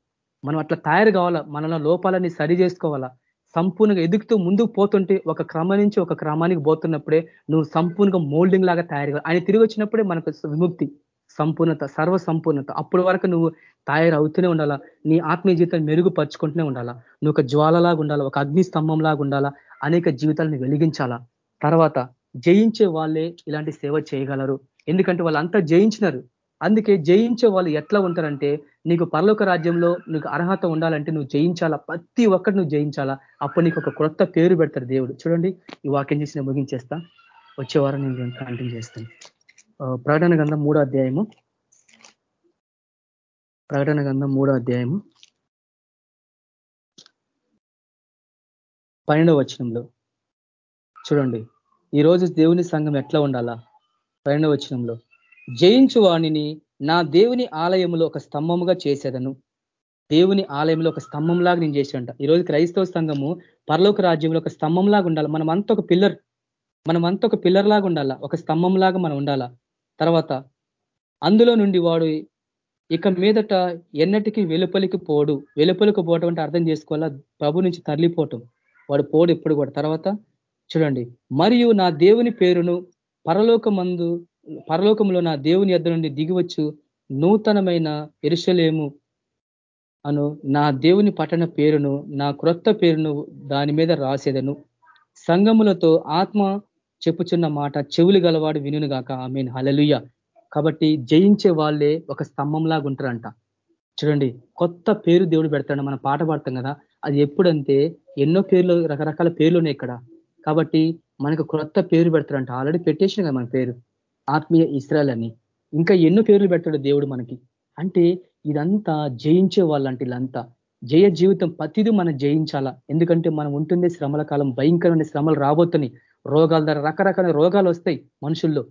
మనం అట్లా తయారు కావాలా? మనలో లోపాలని సరి చేసుకోవాలా? సంపూర్ణంగా ఎదుగుతూ ముందుకు పోతుంటే ఒక క్రమం నుంచి ఒక క్రమానికి పోతున్నప్పుడే నువ్వు సంపూర్ణంగా మోల్డింగ్ లాగా తయారు ఆయన తిరిగి వచ్చినప్పుడే మనకు విముక్తి. సంపూర్ణత సర్వ సంపూర్ణత అప్పటి వరకు నువ్వు తయారవుతూనే ఉండాలా? నీ ఆత్మీయ జీవితాన్ని మెరుగుపరుచుకుంటూనే ఉండాలా? నువ్వు ఒక జ్వాలలాగా ఉండాలా? ఒక అగ్ని స్తంభంలాగా ఉండాలా? అనేక జీవితాలను వెలిగించాలా? తర్వాత జయించే వాళ్ళే ఇలాంటి సేవ చేయగలరు. ఎందుకంటే వాళ్ళంతా జయించినారు. అందుకే జయించే వాళ్ళు ఎట్లా ఉంటారంటే నీకు పరలోక రాజ్యంలో నీకు అర్హత ఉండాలంటే నువ్వు జయించాలా? ప్రతి ఒక్కటి నువ్వు జయించాలా? అప్పుడు నీకు ఒక కొత్త పేరు పెడతారు దేవుడు. చూడండి ఈ వాక్యం చేసి ముగించేస్తా. వచ్చే వారం నేను కంటిన్యూ చేస్తాను. ప్రకటన గంధం మూడో అధ్యాయము. ప్రకటన గంధం మూడో అధ్యాయము. పన్నెండవ వచనంలో. చూడండి. ఈరోజు దేవుని సంఘం ఎట్లా ఉండాలా? పన్నెండవ వచనంలో. జయించు వాణిని నా దేవుని ఆలయంలో ఒక స్తంభముగా చేసేదను. దేవుని ఆలయంలో ఒక స్తంభంలాగా నేను చేశాడంట. ఈరోజు క్రైస్తవ సంఘము పరలోక రాజ్యంలో ఒక స్తంభంలాగా ఉండాలి? మనం అంత ఒక పిల్లర్. మనం అంత ఒక పిల్లర్ లాగా ఉండాలా? ఒక స్తంభంలాగా మనం ఉండాలా? తర్వాత అందులో నుండి వాడు ఇక మీదట ఎన్నటికీ వెలుపలికి పోడు. వెలుపలికి పోవటం అంటే అర్థం చేసుకోవాలా? ప్రభు నుంచి తరలిపోవటం. వాడు పోడు ఎప్పుడు కూడా. తర్వాత చూడండి. మరియు నా దేవుని పేరును పరలోకమందు పరలోకంలో నా దేవుని ఎద్ద నుండి దిగివచ్చు నూతనమైన ఎరుషలేము అను నా దేవుని పట్టణ పేరును నా క్రొత్త పేరును దాని మీద రాసేదను. సంగములతో ఆత్మ చెప్పుచున్న మాట చెవులు గలవాడు వినును గాక. మీన్ హలలుయ కాబట్టి జయించే వాళ్ళే ఒక స్తంభంలాగా ఉంటారంట. చూడండి కొత్త పేరు దేవుడు పెడతాడు. మనం పాట పాడతాం కదా అది ఎప్పుడంటే ఎన్నో పేర్లు రకరకాల పేర్లు ఉన్నాయి ఇక్కడ. కాబట్టి మనకు క్రొత్త పేరు పెడతాడంట. ఆల్రెడీ పెట్టేసిన కదా మన పేరు. ఆత్మీయ ఇస్రాయల్ అని. ఇంకా ఎన్నో పేర్లు పెడతాడు దేవుడు మనకి. అంటే ఇదంతా జయించే వాళ్ళంటే ఇదంతా జయ జీవితం ప్రతిదీ మనం జయించాలా? ఎందుకంటే మనం ఉంటుంది శ్రమల కాలం భయంకరమైన శ్రమలు రాబోతున్నాయి. రోగాల ద్వారా రకరకాల రోగాలు వస్తాయి మనుషుల్లో.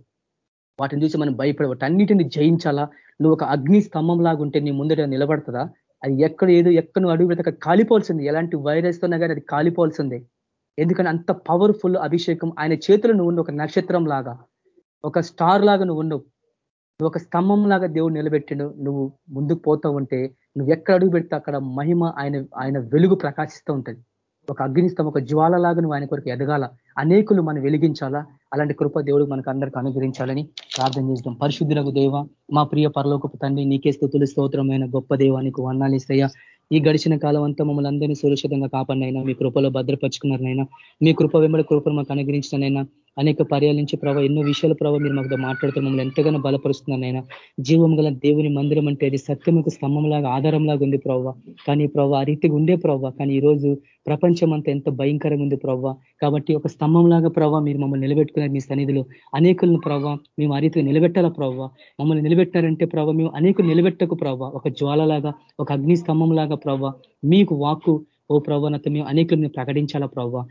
వాటిని చూసి మనం భయపడే అన్నిటిని జయించాలా? నువ్వు ఒక అగ్ని స్తంభం లాగా ఉంటే నీ ముందట నిలబడుతుందా? అది ఎక్కడ ఏదో ఎక్కడ నువ్వు అడుగు పెడతా కాలిపోవాల్సింది. ఎలాంటి వైరస్ తోనే కానీ అది కాలిపోవాల్సిందే. ఎందుకంటే అంత పవర్ఫుల్ అభిషేకం ఆయన చేతులు నువ్వు ఒక నక్షత్రం లాగా. ఒక స్టార్ లాగా నువ్వు ఉండవు నువ్వు ఒక స్తంభం లాగా దేవుడు నిలబెట్టిండు. నువ్వు ముందుకు పోతూ ఉంటే నువ్వు ఎక్కడ అడుగు పెడితే అక్కడ మహిమ ఆయన ఆయన వెలుగు ప్రకాశిస్తూ ఉంటుంది. ఒక అగ్నిస్తాం ఒక జ్వాలలాగా నువ్వు ఆయన కొరకు ఎదగాల. అనేకులు మనం వెలిగించాలా? అలాంటి కృప దేవుడు మనకు అందరికీ అనుగ్రహించాలని ప్రార్థన చేస్తాం పరిశుద్ధులకు దేవ మా ప్రియ పరలోకపు తండ్రి నీకే స్థుతులు స్తోత్రమైన గొప్ప దేవానికి వర్ణాలిస్తయ్యా ఈ గడిచిన కాలం అంతా మమ్మల్ని అందరినీ సురక్షితంగా కాపాడినైనా మీ కృపలో భద్రపరుచుకున్నారనైనా మీ కృప వెంబడి కృపను మాకు అనుగ్రహించినైనా అనేక పర్యాల నుంచి ప్రభావ ఎన్నో విషయాలు ప్రభావ మీరు మాకు మాట్లాడుతూ మమ్మల్ని ఎంతగానో బలపరుస్తున్నారు నాయన. జీవం గల దేవుని మందిరం అంటే అది సత్యముకు స్తంభంలాగా ఆధారంలాగా ఉంది ప్రభావ కానీ ప్రభావ ఆ రీతిగా ఉండే ప్రభావ కానీ ఈ రోజు ప్రపంచం అంతా ఎంత భయంకరంగా ఉంది ప్రభావ కాబట్టి ఒక స్తంభంలాగా ప్రభావ మీరు మమ్మల్ని నిలబెట్టుకున్నారు మీ సన్నిధిలో. అనేకులను ప్రభావ మేము ఆ రీతిగా నిలబెట్టాలా ప్రభావ మమ్మల్ని నిలబెట్టారంటే ప్రభావ మేము అనేకులు నిలబెట్టకు ప్రభావ ఒక జ్వాలలాగా ఒక అగ్ని స్తంభం లాగా మీకు వాక్కు ఓ ప్రవణత మేము అనేకులు మేము ప్రకటించాలా ప్రభావ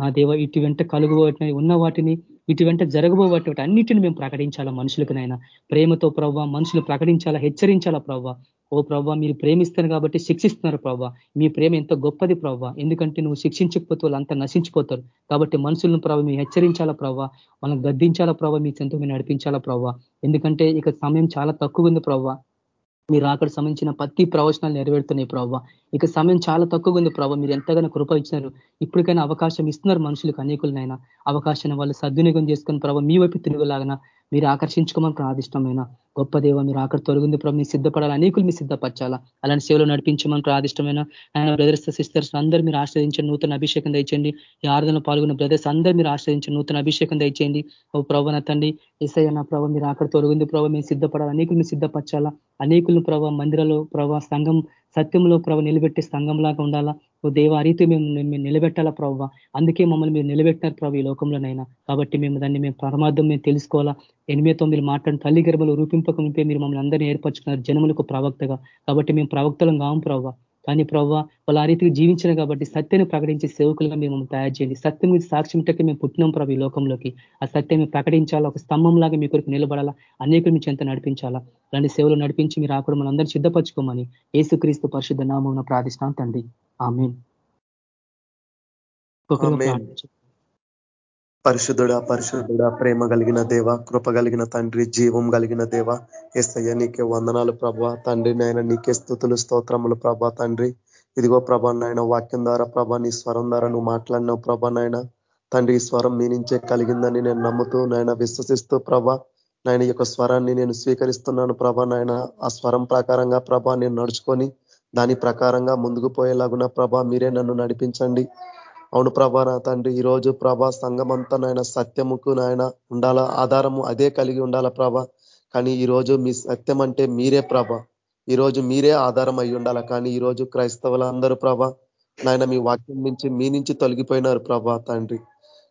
నా దేవ ఇటు వెంట కలుగుబోటిన ఉన్న వాటిని ఇటు వెంట జరగబోబట్టి అన్నిటిని మేము ప్రకటించాలా మనుషులకునైనా? ప్రేమతో ప్రవ్వ మనుషులు ప్రకటించాలా హెచ్చరించాలా ప్రవ్వ? ఓ ప్రవ్వ మీరు ప్రేమిస్తారు కాబట్టి శిక్షిస్తున్నారు ప్రవ్వ. మీ ప్రేమ ఎంత గొప్పది ప్రవ్వ. ఎందుకంటే నువ్వు శిక్షించకపోతే వాళ్ళు అంతా నశించిపోతారు. కాబట్టి మనుషులను ప్రభావ మేము హెచ్చరించాలా ప్రవ్వ? వాళ్ళని గద్దించాలా ప్రభావ మీ చెంత మీరు నడిపించాలా ప్రవ్వ? ఎందుకంటే ఇక సమయం చాలా తక్కువ ఉంది ప్రవ్వ. మీరు అక్కడ సంబంధించిన ప్రతి ప్రవచనాలు నెరవేరుతున్నాయి ప్రభావ ఇక సమయం చాలా తక్కువ ఉంది ప్రభావ మీరు ఎంతగానో కృప ఇచ్చినారు. ఇప్పటికైనా అవకాశం ఇస్తున్నారు మనుషులకు అనేకులనైనా. అవకాశాన్ని వాళ్ళు సద్వినియోగం చేసుకుని ప్రభావ మీ వైపు తిరుగులాగన మీరు ఆకర్షించుకోమని ప్రాదిష్టమైన గొప్ప దేవ మీరు అక్కడ తొలగింది ప్రభు మీరు సిద్ధపడాలి అనేకులు మీరు సిద్ధపరచాలా? అలాంటి సేవలు నడిపించమని ప్రాదిష్టమైన ఆయన బ్రదర్స్ సిస్టర్స్ అందరూ మీరు ఆశ్రయించండి నూతన అభిషేకం దయచేయండి. ఈ ఆరాధన పాల్గొన్న బ్రదర్స్ అందరూ మీరు ఆశ్రయించండి నూతన అభిషేకం దయచేయండి. ఓ ప్రభు తండ్రి ఎస్ఐ అన్న ప్రభావ మీరు అక్కడ తొలగింది ప్రభావ మేము సిద్ధపడాలి అనేకులు మీరు సిద్ధపరచాలా? అనేకులను ప్రభావ మందిరంలో ప్రభావ సంఘం సత్యంలో ప్రభ నిలబెట్టే సంఘంలాగా ఉండాలా? ఓ దేవ రీతి మేము మేము నిలబెట్టాలా ప్రభావ అందుకే మమ్మల్ని మీరు నిలబెట్టారు ప్రభు ఈ లోకంలోనైనా. కాబట్టి మేము దాన్ని మేము పరమార్థం మేము తెలుసుకోవాలా? ఎనిమిది తొమ్మిది మాట్లాడిన తల్లి గర్భలు రూపింపక మీరు మమ్మల్ని అందరినీ ఏర్పరచుకున్నారు జనములకు ప్రవక్తగా. కాబట్టి మేము ప్రవక్తలం కాము ప్రభావ కానీ ప్రవ్వ వాళ్ళు ఆ రీతికి జీవించిన కాబట్టి సత్యాన్ని ప్రకటించే సేవకులుగా మేము తయారు చేయండి. సత్యం మీద సాక్ష్యంటకి మేము పుట్టినాం ప్రభు ఈ లోకంలోకి. ఆ సత్యం ప్రకటించాలా? ఒక స్తంభం లాగా మీ కొరకు నిలబడాలా? అనేకులు మీ చెంత నడిపించాలా? అలాంటి సేవలు నడిపించి మీరు ఆకుడు మన అందరూ సిద్ధపరచుకోమని ఏసుక్రీస్తు పరిశుద్ధ నామం ప్రార్థిస్తాం తండ్రి. ఆమెన్. పరిశుద్ధుడా పరిశుద్ధుడా ప్రేమ కలిగిన దేవ కృప కలిగిన తండ్రి జీవం కలిగిన దేవ. ఎస్తయ్య నీకే వందనాలు ప్రభా. తండ్రి నాయన నీకే స్థుతులు స్తోత్రములు ప్రభా తండ్రి. ఇదిగో ప్రభా నాయన వాక్యం ద్వారా ప్రభా నీ స్వరం ద్వారా నువ్వు మాట్లాడినావు ప్రభా నాయన. తండ్రి స్వరం మీ నుంచే కలిగిందని నేను నమ్ముతూ నాయన విశ్వసిస్తూ ప్రభా. నాయన యొక్క స్వరాన్ని నేను స్వీకరిస్తున్నాను ప్రభా నాయన. ఆ స్వరం ప్రకారంగా ప్రభా నేను నడుచుకొని దాని ప్రకారంగా ముందుకు పోయేలాగున ప్రభా మీరే నన్ను నడిపించండి. అవును ప్రభా నా తండ్రి ఈరోజు ప్రభా సంఘమంతా నాయన సత్యముకు నాయన ఉండాలా ఆధారము అదే కలిగి ఉండాలా ప్రభా? కానీ ఈరోజు మీ సత్యం అంటే మీరే ప్రభ. ఈరోజు మీరే ఆధారం అయి ఉండాల? కానీ ఈరోజు క్రైస్తవులందరూ ప్రభ నాయన మీ వాక్యం నుంచి మీ నుంచి తొలగిపోయినారు ప్రభా తండ్రి.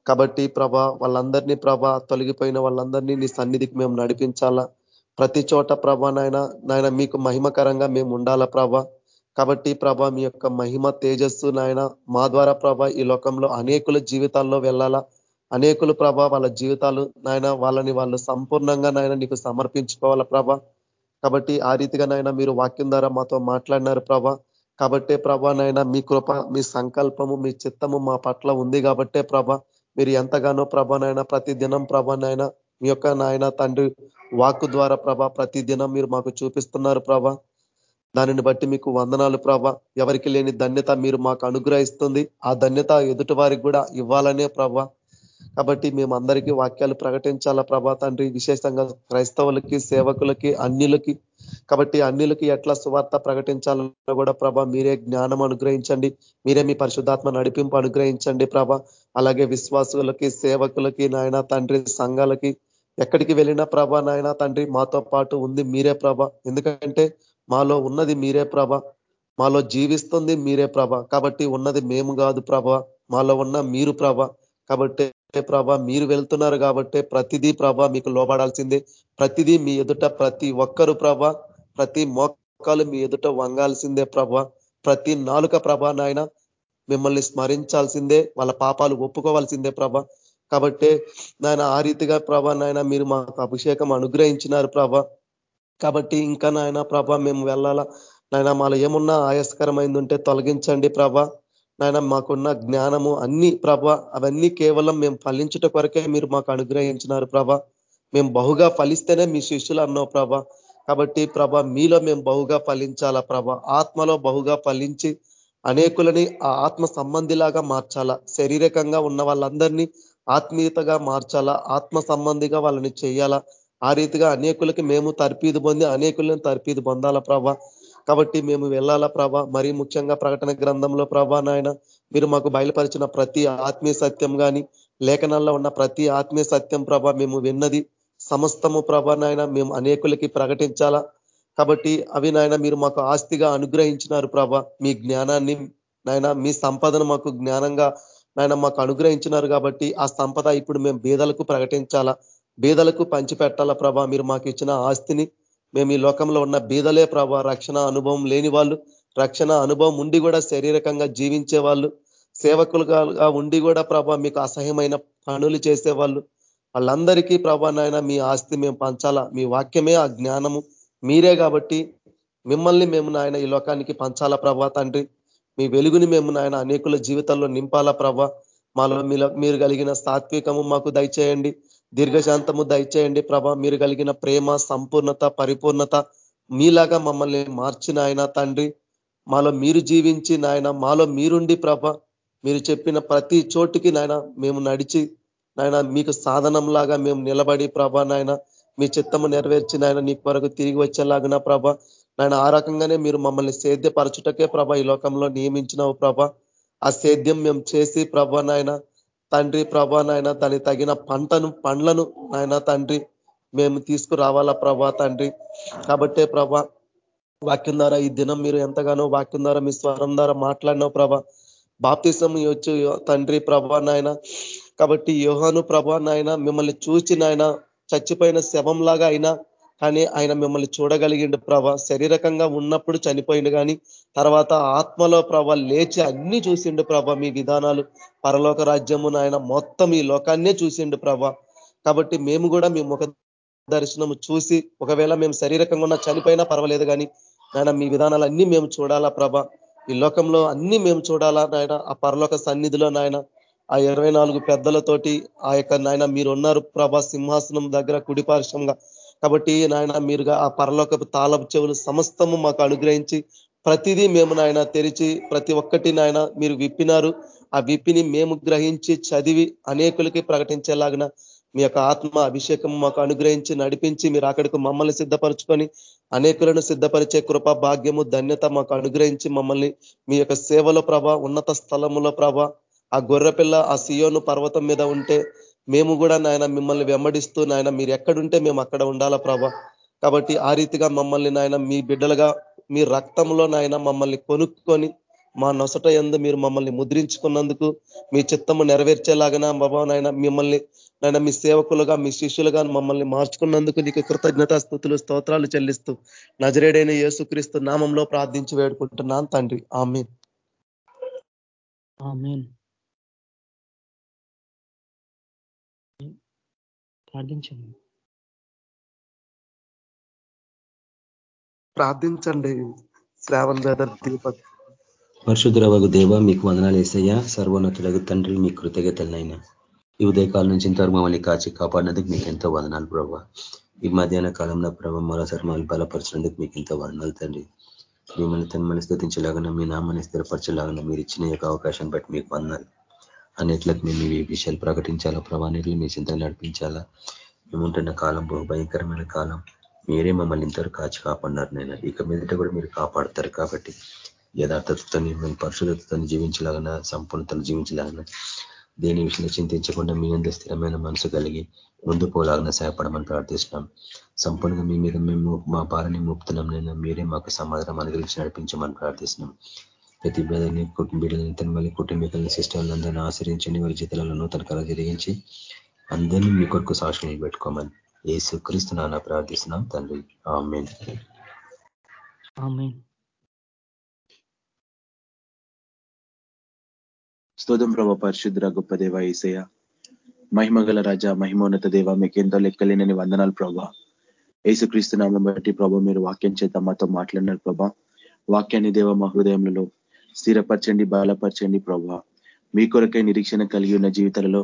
కాబట్టి ప్రభ వాళ్ళందరినీ ప్రభ తొలగిపోయిన వాళ్ళందరినీ నీ సన్నిధికి మేము నడిపించాలా. ప్రతి చోట ప్రభ నాయన నాయన మీకు మహిమకరంగా మేము ఉండాలా ప్రభా? కాబట్టి ప్రభ మీ యొక్క మహిమ తేజస్సు నాయన మా ద్వారా ప్రభ ఈ లోకంలో అనేకుల జీవితాల్లో వెళ్ళాలా? అనేకులు ప్రభ వాళ్ళ జీవితాలు నాయన వాళ్ళని వాళ్ళు సంపూర్ణంగా నాయన నీకు సమర్పించుకోవాలా ప్రభ? కాబట్టి ఆ రీతిగా నాయన మీరు వాక్యం ద్వారా మాతో మాట్లాడినారు ప్రభ. కాబట్టే ప్రభ నాయన మీ కృప మీ సంకల్పము మీ చిత్తము మా పట్ల ఉంది కాబట్టే ప్రభ మీరు ఎంతగానో ప్రభ నాయన ప్రతి దినం ప్రభ నాయన మీ యొక్క నాయన తండ్రి వాక్కు ద్వారా ప్రభ ప్రతి దినం మీరు మాకు చూపిస్తున్నారు ప్రభ. దానిని బట్టి మీకు వందనాలు ప్రభ. ఎవరికి లేని ధన్యత మీరు మాకు అనుగ్రహిస్తుంది. ఆ ధన్యత ఎదుటి వారికి కూడా ఇవ్వాలనే ప్రభ. కాబట్టి మేము అందరికీ వాక్యాలు ప్రకటించాలా ప్రభా తండ్రి. విశేషంగా క్రైస్తవులకి సేవకులకి అన్యులకి. కాబట్టి అన్యులకి ఎట్లా సువార్త ప్రకటించాలన్నా కూడా ప్రభ మీరే జ్ఞానం అనుగ్రహించండి. మీరే మీ పరిశుద్ధాత్మ నడిపింపు అనుగ్రహించండి ప్రభ. అలాగే విశ్వాసులకి సేవకులకి నాయన తండ్రి సంఘాలకి ఎక్కడికి వెళ్ళినా ప్రభ నాయన తండ్రి మాతో పాటు ఉంది మీరే ప్రభ. ఎందుకంటే మాలో ఉన్నది మీరే ప్రభ. మాలో జీవిస్తుంది మీరే ప్రభ. కాబట్టి ఉన్నది మేము కాదు ప్రభ. మాలో ఉన్న మీరు ప్రభ. కాబట్టి ప్రభ మీరు వెళ్తున్నారు కాబట్టి ప్రతిదీ ప్రభ మీకు లోబడాల్సిందే. ప్రతిదీ మీ ఎదుట ప్రతి ఒక్కరు ప్రభ ప్రతి మోకాలు మీ ఎదుట వంగాల్సిందే ప్రభ. ప్రతి నాలుక ప్రభ నాయన మిమ్మల్ని స్మరించాల్సిందే. వాళ్ళ పాపాలు ఒప్పుకోవాల్సిందే ప్రభ. కాబట్టి నాయన ఆ రీతిగా ప్రభ నాయన మీరు మాకు అభిషేకం అనుగ్రహించినారు ప్రభ. కాబట్టి ఇంకా నాయన ప్రభ మేము వెళ్ళాలా? నాయన మాలో ఏమున్నా ఆయాస్కరమైంది ఉంటే తొలగించండి ప్రభ. నాయన మాకున్న జ్ఞానము అన్ని ప్రభ అవన్నీ కేవలం మేము ఫలించుట కొరకే మీరు మాకు అనుగ్రహించినారు ప్రభ. మేము బహుగా ఫలిస్తేనే మీ శిష్యులు అన్నావు ప్రభ. కాబట్టి ప్రభ మీలో మేము బహుగా ఫలించాలా ప్రభ? ఆత్మలో బహుగా ఫలించి అనేకులని ఆ ఆత్మ సంబంధిలాగా మార్చాలా? శారీరకంగా ఉన్న వాళ్ళందరినీ ఆత్మీయతగా మార్చాలా? ఆత్మ సంబంధిగా వాళ్ళని చేయాలా? ఆ రీతిగా అనేకులకి మేము తర్పీదు పొంది అనేకులను తర్పీదు పొందాలా ప్రభ? కాబట్టి మేము వెళ్ళాలా ప్రభా? మరీ ముఖ్యంగా ప్రకటన గ్రంథంలో ప్రభా నాయన మీరు మాకు బయలుపరిచిన ప్రతి ఆత్మీయ సత్యం కానీ లేఖనాల్లో ఉన్న ప్రతి ఆత్మీయ సత్యం ప్రభ మేము విన్నది సమస్తము ప్రభ నాయన మేము అనేకులకి ప్రకటించాలా? కాబట్టి అవి నాయన మీరు మాకు ఆస్తిగా అనుగ్రహించినారు ప్రభ. మీ జ్ఞానాన్ని నాయన మీ సంపదను మాకు జ్ఞానంగా నాయన మాకు అనుగ్రహించినారు కాబట్టి ఆ సంపద ఇప్పుడు మేము బీదలకు ప్రకటించాలా? బీదలకు పంచిపెట్టాలా ప్రభా మీరు మాకు ఇచ్చిన ఆస్తిని. మేము ఈ లోకంలో ఉన్న బీదలే ప్రభ రక్షణ అనుభవం లేని వాళ్ళు. రక్షణ అనుభవం ఉండి కూడా శారీరకంగా జీవించే వాళ్ళు. సేవకులుగా ఉండి కూడా ప్రభా మీకు అసహ్యమైన పనులు చేసేవాళ్ళు వాళ్ళందరికీ ప్రభా నాయన మీ ఆస్తి మేము పంచాలా? మీ వాక్యమే ఆ జ్ఞానము. మీరే కాబట్టి మిమ్మల్ని మేము నాయన ఈ లోకానికి పంచాలా ప్రభా తండ్రి? మీ వెలుగుని మేము నాయన అనేకుల జీవితాల్లో నింపాలా ప్రభా? మాలో మీరు కలిగిన సాత్వికము మాకు దయచేయండి. దీర్ఘశాంతము దయచేయండి ప్రభ. మీరు కలిగిన ప్రేమ సంపూర్ణత పరిపూర్ణత మీలాగా మమ్మల్ని మార్చిన ఆయన తండ్రి. మాలో మీరు జీవించి నాయన మాలో మీరుండి ప్రభ. మీరు చెప్పిన ప్రతి చోటుకి నాయన మేము నడిచి నాయన మీకు సాధనంలాగా మేము నిలబడి ప్రభ నాయన మీ చిత్తము నెరవేర్చి నాయన నీ కొరకు తిరిగి వచ్చేలాగిన ప్రభ. నాయన ఆ రకంగానే మీరు మమ్మల్ని సేద్యపరచుటకే ప్రభ ఈ లోకంలో నియమించినావు ప్రభ. ఆ సేద్యం మేము చేసి ప్రభ నాయన తండ్రి ప్రభా నాయన దానికి తగిన పంటను పండ్లను నాయన తండ్రి మేము తీసుకురావాలా ప్రభా తండ్రి. కాబట్టే ప్రభా వాక్యం ద్వారా ఈ దినం మీరు ఎంతగానో వాక్యం ద్వారా మీ స్వరం ద్వారా మాట్లాడినావు ప్రభా. బాప్తిసం వచ్చి తండ్రి ప్రభా నాయన. కాబట్టి యోహాను ప్రభా నాయన మిమ్మల్ని చూసి నాయన చచ్చిపోయిన శవంలాగా అయినా కానీ ఆయన మిమ్మల్ని చూడగలిగిండు ప్రభ. శరీరకంగా ఉన్నప్పుడు చనిపోయిండు కానీ తర్వాత ఆత్మలో ప్రభ లేచి అన్ని చూసిండు ప్రభ మీ విధానాలు. పరలోక రాజ్యము నాయన మొత్తం ఈ లోకాన్నే చూసిండు ప్రభ. కాబట్టి మేము కూడా మీ ముఖ దర్శనము చూసి ఒకవేళ మేము శరీరకంగా ఉన్న చనిపోయినా పర్వాలేదు కానీ నాయన మీ విధానాలు అన్ని మేము చూడాలా ప్రభ. ఈ లోకంలో అన్ని మేము చూడాలా నాయన. ఆ పరలోక సన్నిధిలో నాయన ఆ ఇరవై నాలుగు పెద్దలతోటి ఆ యొక్క నాయన మీరు ఉన్నారు ప్రభ సింహాసనం దగ్గర కుడిపార్శ్వంగా కాబట్టి నాయన మీరుగా ఆ పరలోకపు తాళపు చెవులు సమస్తము మాకు అనుగ్రహించి ప్రతిదీ మేము నాయన తెరిచి ప్రతి ఒక్కటి నాయన మీరు విప్పినారు. ఆ విప్పిని మేము గ్రహించి చదివి అనేకులకి ప్రకటించేలాగిన మీ యొక్క ఆత్మ అభిషేకం మాకు అనుగ్రహించి నడిపించి మీరు అక్కడికి మమ్మల్ని సిద్ధపరచుకొని అనేకులను సిద్ధపరిచే కృప భాగ్యము ధన్యత మాకు అనుగ్రహించి మమ్మల్ని మీ యొక్క సేవలో ప్రభ ఉన్నత స్థలములో ప్రభ ఆ గొర్రెపిల్ల ఆ సియోను పర్వతం మీద ఉంటే మేము కూడా నాయన మిమ్మల్ని వెంబడిస్తూ నాయన మీరు ఎక్కడుంటే మేము అక్కడ ఉండాలా ప్రభా. కాబట్టి ఆ రీతిగా మమ్మల్ని నాయన మీ బిడ్డలుగా మీ రక్తంలో నాయన మమ్మల్ని కొనుక్కొని మా నొసట ఎందు మీరు మమ్మల్ని ముద్రించుకున్నందుకు మీ చిత్తము నెరవేర్చేలాగా బాబా నాయన మిమ్మల్ని నాయన మీ సేవకులుగా మీ శిష్యులుగా మమ్మల్ని మార్చుకున్నందుకు నీకు కృతజ్ఞతా స్థుతులు స్తోత్రాలు చెల్లిస్తూ నజరేడైన యేసుక్రీస్తు నామంలో ప్రార్థించి వేడుకుంటున్నాను తండ్రి. ఆమె ప్రార్థించండి. ప్రార్థించండి. శ్రావణ్ బ్రదర్ దీపక్ పరిశుద్ధురవగు దేవ మీకు వందనాలు వేసయ్యా సర్వోన్నతులకు తండ్రి మీ కృతజ్ఞతలనైనా. ఈ ఉదయకాలం నుంచి ఇంతవరకు మమ్మల్ని కాచి కాపాడినందుకు మీకు ఎంతో వదనాలు ప్రభావ ఈ మధ్యాహ్న కాలంలో ప్రభావ మరోసారి మమ్మల్ని బలపరిచినందుకు మీకు ఎంతో వదనాలు తండ్రి. మిమ్మల్ని తనమని స్థుతించలాగా మీ నామాన్ని స్థిరపరచలాగా మీరు ఇచ్చిన యొక్క అవకాశం బట్టి మీకు వందాలు అన్నిట్లకు మేము ఈ విషయాలు ప్రకటించాలా? ప్రవాణికులు మీ చింతలు నడిపించాలా? మేముంటున్న కాలం బహుభయంకరమైన కాలం. మీరే మమ్మల్ని ఇంతవరకు కాచి కాపాడినారు నేను ఇక మీదట కూడా మీరు కాపాడతారు కాబట్టి యథార్థతతో మేము పరిశుద్ధతతో జీవించలాగన సంపూర్ణతను జీవించలాగన దేని విషయంలో చింతించకుండా మీ అందరి స్థిరమైన మనసు కలిగి ముందు పోలాగిన సహాయపడమని ప్రార్థిస్తున్నాం. సంపూర్ణంగా మీ మీద మేము మా భారాన్ని మోపుతున్నాం నేను మీరే మాకు సమాధానం అనుగ్రహించి నడిపించమని ప్రార్థిస్తున్నాం. ప్రతి బిడ్డని బిడ్డలని తన మళ్ళీ కుటుంబీకులను సిస్టర్లను అందరినీ ఆశ్రయించండి. వారి జీతాలలో నూతన కళ జరిగించి అందరినీ మీ కొరకు సాక్షులు పెట్టుకోమని ఏసు క్రీస్తు నాన్న ప్రార్థిస్తున్నాం తండ్రి. ఆమెన్. స్తోదం ప్రభ పరిశుద్ర గొప్ప దేవ ఈసయ మహిమగల రాజా మహిమోన్నత దేవ మీకు ఎంతో లెక్కలేనని వందనాలు ప్రభా. ఏసుక్రీస్తు నామం బట్టి ప్రభ మీరు వాక్యం చేత మాతో మాట్లాడినారు ప్రభా. వాక్యాన్ని దేవ మా హృదయంలో స్థిరపరచండి బలపరచండి ప్రభా మీ కొరకై నిరీక్షణ కలిగి ఉన్న జీవితాలలో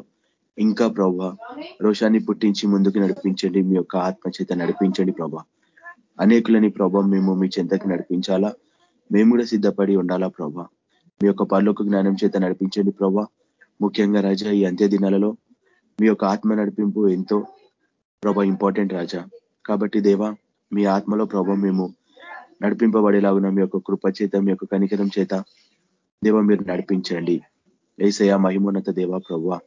ఇంకా ప్రభా రోషాన్ని పుట్టించి ముందుకు నడిపించండి మీ యొక్క ఆత్మచేత నడిపించండి ప్రభా అనేకులని ప్రభా మేము మీ చెంతకు నడిపించాలా? మేము కూడా సిద్ధపడి ఉండాలా ప్రభా మీ యొక్క పర్లోక జ్ఞానం చేత నడిపించండి ప్రభా ముఖ్యంగా రాజా ఈ అంత్య దినాలలో మీ యొక్క ఆత్మ నడిపింపు ఎంతో ప్రభా ఇంపార్టెంట్ రాజా. కాబట్టి దేవా మీ ఆత్మలో ప్రభా మేము నడిపింపబడేలాగున మీ యొక్క కృప చేత మీ యొక్క కనికరం చేత దేవ మీరు నడిపించండి. ఏసయ మహిమోన్నత దేవ ప్రభా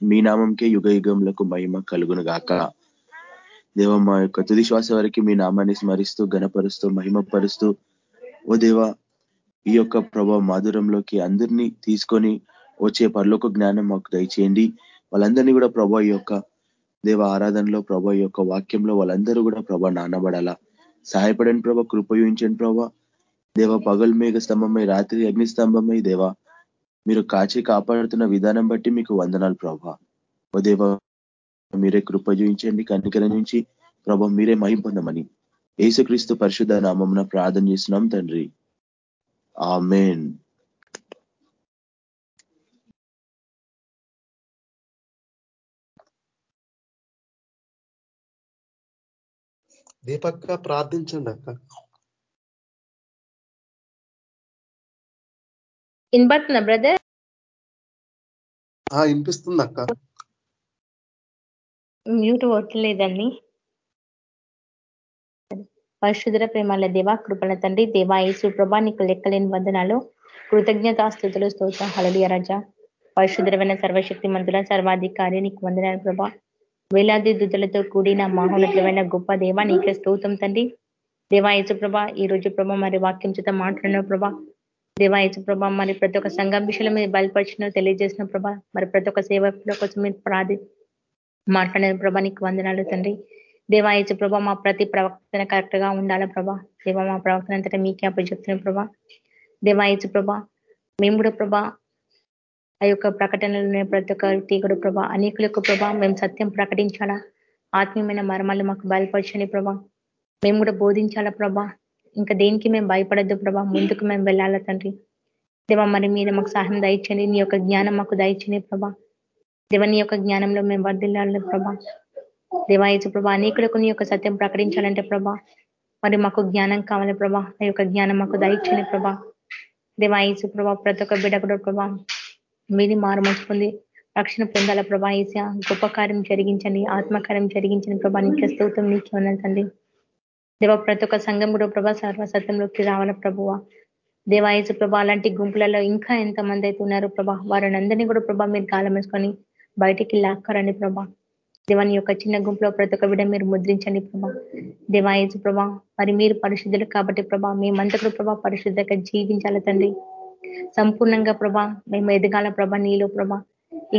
మీ నామంకే యుగ యుగంలకు మహిమ కలుగును గాక దేవ మా యొక్క తుది శ్వాస వరకు మీ నామాన్ని స్మరిస్తూ గణపరుస్తూ మహిమపరుస్తూ ఓ దేవ ఈ యొక్క ప్రభావ మాధురంలోకి అందరినీ తీసుకొని వచ్చే పరలోక జ్ఞానం మాకు దయచేయండి. వాళ్ళందరినీ కూడా ప్రభా యొక్క దేవ ఆరాధనలో ప్రభా యొక్క వాక్యంలో వాళ్ళందరూ కూడా ప్రభా నానబడాలా. సహాయపడండి ప్రభా కృపయోగించండి ప్రభా. దేవ పగల్ మేఘ స్తంభమై రాత్రి అగ్నిస్తంభమై దేవ మీరు కాచి కాపాడుతున్న విధానం బట్టి మీకు వందనాలు ప్రభా. ఓ దేవ మీరే కృప చూపించండి కనికర నుంచి ప్రభా మీరే మహిం పొందమని. ఏసుక్రీస్తు పరిశుద్ధ నామం ప్రార్థన చేస్తున్నాం తండ్రి. ఆమెన్. దీపక్క ప్రార్థించండి అక్క. వినబడుతుందా బ్రదర్. వినిపిస్తుంది అక్క. మ్యూట్ కొట్టలేదండి. పరిశుద్ర ప్రేమాల దేవా కృపణ తండ్రి దేవా యేసు ప్రభా నీకు లెక్కలేని వందనాలు కృతజ్ఞతాస్థుతులు స్తోత్రం. హళలియ రజ. పరిశుద్రమైన సర్వశక్తి మంతుల సర్వాధికారి నీకు వందనాలు ప్రభా. వేలాది దుద్దులతో కూడిన మహోన్నతమైన గొప్ప దేవ నీకే స్తోత్రం తండ్రి. దేవా యేసు ప్రభా ఈ రోజు ప్రభా మరి వాక్యం చేత మాట్లాడిన ప్రభా దేవా యేసు ప్రభా మరి ప్రతి ఒక్క సంఘం విషయంలో మీరు బయలుపరిచిన తెలియజేసిన ప్రభా మరి ప్రతి ఒక్క సేవకుల కోసం మీరు ప్రాధి మాట్లాడిన ప్రభా నీకు వందనాలు తండ్రి. దేవాయచు ప్రభా మా ప్రతి ప్రవర్తన కరెక్ట్గా ఉండాలా ప్రభా? దేవ మా ప్రవర్తన అంతటా మీకే అప్పచెప్తున్న ప్రభా. దేవాయచు ప్రభా మేము కూడా ప్రభా ఆ యొక్క ప్రకటనలు ప్రతి ఒక్క వ్యక్తి కూడా ప్రభా అనేకుల యొక్క ప్రభా మేము సత్యం ప్రకటించాలా? ఆత్మీయమైన మర్మాలు మాకు బయలుపరచండి ప్రభా. మేము కూడా బోధించాలా ప్రభా? ఇంకా దేనికి మేము భయపడద్దు ప్రభా ముందుకు మేము వెళ్ళాలా తండ్రి. దేవ మరి మీద మాకు సహాయం దయచండి నీ యొక్క జ్ఞానం మాకు దయచండి ప్రభా. దేవని యొక్క జ్ఞానంలో మేము వర్దిల్లాలి ప్రభా. దేవాయచు ప్రభా అనేకులకు నీ యొక్క సత్యం ప్రకటించాలంటే ప్రభా మరి మాకు జ్ఞానం కావాలి ప్రభా. ఆ యొక్క జ్ఞానం మాకు దయచండి ప్రభా. దేవాయసు ప్రభా ప్రతి ఒక్క బిడ్డ కూడా ప్రభా మీది మారుమర్చుకుంది రక్షణ పొందాల ప్రభా ఈస గొప్ప కార్యం జరిగించండి ఆత్మకార్యం జరిగించండి ప్రభా. నీకే స్తోత్రం నీకే ఉన్నదండి దేవ ప్రతి ఒక్క సంఘం కూడా ప్రభా సర్వసత్యంలోకి రావాల ప్రభువ? దేవాయసు ప్రభా అలాంటి గుంపులలో ఇంకా ఎంతమంది అయితే ఉన్నారు ప్రభా? వారిని అందరినీ కూడా ప్రభా మీరు గాలమేసుకొని బయటికి లాక్కరండి ప్రభా. దేవాని యొక్క చిన్న గుంపులో ప్రతి ఒక్క విడ మీరు ముద్రించండి ప్రభా. దేవాయసు ప్రభా మరి మీరు పరిశుద్ధులు కాబట్టి ప్రభా మేమంతకు ప్రభా పరిశుద్ధంగా జీవించాలి తండ్రి? సంపూర్ణంగా ప్రభా మేము ఎదగాల ప్రభా నీలో ప్రభా?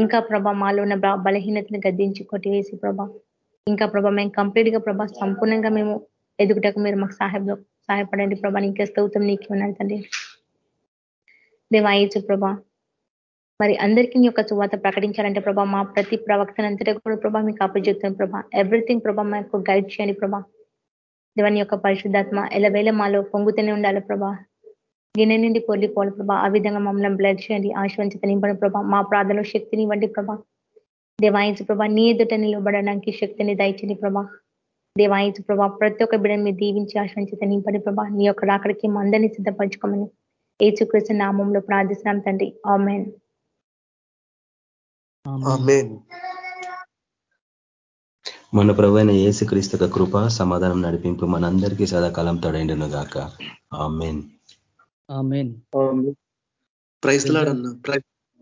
ఇంకా ప్రభా మాలో ఉన్న బలహీనతను గద్దించి కొట్టివేసి ప్రభా. ఇంకా ప్రభా మేము కంప్లీట్గా ప్రభా సంపూర్ణంగా మేము ఎదుగుటకు మీరు మాకు సహాయ సహాయపడండి ప్రభా. నీకే స్తౌతం నీకే ఉన్నాను తండ్రి. దేవాయచు ప్రభా. మరి అందరికీ యొక్క చువాత ప్రకటించాలంటే ప్రభా మా ప్రతి ప్రవక్తనంతటా కూడా ప్రభా మీకు అప్పచెప్తాను ప్రభా. ఎవ్రీథింగ్ ప్రభా మాకు గైడ్ చేయండి ప్రభా. దేవాని యొక్క పరిశుద్ధాత్మ ఎలవేళ మాలో పొంగుతూనే ఉండాలి ప్రభా. గిన్నె నుండి పొర్లిపోవాలి ప్రభా. ఆ విధంగా మమ్మల్ని బ్లడ్ చేయండి. ఆశ్వంచత నింపండి ప్రభా. మా ప్రార్థనలో శక్తిని ఇవ్వండి ప్రభా. దేవాయించు ప్రభా నీ ఎదుట నిలబడడానికి శక్తిని దయచండి ప్రభా. దేవాయించు ప్రభా ప్రతి ఒక్క బిడ్డని మీరు దీవించి ఆశ్వంచత నింపండి ప్రభా. నీ యొక్క రాకడికి మందని సిద్ధపరచుకోమని ఏచుకృష్ణ నామంలో ప్రార్థిస్తున్నాం తండ్రి. ఆమెన్. మన ప్రవైన ఏసు క్రీస్తక కృప సమాధానం నడిపింపు మనందరికీ సదాకాలం తొడైండును గాక. ఆమెన్. ఆమెన్. ప్రైజ్ లాడన్నా ప్రైజ్